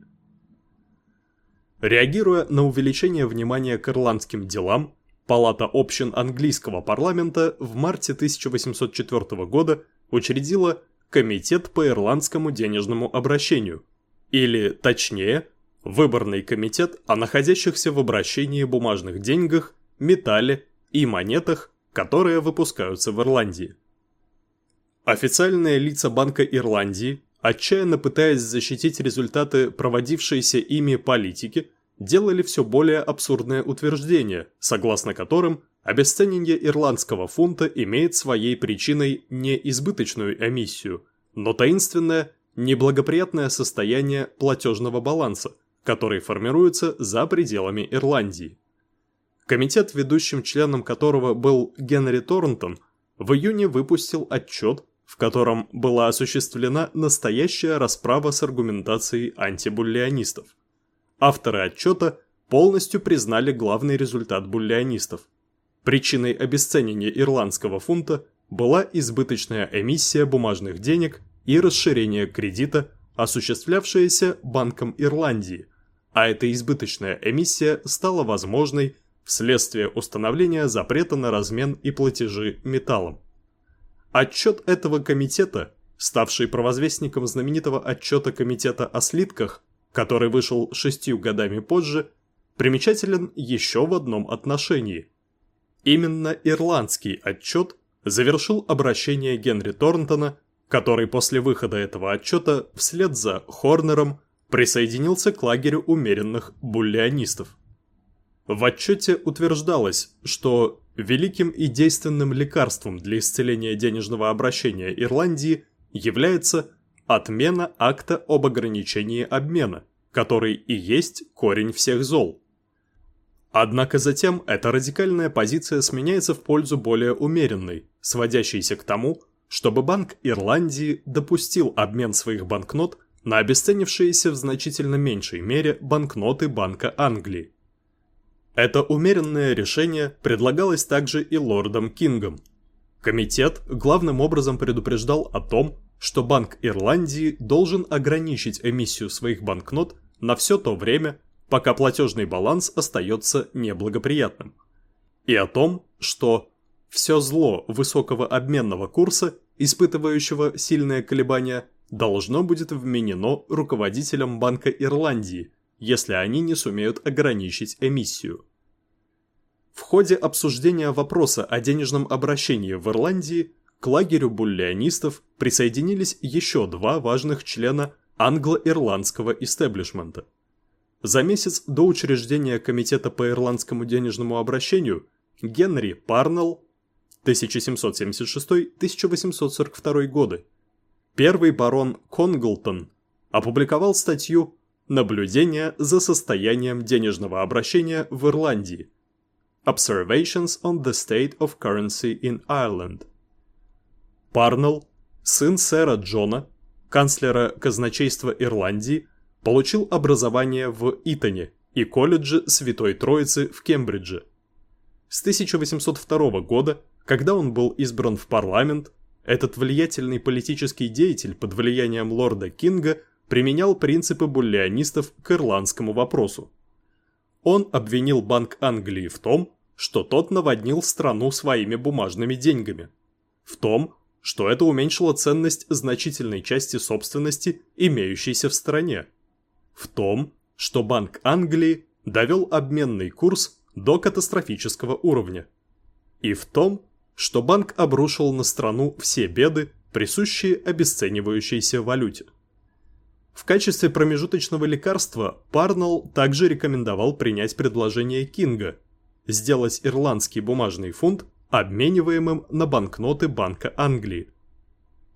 Реагируя на увеличение внимания к ирландским делам, Палата общин английского парламента в марте 1804 года учредила Комитет по ирландскому денежному обращению, или, точнее, Выборный комитет о находящихся в обращении бумажных деньгах, металле и монетах, которые выпускаются в Ирландии. Официальные лица Банка Ирландии, отчаянно пытаясь защитить результаты проводившейся ими политики, делали все более абсурдные утверждения, согласно которым обесценение ирландского фунта имеет своей причиной не избыточную эмиссию, но таинственное, неблагоприятное состояние платежного баланса, который формируется за пределами Ирландии. Комитет, ведущим членом которого был Генри Торнтон, в июне выпустил отчет, в котором была осуществлена настоящая расправа с аргументацией антибуллионистов. Авторы отчета полностью признали главный результат буллионистов. Причиной обесценения ирландского фунта была избыточная эмиссия бумажных денег и расширение кредита, осуществлявшееся Банком Ирландии, а эта избыточная эмиссия стала возможной вследствие установления запрета на размен и платежи металлом. Отчет этого комитета, ставший провозвестником знаменитого отчета комитета о слитках, который вышел шестью годами позже, примечателен еще в одном отношении. Именно ирландский отчет завершил обращение Генри Торнтона, который после выхода этого отчета вслед за Хорнером присоединился к лагерю умеренных буллионистов. В отчете утверждалось, что великим и действенным лекарством для исцеления денежного обращения Ирландии является отмена акта об ограничении обмена, который и есть корень всех зол. Однако затем эта радикальная позиция сменяется в пользу более умеренной, сводящейся к тому, чтобы Банк Ирландии допустил обмен своих банкнот на обесценившиеся в значительно меньшей мере банкноты Банка Англии. Это умеренное решение предлагалось также и лордом Кингом. Комитет главным образом предупреждал о том, что Банк Ирландии должен ограничить эмиссию своих банкнот на все то время, пока платежный баланс остается неблагоприятным. И о том, что все зло высокого обменного курса, испытывающего сильное колебания, должно будет вменено руководителям Банка Ирландии, если они не сумеют ограничить эмиссию. В ходе обсуждения вопроса о денежном обращении в Ирландии к лагерю буллионистов присоединились еще два важных члена англо-ирландского истеблишмента. За месяц до учреждения Комитета по ирландскому денежному обращению Генри Парнелл 1776-1842 годы Первый барон Конглтон опубликовал статью «Наблюдение за состоянием денежного обращения в Ирландии» Observations on the State of Currency in Ireland. Парнелл, сын сэра Джона, канцлера казначейства Ирландии, получил образование в Итоне и колледже Святой Троицы в Кембридже. С 1802 года, когда он был избран в парламент, этот влиятельный политический деятель под влиянием лорда Кинга применял принципы буллионистов к ирландскому вопросу. Он обвинил Банк Англии в том, что тот наводнил страну своими бумажными деньгами. В том, что это уменьшило ценность значительной части собственности, имеющейся в стране. В том, что Банк Англии довел обменный курс до катастрофического уровня. И в том, что банк обрушил на страну все беды, присущие обесценивающейся валюте. В качестве промежуточного лекарства Парнелл также рекомендовал принять предложение Кинга – сделать ирландский бумажный фунт обмениваемым на банкноты Банка Англии.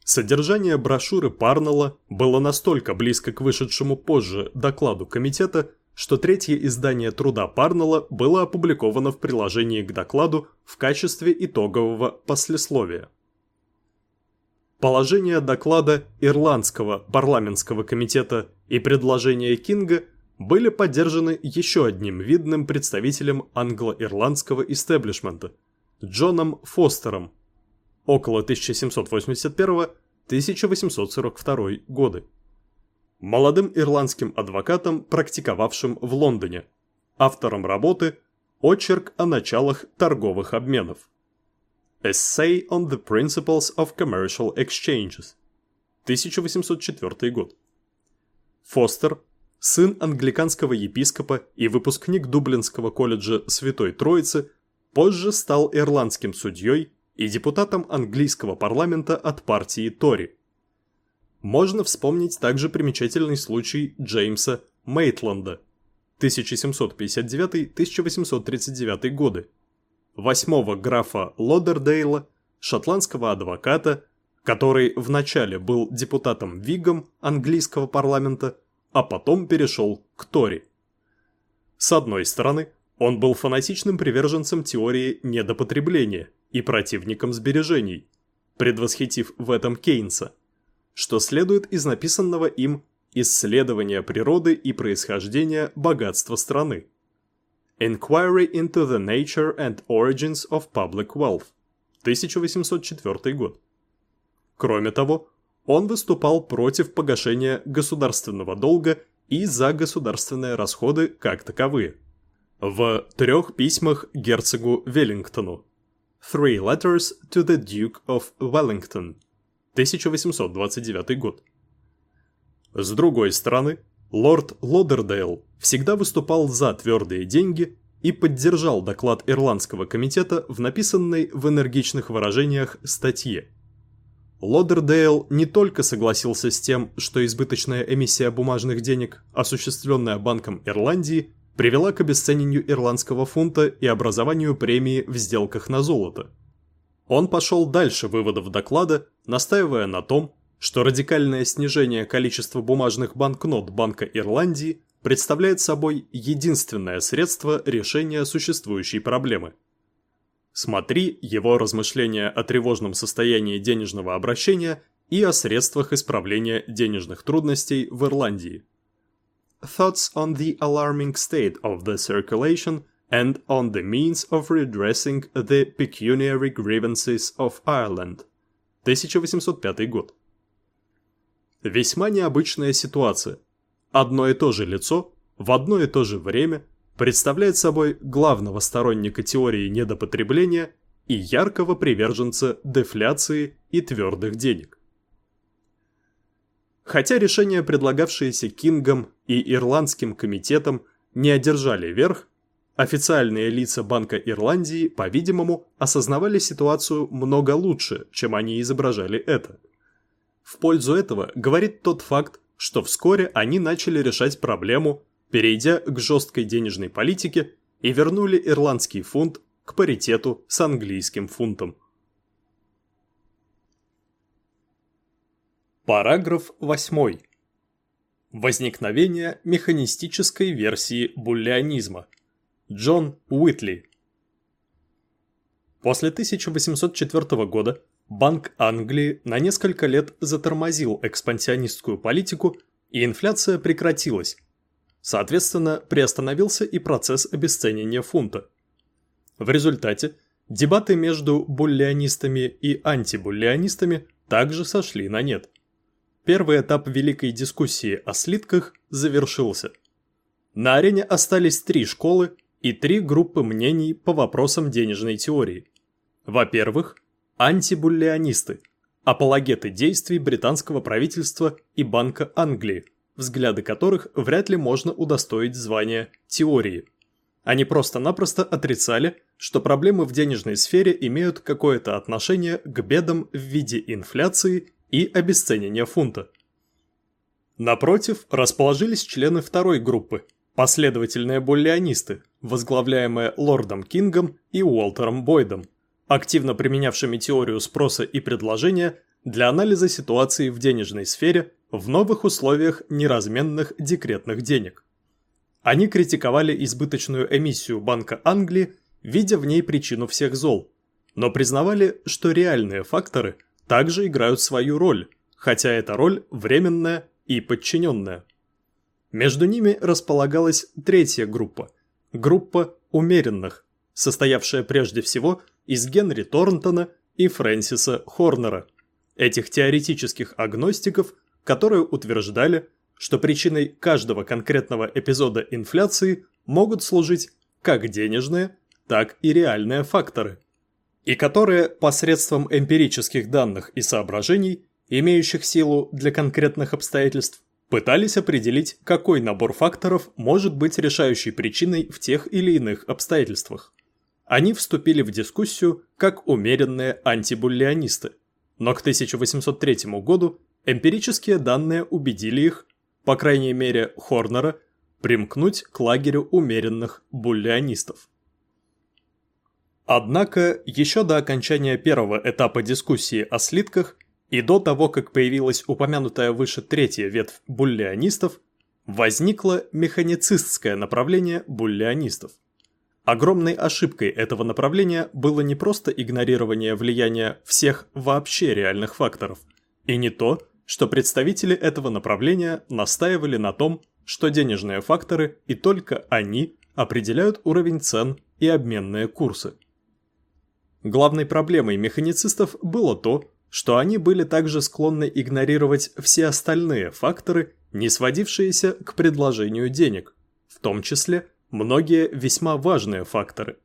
Содержание брошюры Парнелла было настолько близко к вышедшему позже докладу комитета, что третье издание труда Парнелла было опубликовано в приложении к докладу в качестве итогового послесловия. Положение доклада Ирландского парламентского комитета и предложения Кинга были поддержаны еще одним видным представителем англо-ирландского истеблишмента – Джоном Фостером около 1781-1842 годы. молодым ирландским адвокатом, практиковавшим в Лондоне, автором работы «Очерк о началах торговых обменов». Essay on the Principles of Commercial Exchanges, 1804 год. Фостер, сын англиканского епископа и выпускник Дублинского колледжа Святой Троицы, позже стал ирландским судьей и депутатом английского парламента от партии Тори. Можно вспомнить также примечательный случай Джеймса Мейтланда 1759-1839 годы, восьмого графа Лодердейла, шотландского адвоката, который вначале был депутатом Вигом английского парламента, а потом перешел к Тори. С одной стороны, он был фанатичным приверженцем теории недопотребления и противником сбережений, предвосхитив в этом Кейнса, что следует из написанного им «Исследования природы и происхождения богатства страны». Inquiry into the Nature and Origins of Public Wealth, 1804 год. Кроме того, он выступал против погашения государственного долга и за государственные расходы как таковые. В трех письмах герцогу Веллингтону Three Letters to the Duke of Wellington, 1829 год. С другой стороны, лорд Лодердейл всегда выступал за твердые деньги и поддержал доклад Ирландского комитета в написанной в энергичных выражениях статье. Лодердейл не только согласился с тем, что избыточная эмиссия бумажных денег, осуществленная Банком Ирландии, привела к обесценению ирландского фунта и образованию премии в сделках на золото. Он пошел дальше выводов доклада, настаивая на том, что радикальное снижение количества бумажных банкнот Банка Ирландии представляет собой единственное средство решения существующей проблемы. Смотри его размышления о тревожном состоянии денежного обращения и о средствах исправления денежных трудностей в Ирландии. Thoughts on the alarming state of the circulation and on the means of redressing the pecuniary grievances of Ireland. 1805 год. Весьма необычная ситуация. Одно и то же лицо в одно и то же время представляет собой главного сторонника теории недопотребления и яркого приверженца дефляции и твердых денег. Хотя решения, предлагавшиеся Кингом и Ирландским комитетом, не одержали верх, официальные лица Банка Ирландии, по-видимому, осознавали ситуацию много лучше, чем они изображали это – в пользу этого говорит тот факт, что вскоре они начали решать проблему, перейдя к жесткой денежной политике и вернули ирландский фунт к паритету с английским фунтом. Параграф 8. Возникновение механистической версии буллианизма. Джон Уитли. После 1804 года Банк Англии на несколько лет затормозил экспансионистскую политику, и инфляция прекратилась. Соответственно, приостановился и процесс обесценивания фунта. В результате дебаты между буллианистами и антибуллианистами также сошли на нет. Первый этап великой дискуссии о слитках завершился. На арене остались три школы и три группы мнений по вопросам денежной теории. Во-первых, Антибуллианисты – апологеты действий британского правительства и Банка Англии, взгляды которых вряд ли можно удостоить звания теории. Они просто-напросто отрицали, что проблемы в денежной сфере имеют какое-то отношение к бедам в виде инфляции и обесценения фунта. Напротив, расположились члены второй группы – последовательные буллианисты, возглавляемые Лордом Кингом и Уолтером Бойдом – активно применявшими теорию спроса и предложения для анализа ситуации в денежной сфере в новых условиях неразменных декретных денег. Они критиковали избыточную эмиссию Банка Англии, видя в ней причину всех зол, но признавали, что реальные факторы также играют свою роль, хотя эта роль временная и подчиненная. Между ними располагалась третья группа – группа умеренных, состоявшая прежде всего – из Генри Торнтона и Фрэнсиса Хорнера, этих теоретических агностиков, которые утверждали, что причиной каждого конкретного эпизода инфляции могут служить как денежные, так и реальные факторы, и которые посредством эмпирических данных и соображений, имеющих силу для конкретных обстоятельств, пытались определить, какой набор факторов может быть решающей причиной в тех или иных обстоятельствах. Они вступили в дискуссию как умеренные антибуллианисты, но к 1803 году эмпирические данные убедили их, по крайней мере Хорнера, примкнуть к лагерю умеренных буллианистов. Однако, еще до окончания первого этапа дискуссии о слитках и до того, как появилась упомянутая выше третья ветвь буллианистов, возникло механицистское направление буллианистов. Огромной ошибкой этого направления было не просто игнорирование влияния всех вообще реальных факторов, и не то, что представители этого направления настаивали на том, что денежные факторы и только они определяют уровень цен и обменные курсы. Главной проблемой механицистов было то, что они были также склонны игнорировать все остальные факторы, не сводившиеся к предложению денег, в том числе многие весьма важные факторы.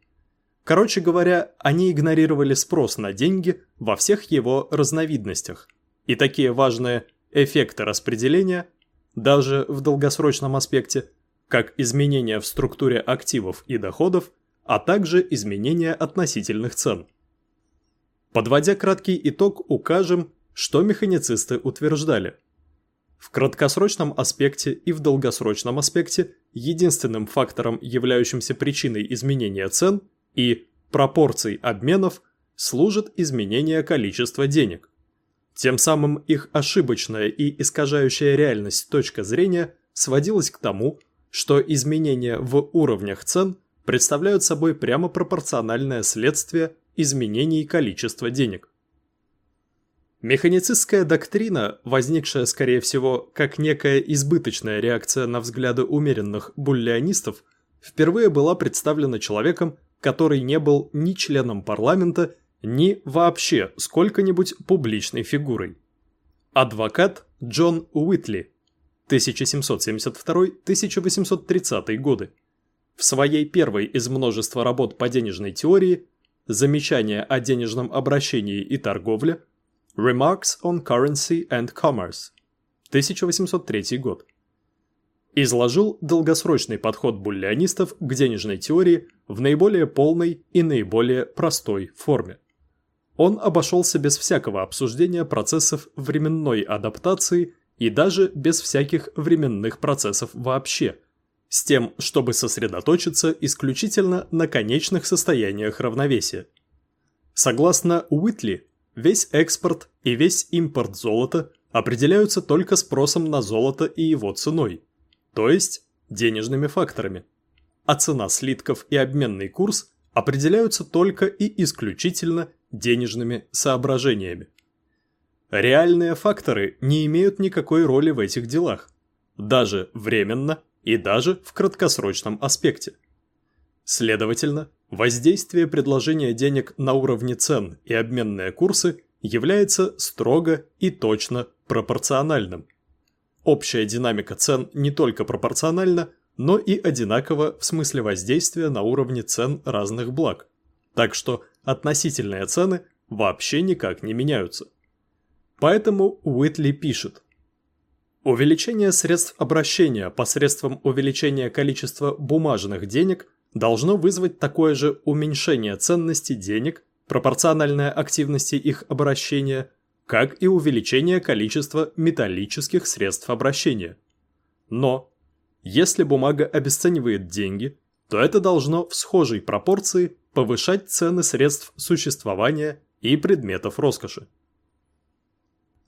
Короче говоря, они игнорировали спрос на деньги во всех его разновидностях, и такие важные эффекты распределения, даже в долгосрочном аспекте, как изменения в структуре активов и доходов, а также изменения относительных цен. Подводя краткий итог, укажем, что механицисты утверждали. В краткосрочном аспекте и в долгосрочном аспекте единственным фактором, являющимся причиной изменения цен и пропорций обменов, служит изменение количества денег. Тем самым их ошибочная и искажающая реальность точка зрения сводилась к тому, что изменения в уровнях цен представляют собой прямо пропорциональное следствие изменений количества денег. Механицистская доктрина, возникшая, скорее всего, как некая избыточная реакция на взгляды умеренных буллианистов, впервые была представлена человеком, который не был ни членом парламента, ни вообще сколько-нибудь публичной фигурой. Адвокат Джон Уитли, 1772-1830 годы, в своей первой из множества работ по денежной теории «Замечания о денежном обращении и торговле» Remarks on Currency and Commerce, 1803 год, изложил долгосрочный подход буллианистов к денежной теории в наиболее полной и наиболее простой форме. Он обошелся без всякого обсуждения процессов временной адаптации и даже без всяких временных процессов вообще, с тем, чтобы сосредоточиться исключительно на конечных состояниях равновесия. Согласно Уитли, весь экспорт и весь импорт золота определяются только спросом на золото и его ценой, то есть денежными факторами. А цена слитков и обменный курс определяются только и исключительно денежными соображениями. Реальные факторы не имеют никакой роли в этих делах, даже временно и даже в краткосрочном аспекте. Следовательно, воздействие предложения денег на уровне цен и обменные курсы является строго и точно пропорциональным. Общая динамика цен не только пропорциональна, но и одинакова в смысле воздействия на уровне цен разных благ. Так что относительные цены вообще никак не меняются. Поэтому Уитли пишет. Увеличение средств обращения посредством увеличения количества бумажных денег должно вызвать такое же уменьшение ценности денег, пропорциональное активности их обращения, как и увеличение количества металлических средств обращения. Но, если бумага обесценивает деньги, то это должно в схожей пропорции повышать цены средств существования и предметов роскоши.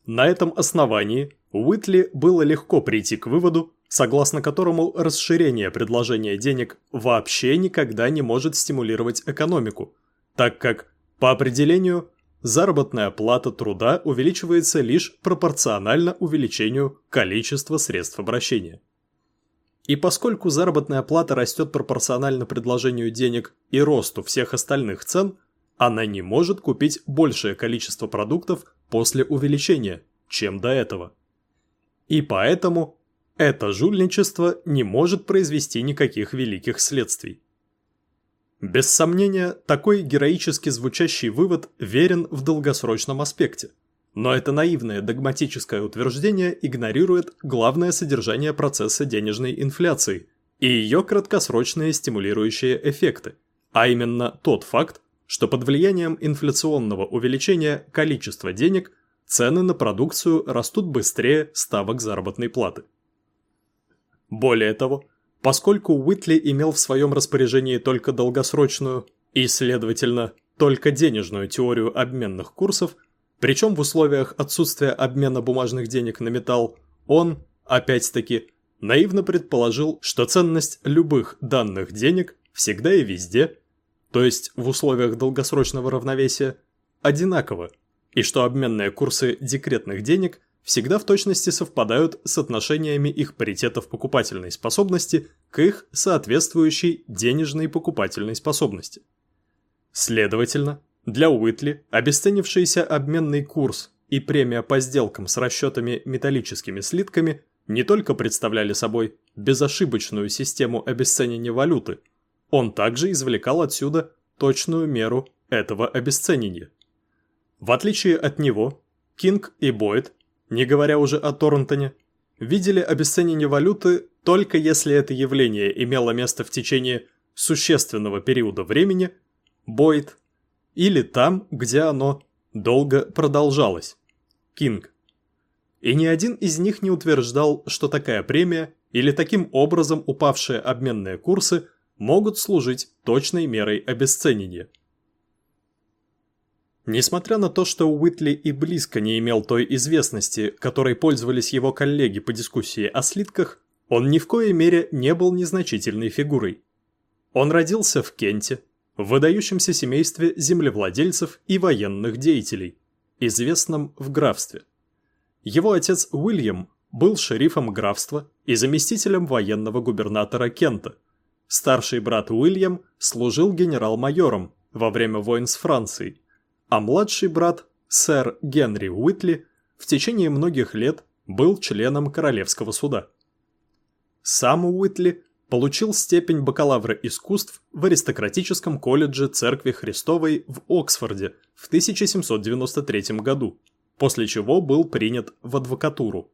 На этом основании Уитли было легко прийти к выводу, согласно которому расширение предложения денег вообще никогда не может стимулировать экономику, так как, по определению, заработная плата труда увеличивается лишь пропорционально увеличению количества средств обращения. И поскольку заработная плата растет пропорционально предложению денег и росту всех остальных цен, она не может купить большее количество продуктов после увеличения, чем до этого. И поэтому это жульничество не может произвести никаких великих следствий. Без сомнения, такой героически звучащий вывод верен в долгосрочном аспекте. Но это наивное догматическое утверждение игнорирует главное содержание процесса денежной инфляции и ее краткосрочные стимулирующие эффекты, а именно тот факт, что под влиянием инфляционного увеличения количества денег цены на продукцию растут быстрее ставок заработной платы. Более того, поскольку Уитли имел в своем распоряжении только долгосрочную и, следовательно, только денежную теорию обменных курсов, причем в условиях отсутствия обмена бумажных денег на металл, он, опять-таки, наивно предположил, что ценность любых данных денег всегда и везде, то есть в условиях долгосрочного равновесия, одинакова, и что обменные курсы декретных денег – всегда в точности совпадают с отношениями их паритетов покупательной способности к их соответствующей денежной покупательной способности. Следовательно, для Уитли обесценившийся обменный курс и премия по сделкам с расчетами металлическими слитками не только представляли собой безошибочную систему обесценения валюты, он также извлекал отсюда точную меру этого обесценения. В отличие от него, Кинг и Бойд не говоря уже о Торнтоне, видели обесценение валюты только если это явление имело место в течение существенного периода времени, Бойд, или там, где оно долго продолжалось, Кинг. И ни один из них не утверждал, что такая премия или таким образом упавшие обменные курсы могут служить точной мерой обесценения. Несмотря на то, что Уитли и близко не имел той известности, которой пользовались его коллеги по дискуссии о слитках, он ни в коей мере не был незначительной фигурой. Он родился в Кенте, в выдающемся семействе землевладельцев и военных деятелей, известном в графстве. Его отец Уильям был шерифом графства и заместителем военного губернатора Кента. Старший брат Уильям служил генерал-майором во время войн с Францией, а младший брат, сэр Генри Уитли, в течение многих лет был членом Королевского суда. Сам Уитли получил степень бакалавра искусств в аристократическом колледже Церкви Христовой в Оксфорде в 1793 году, после чего был принят в адвокатуру.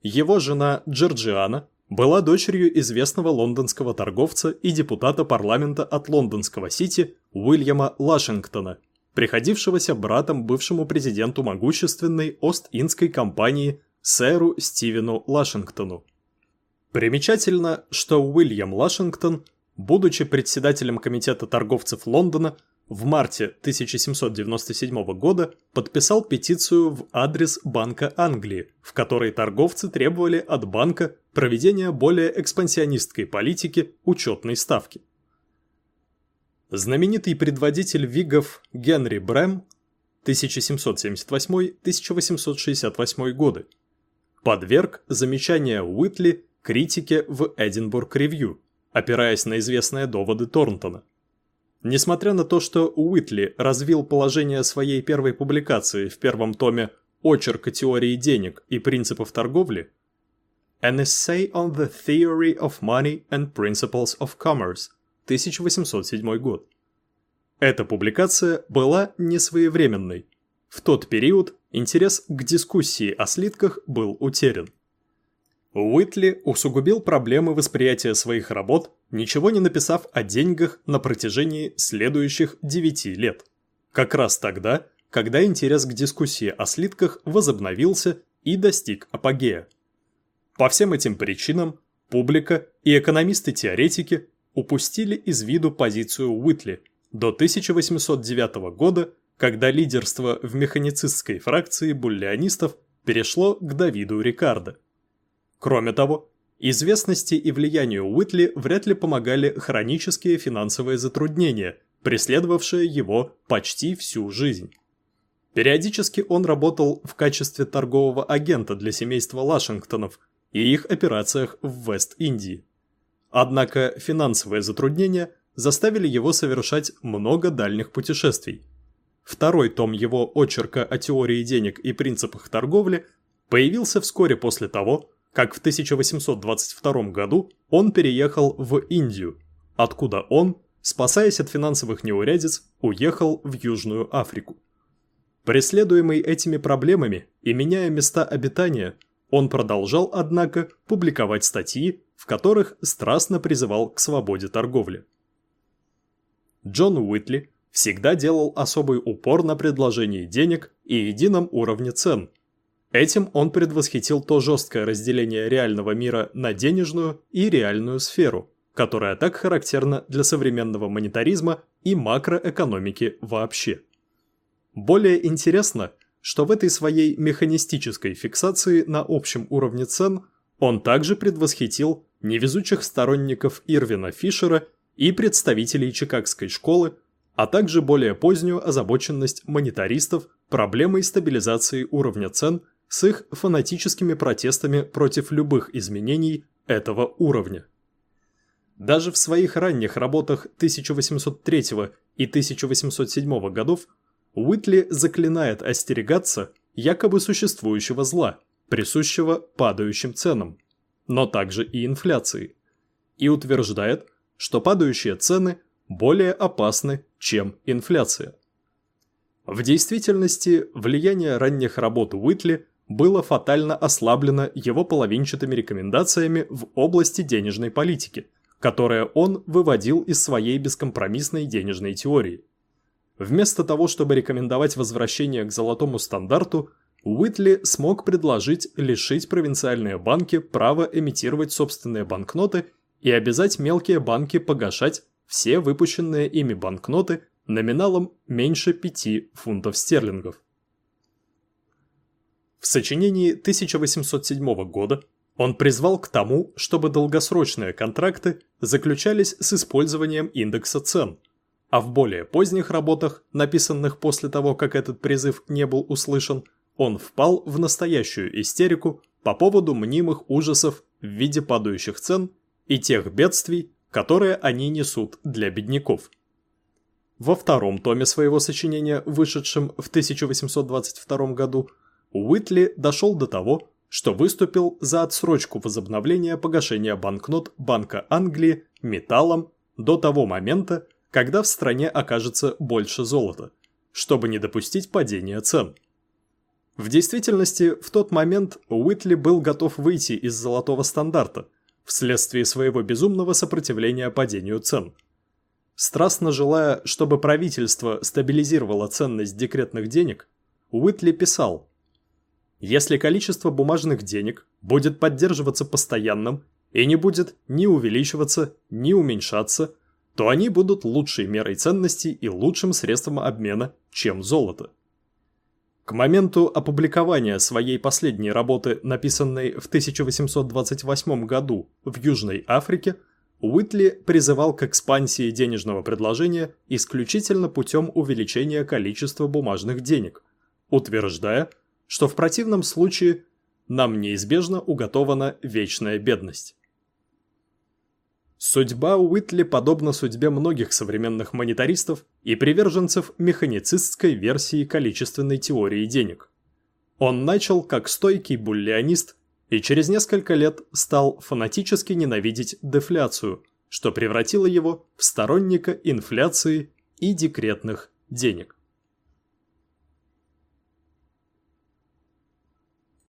Его жена Джорджиана была дочерью известного лондонского торговца и депутата парламента от лондонского Сити Уильяма Лашингтона – приходившегося братом бывшему президенту могущественной Ост-Индской компании сэру Стивену Лашингтону. Примечательно, что Уильям Лашингтон, будучи председателем Комитета торговцев Лондона, в марте 1797 года подписал петицию в адрес Банка Англии, в которой торговцы требовали от банка проведения более экспансионистской политики учетной ставки. Знаменитый предводитель вигов Генри Брэм 1778-1868 годы подверг замечания Уитли критике в Эдинбург Ревью, опираясь на известные доводы Торнтона. Несмотря на то, что Уитли развил положение своей первой публикации в первом томе «Очерка теории денег и принципов торговли» An Essay on the Theory of Money and Principles of Commerce 1807 год. Эта публикация была несвоевременной. В тот период интерес к дискуссии о слитках был утерян. Уитли усугубил проблемы восприятия своих работ, ничего не написав о деньгах на протяжении следующих 9 лет. Как раз тогда, когда интерес к дискуссии о слитках возобновился и достиг апогея. По всем этим причинам публика и экономисты-теоретики упустили из виду позицию Уитли до 1809 года, когда лидерство в механицистской фракции буллианистов перешло к Давиду Рикардо. Кроме того, известности и влиянию Уитли вряд ли помогали хронические финансовые затруднения, преследовавшие его почти всю жизнь. Периодически он работал в качестве торгового агента для семейства Лашингтонов и их операциях в Вест-Индии. Однако финансовые затруднения заставили его совершать много дальних путешествий. Второй том его очерка о теории денег и принципах торговли появился вскоре после того, как в 1822 году он переехал в Индию, откуда он, спасаясь от финансовых неурядиц, уехал в Южную Африку. Преследуемый этими проблемами и меняя места обитания, он продолжал, однако, публиковать статьи, в которых страстно призывал к свободе торговли. Джон Уитли всегда делал особый упор на предложении денег и едином уровне цен. Этим он предвосхитил то жесткое разделение реального мира на денежную и реальную сферу, которая так характерна для современного монетаризма и макроэкономики вообще. Более интересно, что в этой своей механистической фиксации на общем уровне цен он также предвосхитил невезучих сторонников Ирвина Фишера и представителей Чикагской школы, а также более позднюю озабоченность монетаристов проблемой стабилизации уровня цен с их фанатическими протестами против любых изменений этого уровня. Даже в своих ранних работах 1803 и 1807 годов Уитли заклинает остерегаться якобы существующего зла, присущего падающим ценам, но также и инфляции, и утверждает, что падающие цены более опасны, чем инфляция. В действительности, влияние ранних работ Уитли было фатально ослаблено его половинчатыми рекомендациями в области денежной политики, которые он выводил из своей бескомпромиссной денежной теории. Вместо того, чтобы рекомендовать возвращение к золотому стандарту, Уитли смог предложить лишить провинциальные банки права эмитировать собственные банкноты и обязать мелкие банки погашать все выпущенные ими банкноты номиналом меньше 5 фунтов стерлингов. В сочинении 1807 года он призвал к тому, чтобы долгосрочные контракты заключались с использованием индекса цен – а в более поздних работах, написанных после того, как этот призыв не был услышан, он впал в настоящую истерику по поводу мнимых ужасов в виде падающих цен и тех бедствий, которые они несут для бедняков. Во втором томе своего сочинения, вышедшем в 1822 году, Уитли дошел до того, что выступил за отсрочку возобновления погашения банкнот Банка Англии металлом до того момента, когда в стране окажется больше золота, чтобы не допустить падения цен. В действительности, в тот момент Уитли был готов выйти из золотого стандарта вследствие своего безумного сопротивления падению цен. Страстно желая, чтобы правительство стабилизировало ценность декретных денег, Уитли писал «Если количество бумажных денег будет поддерживаться постоянным и не будет ни увеличиваться, ни уменьшаться – то они будут лучшей мерой ценности и лучшим средством обмена, чем золото. К моменту опубликования своей последней работы, написанной в 1828 году в Южной Африке, Уитли призывал к экспансии денежного предложения исключительно путем увеличения количества бумажных денег, утверждая, что в противном случае нам неизбежно уготована вечная бедность. Судьба Уитли подобна судьбе многих современных монетаристов и приверженцев механицистской версии количественной теории денег. Он начал как стойкий буллионист и через несколько лет стал фанатически ненавидеть дефляцию, что превратило его в сторонника инфляции и декретных денег.